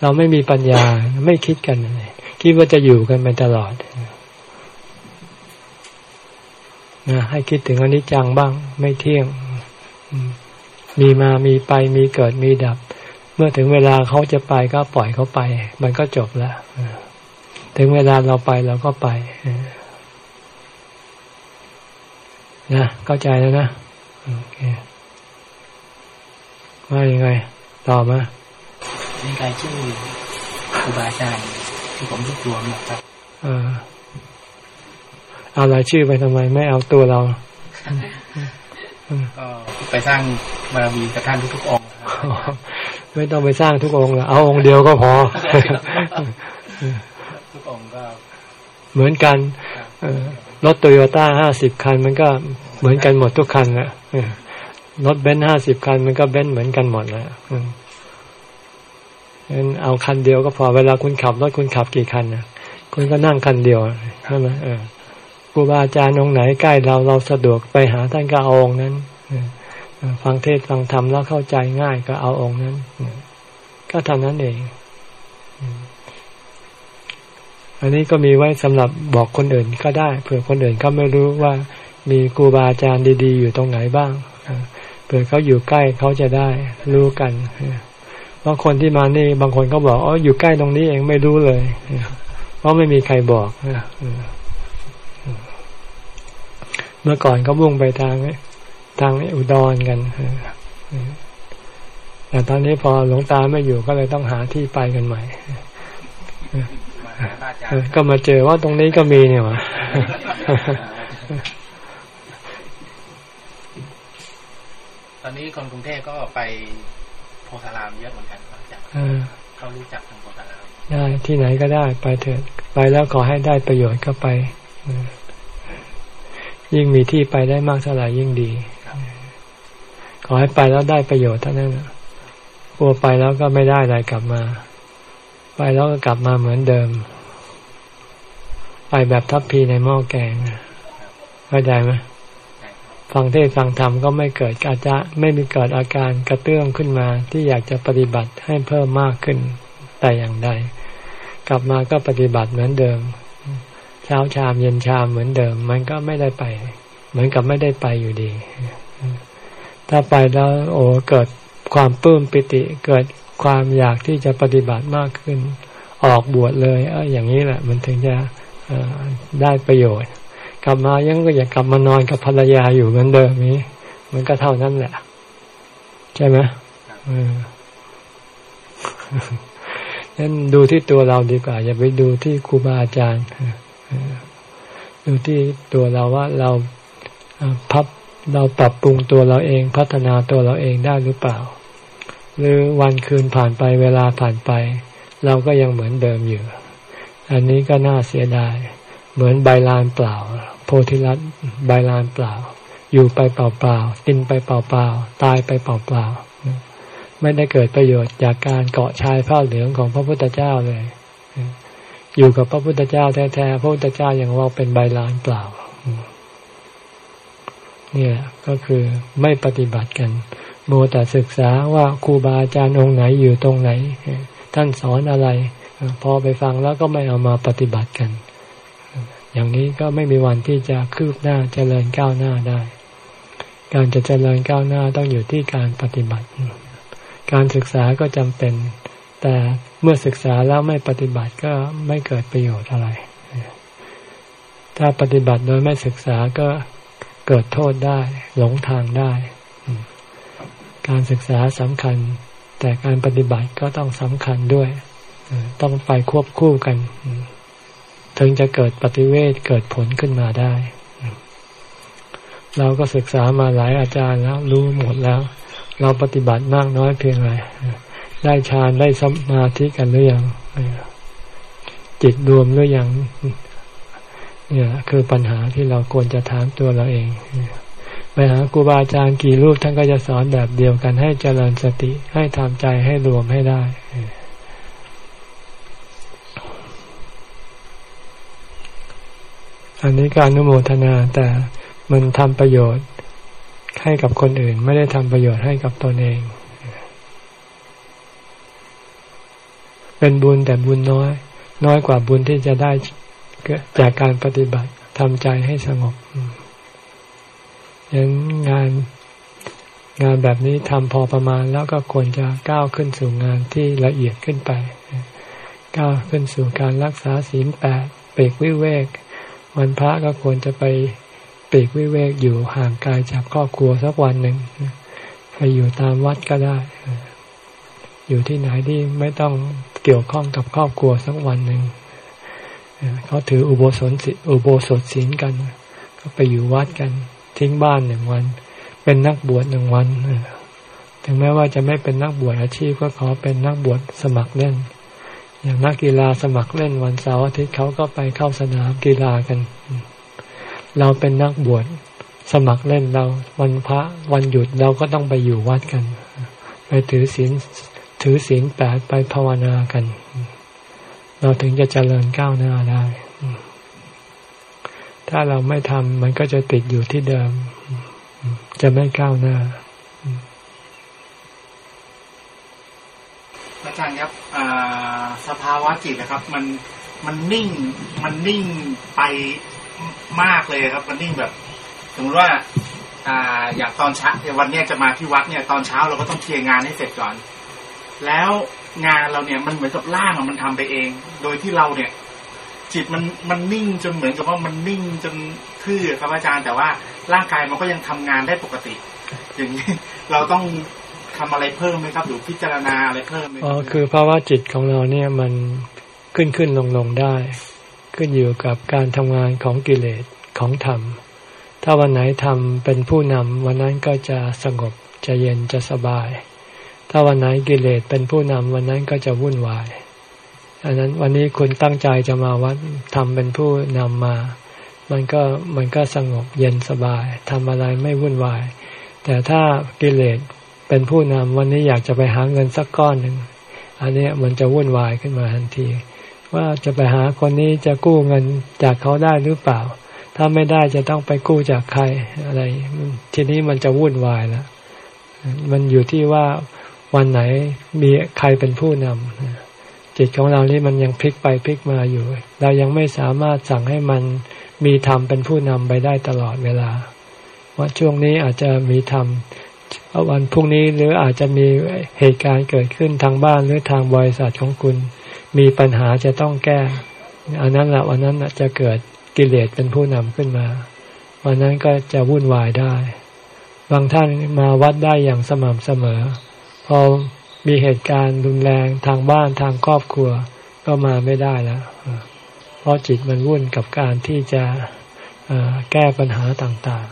เราไม่มีปัญญาไม่คิดกันเลยคิดว่าจะอยู่กันไปตลอดนะให้คิดถึงอนิจจังบ้าง ไม่เที่ยง มีมามีไปมีเกิดมีดับ เมื่อถึงเวลาเขาจะไปก็ปล่อยเขาไป มันก็จบแล้ว ถึงเวลาเราไปเราก็ไปนะเข้าใจแล้วนะโอเคว่ายังไงต่อมาในการชื่อครูบาอาจารย์ที่ผมรวบรวมนะครับเออเอารายชื่อไปทำไม ไม่เอาตัวเราก็ไปสร้างบารมีกับท่านทุกๆองค์ไม่ต้องไปสร้างทุกองค์เอาองค์เดียวก็พอทุกองค์ก็ เหมือนกันรถโตโยต้าห้าสิบคัน มันก็เหมือนกันหมดทุกคันแหละรถเบนซ์ห้าสิบคัน มันก็เบนซ์เหมือนกันหมดแหละงั้นเอาคันเดียวก็พอเวลาคุณขับรถคุณขับกี่คันนะคุณก็นั่งคันเดียวใช่ไหมครูบาอาจารย์องไหนใกล้เราเราสะดวกไปหาท่านก็เอาองนั้นฟังเทศฟังธรรมแล้วเข้าใจง่ายก็เอาองค์นั้น ก็เท่านั้นเอง อันนี้ก็มีไว้สำหรับบอกคนอื่นก็ได้เผื่อคนอื่นเขาไม่รู้ว่ามีครูบาอาจารย์ดี ๆ อยู่ตรงไหนบ้างเผื่อเขาอยู่ใกล้เขาจะได้รู้กันบางคนที่มานี่บางคนก็บอกอ๋ออยู่ใกล้ตรงนี้เองไม่รู้เลยเพราะไม่มีใครบอกเมื่อก่อนก็มุ่งไปทางทางอุดรกันแต่ตอนนี้พอหลวงตาไม่อยู่ก็เลยต้องหาที่ไปกันใหม่ ก็มาเจอว่าตรงนี้ก็มีเนี่ยวะตอนนี้คนกรุงเทพก็ไปโพธารามเยอะเหมือนกันครับอาจารย์เขารู้จักทางโพธารามได้ที่ไหนก็ได้ไปเถิดไปแล้วขอให้ได้ประโยชน์ก็ไปยิ่งมีที่ไปได้มากเท่าไหร่ยิ่งดีขอให้ไปแล้วได้ประโยชน์เท่านั้นกลัวไปแล้วก็ไม่ได้อะไรกลับมา ไปแล้วก็กลับมาเหมือนเดิม ไปแบบทัพพีในหม้อแกงเข้าใจไหมฟังเทศฟังธรรมก็ไม่เกิดอาจะไม่มีเกิดอาการกระเตื้องขึ้นมา ที่อยากจะปฏิบัติให้เพิ่มมากขึ้นแต่อย่างใด กลับมาก็ปฏิบัติเหมือนเดิม เช้าชามเย็นชามเหมือนเดิม มันก็ไม่ได้ไป เหมือนกับไม่ได้ไปอยู่ดี ถ้าไปแล้วโอ้เกิดความปลื้มปิติเกิด ความอยากที่จะปฏิบัติมากขึ้น ออกบวชเลยเอออย่างนี้แหละ มันถึงจะได้ประโยชน์ กลับมายังก็อยากกลับมานอนกับภรรยาอยู่เหมือนเดิมนี้ มันก็เท่านั้นแหละ ใช่ไหมนั่นดูที่ตัวเราดีกว่า อย่าไปดูที่ครูบาอาจารย์ดูที่ตัวเราว่าเราพับเราปรับปรุงตัวเราเอง พัฒนาตัวเราเองได้หรือเปล่า หรือวันคืนผ่านไปเวลาผ่านไป เราก็ยังเหมือนเดิมอยู่ อันนี้ก็น่าเสียดาย เหมือนใบลานเปล่า โพธิรัตใบลานเปล่า อยู่ไปเปล่าๆกินไปเปล่าๆตายไปเปล่าๆไม่ได้เกิดประโยชน์จากการเกาะชายผ้าเหลืองของพระพุทธเจ้าเลย อยู่กับพระพุทธเจ้าแท้ๆพระพุทธเจ้าย่างว่าเป็นใบลานเปล่าเนี่ยก็คือไม่ปฏิบัติกัน โมแต่ศึกษาว่าครูบาอาจารย์องค์ไหนอยู่ตรงไหน ท่านสอนอะไร พอไปฟังแล้วก็ไม่เอามาปฏิบัติกัน อย่างนี้ก็ไม่มีวันที่จะคืบหน้าเจริญก้าวหน้าได้ การจะเจริญก้าวหน้าต้องอยู่ที่การปฏิบัติ การศึกษาก็จำเป็น แต่เมื่อศึกษาแล้วไม่ปฏิบัติก็ไม่เกิดประโยชน์อะไร ถ้าปฏิบัติโดยไม่ศึกษาก็เกิดโทษได้ หลงทางได้ การศึกษาสำคัญ แต่การปฏิบัติก็ต้องสำคัญด้วย ต้องไปควบคู่กัน ถึงจะเกิดปฏิเวทเกิดผลขึ้นมาได้ เราก็ศึกษามาหลายอาจารย์แล้วรู้หมดแล้ว เราปฏิบัติมากน้อยเพียงไรได้ฌานได้สมาธิกันหรือยังจิตรวมหรือยังเนี่ยคือปัญหาที่เราควรจะถามตัวเราเอง ไปหาครูบาอาจารย์กี่รูปท่านก็จะสอนแบบเดียวกันให้เจริญสติให้ทำใจให้รวมให้ได้อันนี้การนุโมทนาแต่มันทำประโยชน์ให้กับคนอื่น ไม่ได้ทำประโยชน์ให้กับตนเอง เป็นบุญแต่บุญน้อย น้อยกว่าบุญที่จะได้จากการปฏิบัติทำใจให้สงบ ยังงานงานแบบนี้ทำพอประมาณแล้วก็ควรจะก้าวขึ้นสู่งานที่ละเอียดขึ้นไป ก้าวขึ้นสู่การรักษาศีลแปดเปกวิเวก วันพระก็ควรจะไปปีกวิเวกอยู่ห่างไกลจากครอบครัวสักวันหนึ่งไปอยู่ตามวัดก็ได้ อยู่ที่ไหนที่ไม่ต้องเกี่ยวข้องกับครอบครัวสักวันหนึ่งเขาถืออุโบสถอุโบสถศีลกัน ก็ไปอยู่วัดกัน ทิ้งบ้านหนึ่งวัน เป็นนักบวชหนึ่งวันถึงแม้ว่าจะไม่เป็นนักบวชอาชีพก็ขอเป็นนักบวชสมัครเล่น อย่างนักกีฬาสมัครเล่นวันเสาร์อาทิตย์เขาก็ไปเข้าสนามกีฬากัน เราเป็นนักบวชสมัครเล่นเราวันพระวันหยุดเราก็ต้องไปอยู่วัดกัน ไปถือศีลถือศีลแปดไปภาวนากัน เราถึงจะเจริญก้าวหน้าได้ ถ้าเราไม่ทำมันก็จะติดอยู่ที่เดิม จะไม่ก้าวหน้า อาจารย์ครับสภาวะจิตนะครับ มันมันนิ่ง มันนิ่งไปมากเลยครับ มันนิ่งแบบสมมติว่าอ่าอย่างตอนเช้าวันนี้จะมาที่วัดเนี่ยตอนเช้าเราก็ต้องเคลียร์งานให้เสร็จก่อน แล้วงานเราเนี่ยมันเหมือนกับร่างมันทำไปเอง โดยที่เราเนี่ย จิตมันมันนิ่งจนเหมือนกับว่ามันนิ่งจนทื่อครับอาจารย์ แต่ว่าร่างกายมันก็ยังทำงานได้ปกติ อย่างนี้เราต้องทำอะไรเพิ่มไหมครับ หรือพิจารณาอะไรเพิ่มไหมอ๋อคือเพราะว่าจิตของเราเนี่ยมันขึ้นขึ้นลงลงได้ ขึ้นอยู่กับการทำงานของกิเลสของธรรม ถ้าวันไหนทำเป็นผู้นำวันนั้นก็จะสงบจะเย็นจะสบาย ถ้าวันไหนกิเลสเป็นผู้นำวันนั้นก็จะวุ่นวาย อันนั้นวันนี้คุณตั้งใจจะมาวัดทำเป็นผู้นำมา มันก็มันก็สงบเย็นสบายทำอะไรไม่วุ่นวาย แต่ถ้ากิเลสเป็นผู้นำวันนี้อยากจะไปหาเงินสักก้อนหนึ่งอันนี้มันจะวุ่นวายขึ้นมาทันที ว่าจะไปหาคนนี้จะกู้เงินจากเขาได้หรือเปล่า ถ้าไม่ได้จะต้องไปกู้จากใครอะไร ทีนี้มันจะวุ่นวายแล้วมันอยู่ที่ว่าวันไหนมีใครเป็นผู้นำ จิตของเรานี่มันยังพลิกไปพลิกมาอยู่ เรายังไม่สามารถสั่งให้มันมีธรรมเป็นผู้นำไปได้ตลอดเวลา ว่าช่วงนี้อาจจะมีธรรมวันพรุ่งนี้หรืออาจจะมีเหตุการณ์เกิดขึ้นทางบ้านหรือทางบริษัทของคุณ มีปัญหาจะต้องแก้ อันนั้นแหละวันนั้นจะเกิดกิเลสเป็นผู้นำขึ้นมา วันนั้นก็จะวุ่นวายได้ บางท่านมาวัดได้อย่างสม่ำเสมอ พอ มีเหตุการณ์รุนแรงทางบ้านทางครอบครัวก็มาไม่ได้แล้วเพราะจิตมันวุ่นกับการที่จะแก้ปัญหาต่าง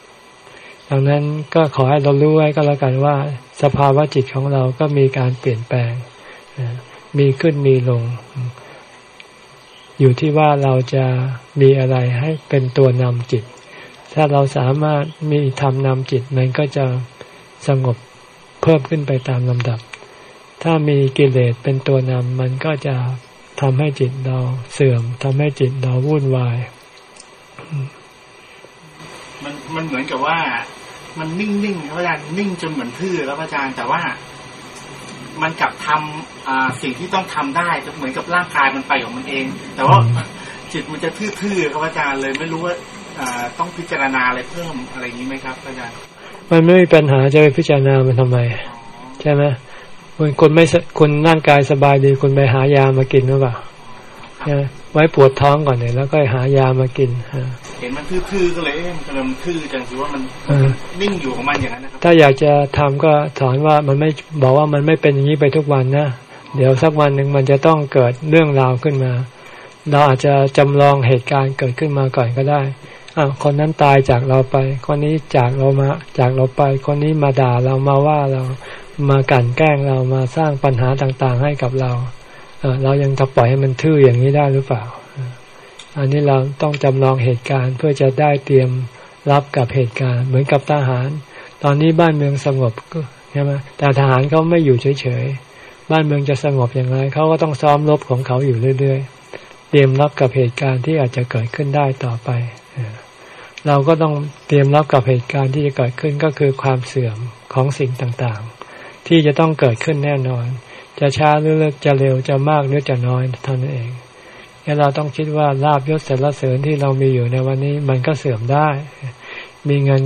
ๆ ดังนั้นก็ขอให้เรารู้ไว้ก็แล้วกันว่า สภาวะจิตของเราก็มีการเปลี่ยนแปลง มีขึ้นมีลง อยู่ที่ว่าเราจะมีอะไรให้เป็นตัวนำจิต ถ้าเราสามารถมีทำนำจิตมันก็จะสงบ เพิ่มขึ้นไปตามลำดับ ถ้ามีกิเลสเป็นตัวนำมันก็จะทำให้จิตเราเสื่อมทำให้จิตเราวุ่นวาย มันมันเหมือนกับว่า มันนิ่งๆพระอาจารย์นิ่งจนเหมือนทื่อแล้วพระอาจารย์แต่ว่ามันกลับทำสิ่งที่ต้องทำได้จะเหมือนกับร่างกายมันไปของมันเอง แต่ว่าจิตมันจะทื่อๆครับอาจารย์เลยไม่รู้ว่าต้องพิจารณาอะไรเพิ่มอะไรนี้ไหมครับอาจารย์ มันไม่มีปัญหาจะไปพิจารณามันทำไม ใช่ไหมคนไม่คนร่างกายสบายดีคุณไปหายามากินหรือเปล่าไว้ปวดท้องก่อนเนี่ยแล้วก็หายามากินเห็นมันทื่อๆก็เลยมันมันทื่อจังคือว่ามันนิ่งอยู่ของมันอย่างนั้นนะครับถ้าอยากจะทำก็ถอนว่ามันไม่บอกว่ามันไม่เป็นอย่างนี้ไปทุกวันนะเดี๋ยวสักวันหนึ่งมันจะต้องเกิดเรื่องราวขึ้นมา เราอาจจะจำลองเหตุการณ์เกิดขึ้นมาก่อนก็ได้อ่า คนนั้นตายจากเราไป คนนี้จากเรามาจากเราไป คนนี้มาด่าเรามาว่าเรามากั่นแกล้งเรามาสร้างปัญหาต่างๆ ให้กับเราเรายังจะปล่อยให้มันทื่ออย่างนี้ได้หรือเปล่า อันนี้เราต้องจำลองเหตุการณ์เพื่อจะได้เตรียมรับกับเหตุการณ์ เหมือนกับทหาร ตอนนี้บ้านเมืองสงบใช่ไหมแต่ทหารเขาไม่อยู่เฉยๆบ้านเมืองจะสงบอย่างไรเขาก็ต้องซ้อมรบของเขาอยู่เรื่อยๆ เตรียมรับกับเหตุการณ์ที่อาจจะเกิดขึ้นได้ต่อไป เราก็ต้องเตรียมรับกับเหตุการณ์ที่จะเกิดขึ้นก็คือความเสื่อมของสิ่งต่างๆ ที่จะต้องเกิดขึ้นแน่นอน จะช้าหรือเล็กจะเร็วจะมากหรือจะน้อยเท่านั้นเองเราต้องคิดว่าลาบยศเสรเสริญที่เรามีอยู่ในวันนี้มันก็เสื่อมได้ มีเงิน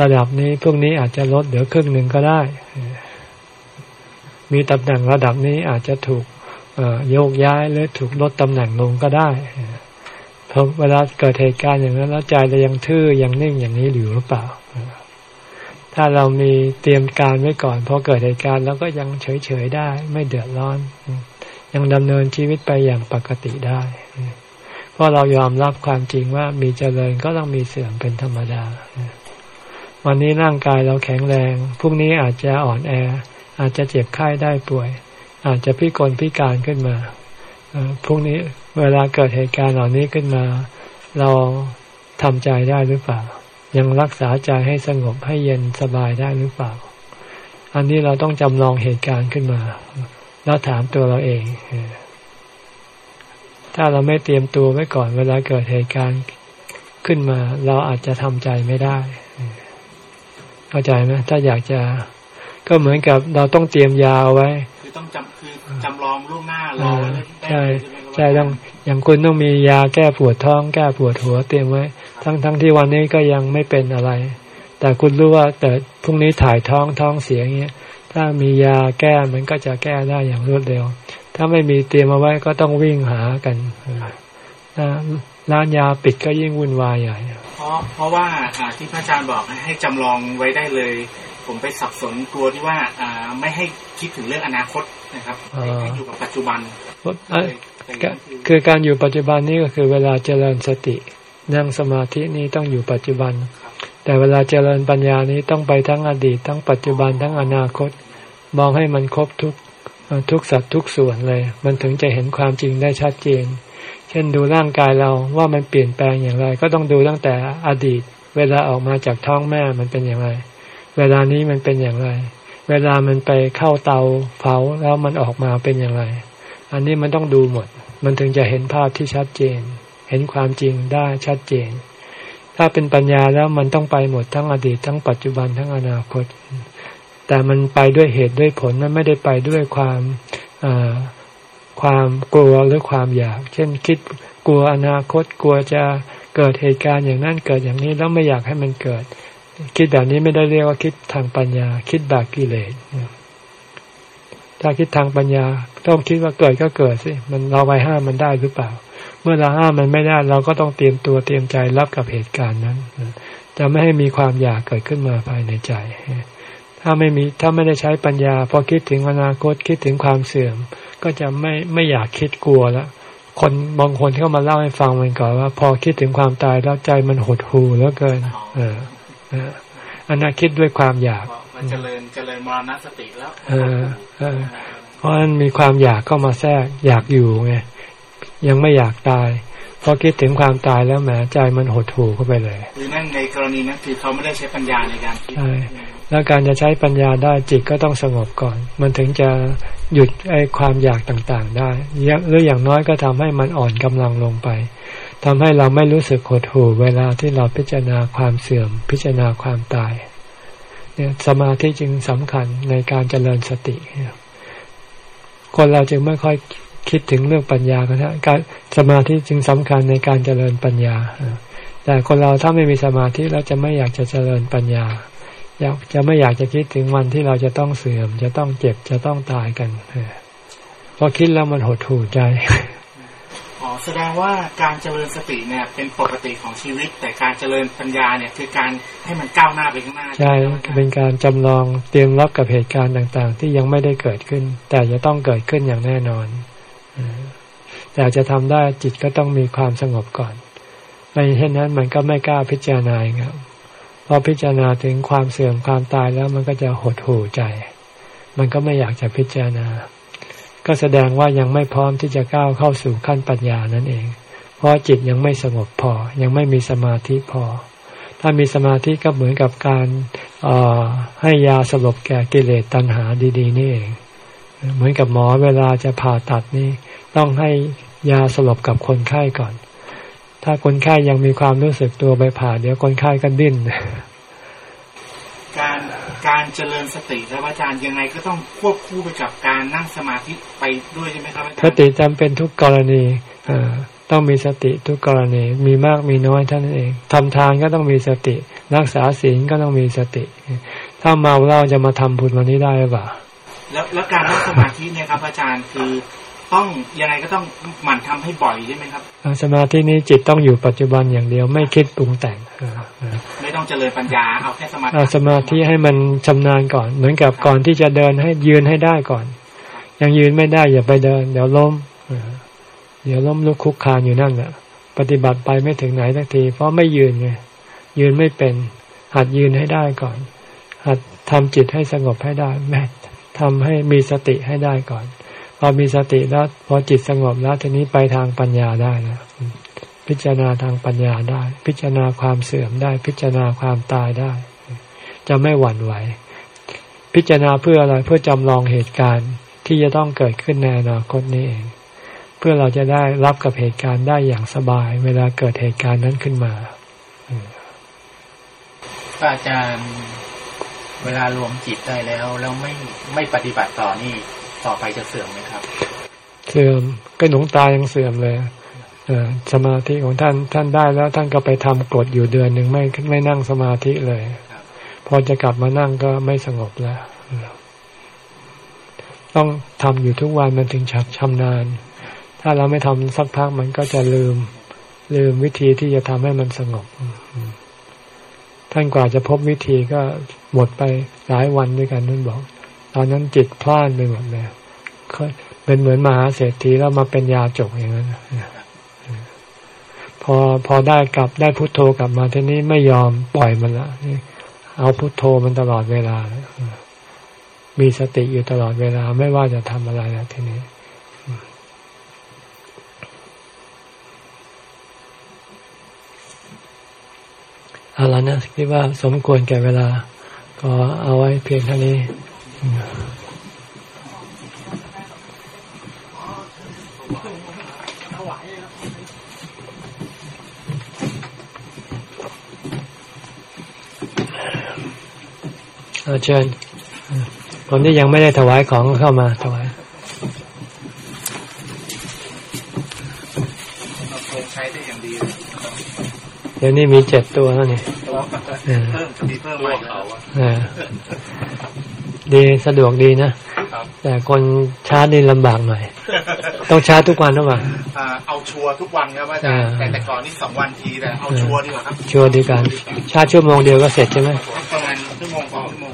ระดับนี้พวกนี้อาจจะลดเหลือครึ่งหนึ่งก็ได้ มีตำแหน่งระดับนี้อาจจะถูกโยกย้ายหรือถูกลดตำแหน่งลงก็ได้ เพราะเวลาเกิดเหตุการณ์อย่างนั้นแล้วใจเรายังทื่อยังนิ่งอย่างนี้อยู่หรือเปล่า ถ้าเรามีเตรียมการไว้ก่อนพอเกิดเหตุการณ์เราก็ยังเฉยๆได้ ไม่เดือดร้อน ยังดำเนินชีวิตไปอย่างปกติได้ เพราะเรายอมรับความจริงว่ามีเจริญก็ต้องมีเสื่อมเป็นธรรมดา วันนี้ร่างกายเราแข็งแรงพรุ่งนี้อาจจะอ่อนแอ อาจจะเจ็บไข้ได้ป่วย อาจจะพิกลพิการขึ้นมา พรุ่งนี้เวลาเกิดเหตุการณ์เหล่านี้ขึ้นมา เราทำใจได้หรือเปล่า ยังรักษาใจให้สงบให้เย็นสบายได้หรือเปล่า อันนี้เราต้องจำลองเหตุการณ์ขึ้นมา แล้วถามตัวเราเอง ถ้าเราไม่เตรียมตัวไว้ก่อน เวลาเกิดเหตุการณ์ขึ้นมา เราอาจจะทำใจไม่ได้ เข้าใจไหมถ้าอยากจะก็เหมือนกับเราต้องเตรียมยาไว้ ต้องจำคือจำลองล่วงหน้ารอไว้ใช่ใช่ต้องอย่างคุณต้องมียาแก้ปวดท้อง แก้ปวดหัวเตรียมไว้ ทั้งทั้งที่วันนี้ก็ยังไม่เป็นอะไร แต่คุณรู้ว่าแต่พรุ่งนี้ถ่ายท้องท้องเสียอย่างเงี้ย ถ้ามียาแก้มันก็จะแก้ได้อย่างรวดเร็ว ถ้าไม่มีเตรียมเอาไว้ก็ต้องวิ่งหากันร้านยาปิดก็ยิ่งวุ่นวายใหญ่เพราะเพราะว่าที่พระอาจารย์บอกให้จำลองไว้ได้เลย ผมไปสับสนกลัวที่ว่าไม่ให้ คิดถึงเรื่องอนาคตนะครับให้อยู่กับปัจจุบันคือการอยู่ปัจจุบันนี้ก็คือเวลาเจริญสติ นั่งสมาธินี้ต้องอยู่ปัจจุบัน แต่เวลาเจริญปัญญานี้ต้องไปทั้งอดีต ทั้งปัจจุบันทั้งอนาคต มองให้มันครบทุกทุกสัตว์ทุกส่วนเลย มันถึงจะเห็นความจริงได้ชัดเจน เช่นดูร่างกายเราว่ามันเปลี่ยนแปลงอย่างไร ก็ต้องดูตั้งแต่อดีต เวลาออกมาจากท้องแม่มันเป็นอย่างไร เวลานี้มันเป็นอย่างไร เวลามันไปเข้าเตาเผาแล้วมันออกมาเป็นอย่างไร อันนี้มันต้องดูหมด มันถึงจะเห็นภาพที่ชัดเจน เห็นความจริงได้ชัดเจน ถ้าเป็นปัญญาแล้วมันต้องไปหมดทั้งอดีตทั้งปัจจุบันทั้งอนาคต แต่มันไปด้วยเหตุด้วยผลมันไม่ได้ไปด้วยความความกลัวหรือความอยาก เช่นคิดกลัวอนาคตกลัวจะเกิดเหตุการณ์อย่างนั้นเกิดอย่างนี้แล้วไม่อยากให้มันเกิด คิดแบบนี้ไม่ได้เรียกว่าคิดทางปัญญา คิดแบบกิเลสถ้าคิดทางปัญญา ต้องคิดว่าเกิดก็เกิดสิมันเราไปห้ามมันได้หรือเปล่า เมื่อเราห้ามมันไม่ได้ เราก็ต้องเตรียมตัวเตรียมใจรับกับเหตุการณ์นั้นจะไม่ให้มีความอยากเกิดขึ้นมาภายในใจ ถ้าไม่มีถ้าไม่ได้ใช้ปัญญา พอคิดถึงอนาคตคิดถึงความเสื่อม ก็จะไม่ไม่อยากคิดกลัวล้วคนบางคนเข้ามาเล่าให้ฟังมันก่อนว่า พอคิดถึงความตายแล้วใจมันหดหู่แล้วเกิน เออ อันนั้นคิดด้วยความอยากเจริญเจริญมรณสติแล้วเออเพราะนั้นมีความอยากเข้ามาแทรก อยากอยู่ไงยังไม่อยากตายพอคิดถึงความตายแล้วแหมใจมันหดหู่เข้าไปเลยคือนั่นในกรณีนั้นคือเขาไม่ได้ใช้ปัญญาในการคิดใช่แล้วการจะใช้ปัญญาได้จิตก็ต้องสงบก่อน มันถึงจะหยุดไอ้ความอยากต่างๆ ได้หรืออย่างน้อยก็ทำให้มันอ่อนกำลังลงไป ทำให้เราไม่รู้สึกหดหู่เวลาที่เราพิจารณาความเสื่อม พิจารณาความตายเนี่ยสมาธิจึงสำคัญในการเจริญสติ คนเราจึงไม่ค่อยคิดถึงเรื่องปัญญากันนะการสมาธิจึงสำคัญในการเจริญปัญญา แต่คนเราถ้าไม่มีสมาธิแล้วจะไม่อยากจะเจริญปัญญา อยากจะไม่อยากจะคิดถึงวันที่เราจะต้องเสื่อม จะต้องเจ็บจะต้องตายกันพอคิดแล้วมันหดหู่ใจ อ๋อแสดงว่าการเจริญสติเนี่ยเป็นปกติของชีวิต แต่การเจริญปัญญาเนี่ยคือการให้มันก้าวหน้าไปข้างหน้า ใช่เป็นการจำลองเตรียมรับกับเหตุการณ์ต่างๆ ที่ยังไม่ได้เกิดขึ้น แต่จะต้องเกิดขึ้นอย่างแน่นอนแต่จะทำได้จิตก็ต้องมีความสงบก่อนไม่เช่นนั้นมันก็ไม่กล้าพิจารณาครับพอพิจารณาถึงความเสื่อมความตายแล้วมันก็จะหดหู่ใจ มันก็ไม่อยากจะพิจารณา ก็แสดงว่ายังไม่พร้อมที่จะก้าวเข้าสู่ขั้นปัญญานั่นเอง เพราะจิตยังไม่สงบพอ ยังไม่มีสมาธิพอ ถ้ามีสมาธิก็เหมือนกับการให้ยาสลบแก่กิเลสตัณหาดี ๆ นี่เอง เหมือนกับหมอเวลาจะผ่าตัดนี่ต้องให้ยาสลบกับคนไข้ก่อน ถ้าคนไข้ยังมีความรู้สึกตัวไปผ่า เดี๋ยวคนไข้ก็ดิ้น เจริญสติแล้วอาจารย์ยังไงก็ต้องควบคู่ไปกับการนั่งสมาธิไปด้วยใช่ไหมครับสติจำเป็นทุกกรณีอต้องมีสติทุกกรณีมีมากมีน้อยเท่านั้นเองทำทานก็ต้องมีสติ รักษาศีลก็ต้องมีสติ ถ้าเมาเราจะมาทำบุญวันนี้ได้หรือเปล่าแล้วแล้วการนั่งสมาธิเนี่ยครับอาจารย์คือ ต้องยังไงก็ต้องหมั่นทำให้บ่อยใช่ไหมครับสมาธินี้จิตต้องอยู่ปัจจุบันอย่างเดียวไม่คิดปรุงแต่งไม่ต้องเจริญปัญญาเอาแค่สมาธิสมาธิให้มันชำนาญก่อน เหมือนกับก่อนที่จะเดินให้ยืนให้ได้ก่อน ยังยืนไม่ได้อย่าไปเดิน เดี๋ยวล้มเดี๋ยวล้มลุกคุกคานอยู่นั่นแหละปฏิบัติไปไม่ถึงไหนสักที เพราะไม่ยืนไงยืนไม่เป็น หัดยืนให้ได้ก่อน หัดทำจิตให้สงบให้ได้แม่ทำให้มีสติให้ได้ก่อน พอมีสติแล้วพอจิตสงบแล้วทีนี้ไปทางปัญญาได้นะพิจารณาทางปัญญาได้ พิจารณาความเสื่อมได้ พิจารณาความตายได้ จะไม่หวั่นไหว พิจารณาเพื่ออะไรเพื่อจำลองเหตุการณ์ที่จะต้องเกิดขึ้นในอนาคตนี้เอง เพื่อเราจะได้รับกับเหตุการณ์ได้อย่างสบาย เวลาเกิดเหตุการณ์นั้นขึ้นมาอาจารย์เวลารวมจิตได้แล้ว แล้วไม่ไม่ปฏิบัติต่อนี่ ต่อไปจะเสื่อมไหมครับ เสื่อมก็หลวงตายังเสื่อมเลยสมาธิของท่านท่านได้แล้วท่านก็ไปทำกฎอยู่เดือนหนึ่งไม่ไม่นั่งสมาธิเลย พอจะกลับมานั่งก็ไม่สงบแล้ว ต้องทำอยู่ทุกวันมันถึงชัดชำนาญ ถ้าเราไม่ทำสักพักมันก็จะลืม ลืมวิธีที่จะทำให้มันสงบ ท่านกว่าจะพบวิธีก็หมดไปหลายวันด้วยกันนั่นบอกต อนนั้นจิตพลาดไปหมดเลยเป็นเหมือนมหาเศรษฐีแล้วมาเป็นยาจกอย่างนั้นพอพอได้กลับได้พุโทโธกลับมาทีนี้ไม่ยอมปล่อยมันละเอาพุโทโธมันตลอดเวลา มีสติอยู่ตลอดเวลา ไม่ว่าจะทำอะไรแล้วทีนี้เอาละนะคิดว่าสมควรแก่เวลา ก็เอาไว้เพียงเท่านี้ เชิญคนที่ยังไม่ได้ถวายของเข้ามาถวายใช้ได้อย่างดีเดี๋ยวนี้มีเจ็ดตัวแล้วนี่เพิ่มมีเพิ่มใหม่เขา ดีสะดวกดีนะแต่คนชาร์จนี่ลำบากหน่อย ต้องชาร์จทุกวันหรือเปล่าเอาชัวร์ทุกวันครับอาจารย์แต่แต่ก่อนนี่สองวันทีแต่เอาชัวร์ดีกว่าครับ ชัวร์ดีกันชาร์จชั่วโมงเดียวก็เสร็จใช่ไหมประมาณชั่วโมงสองชั่วโมง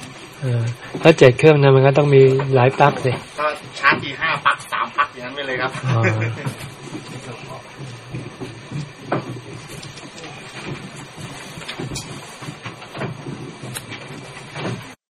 ถ้าเจ็ดเครื่องนะมันก็ต้องมีหลายปลั๊กสิก็ชาร์จทีห้าปลั๊กสามปลั๊กอย่างนั้นไปเลยครับ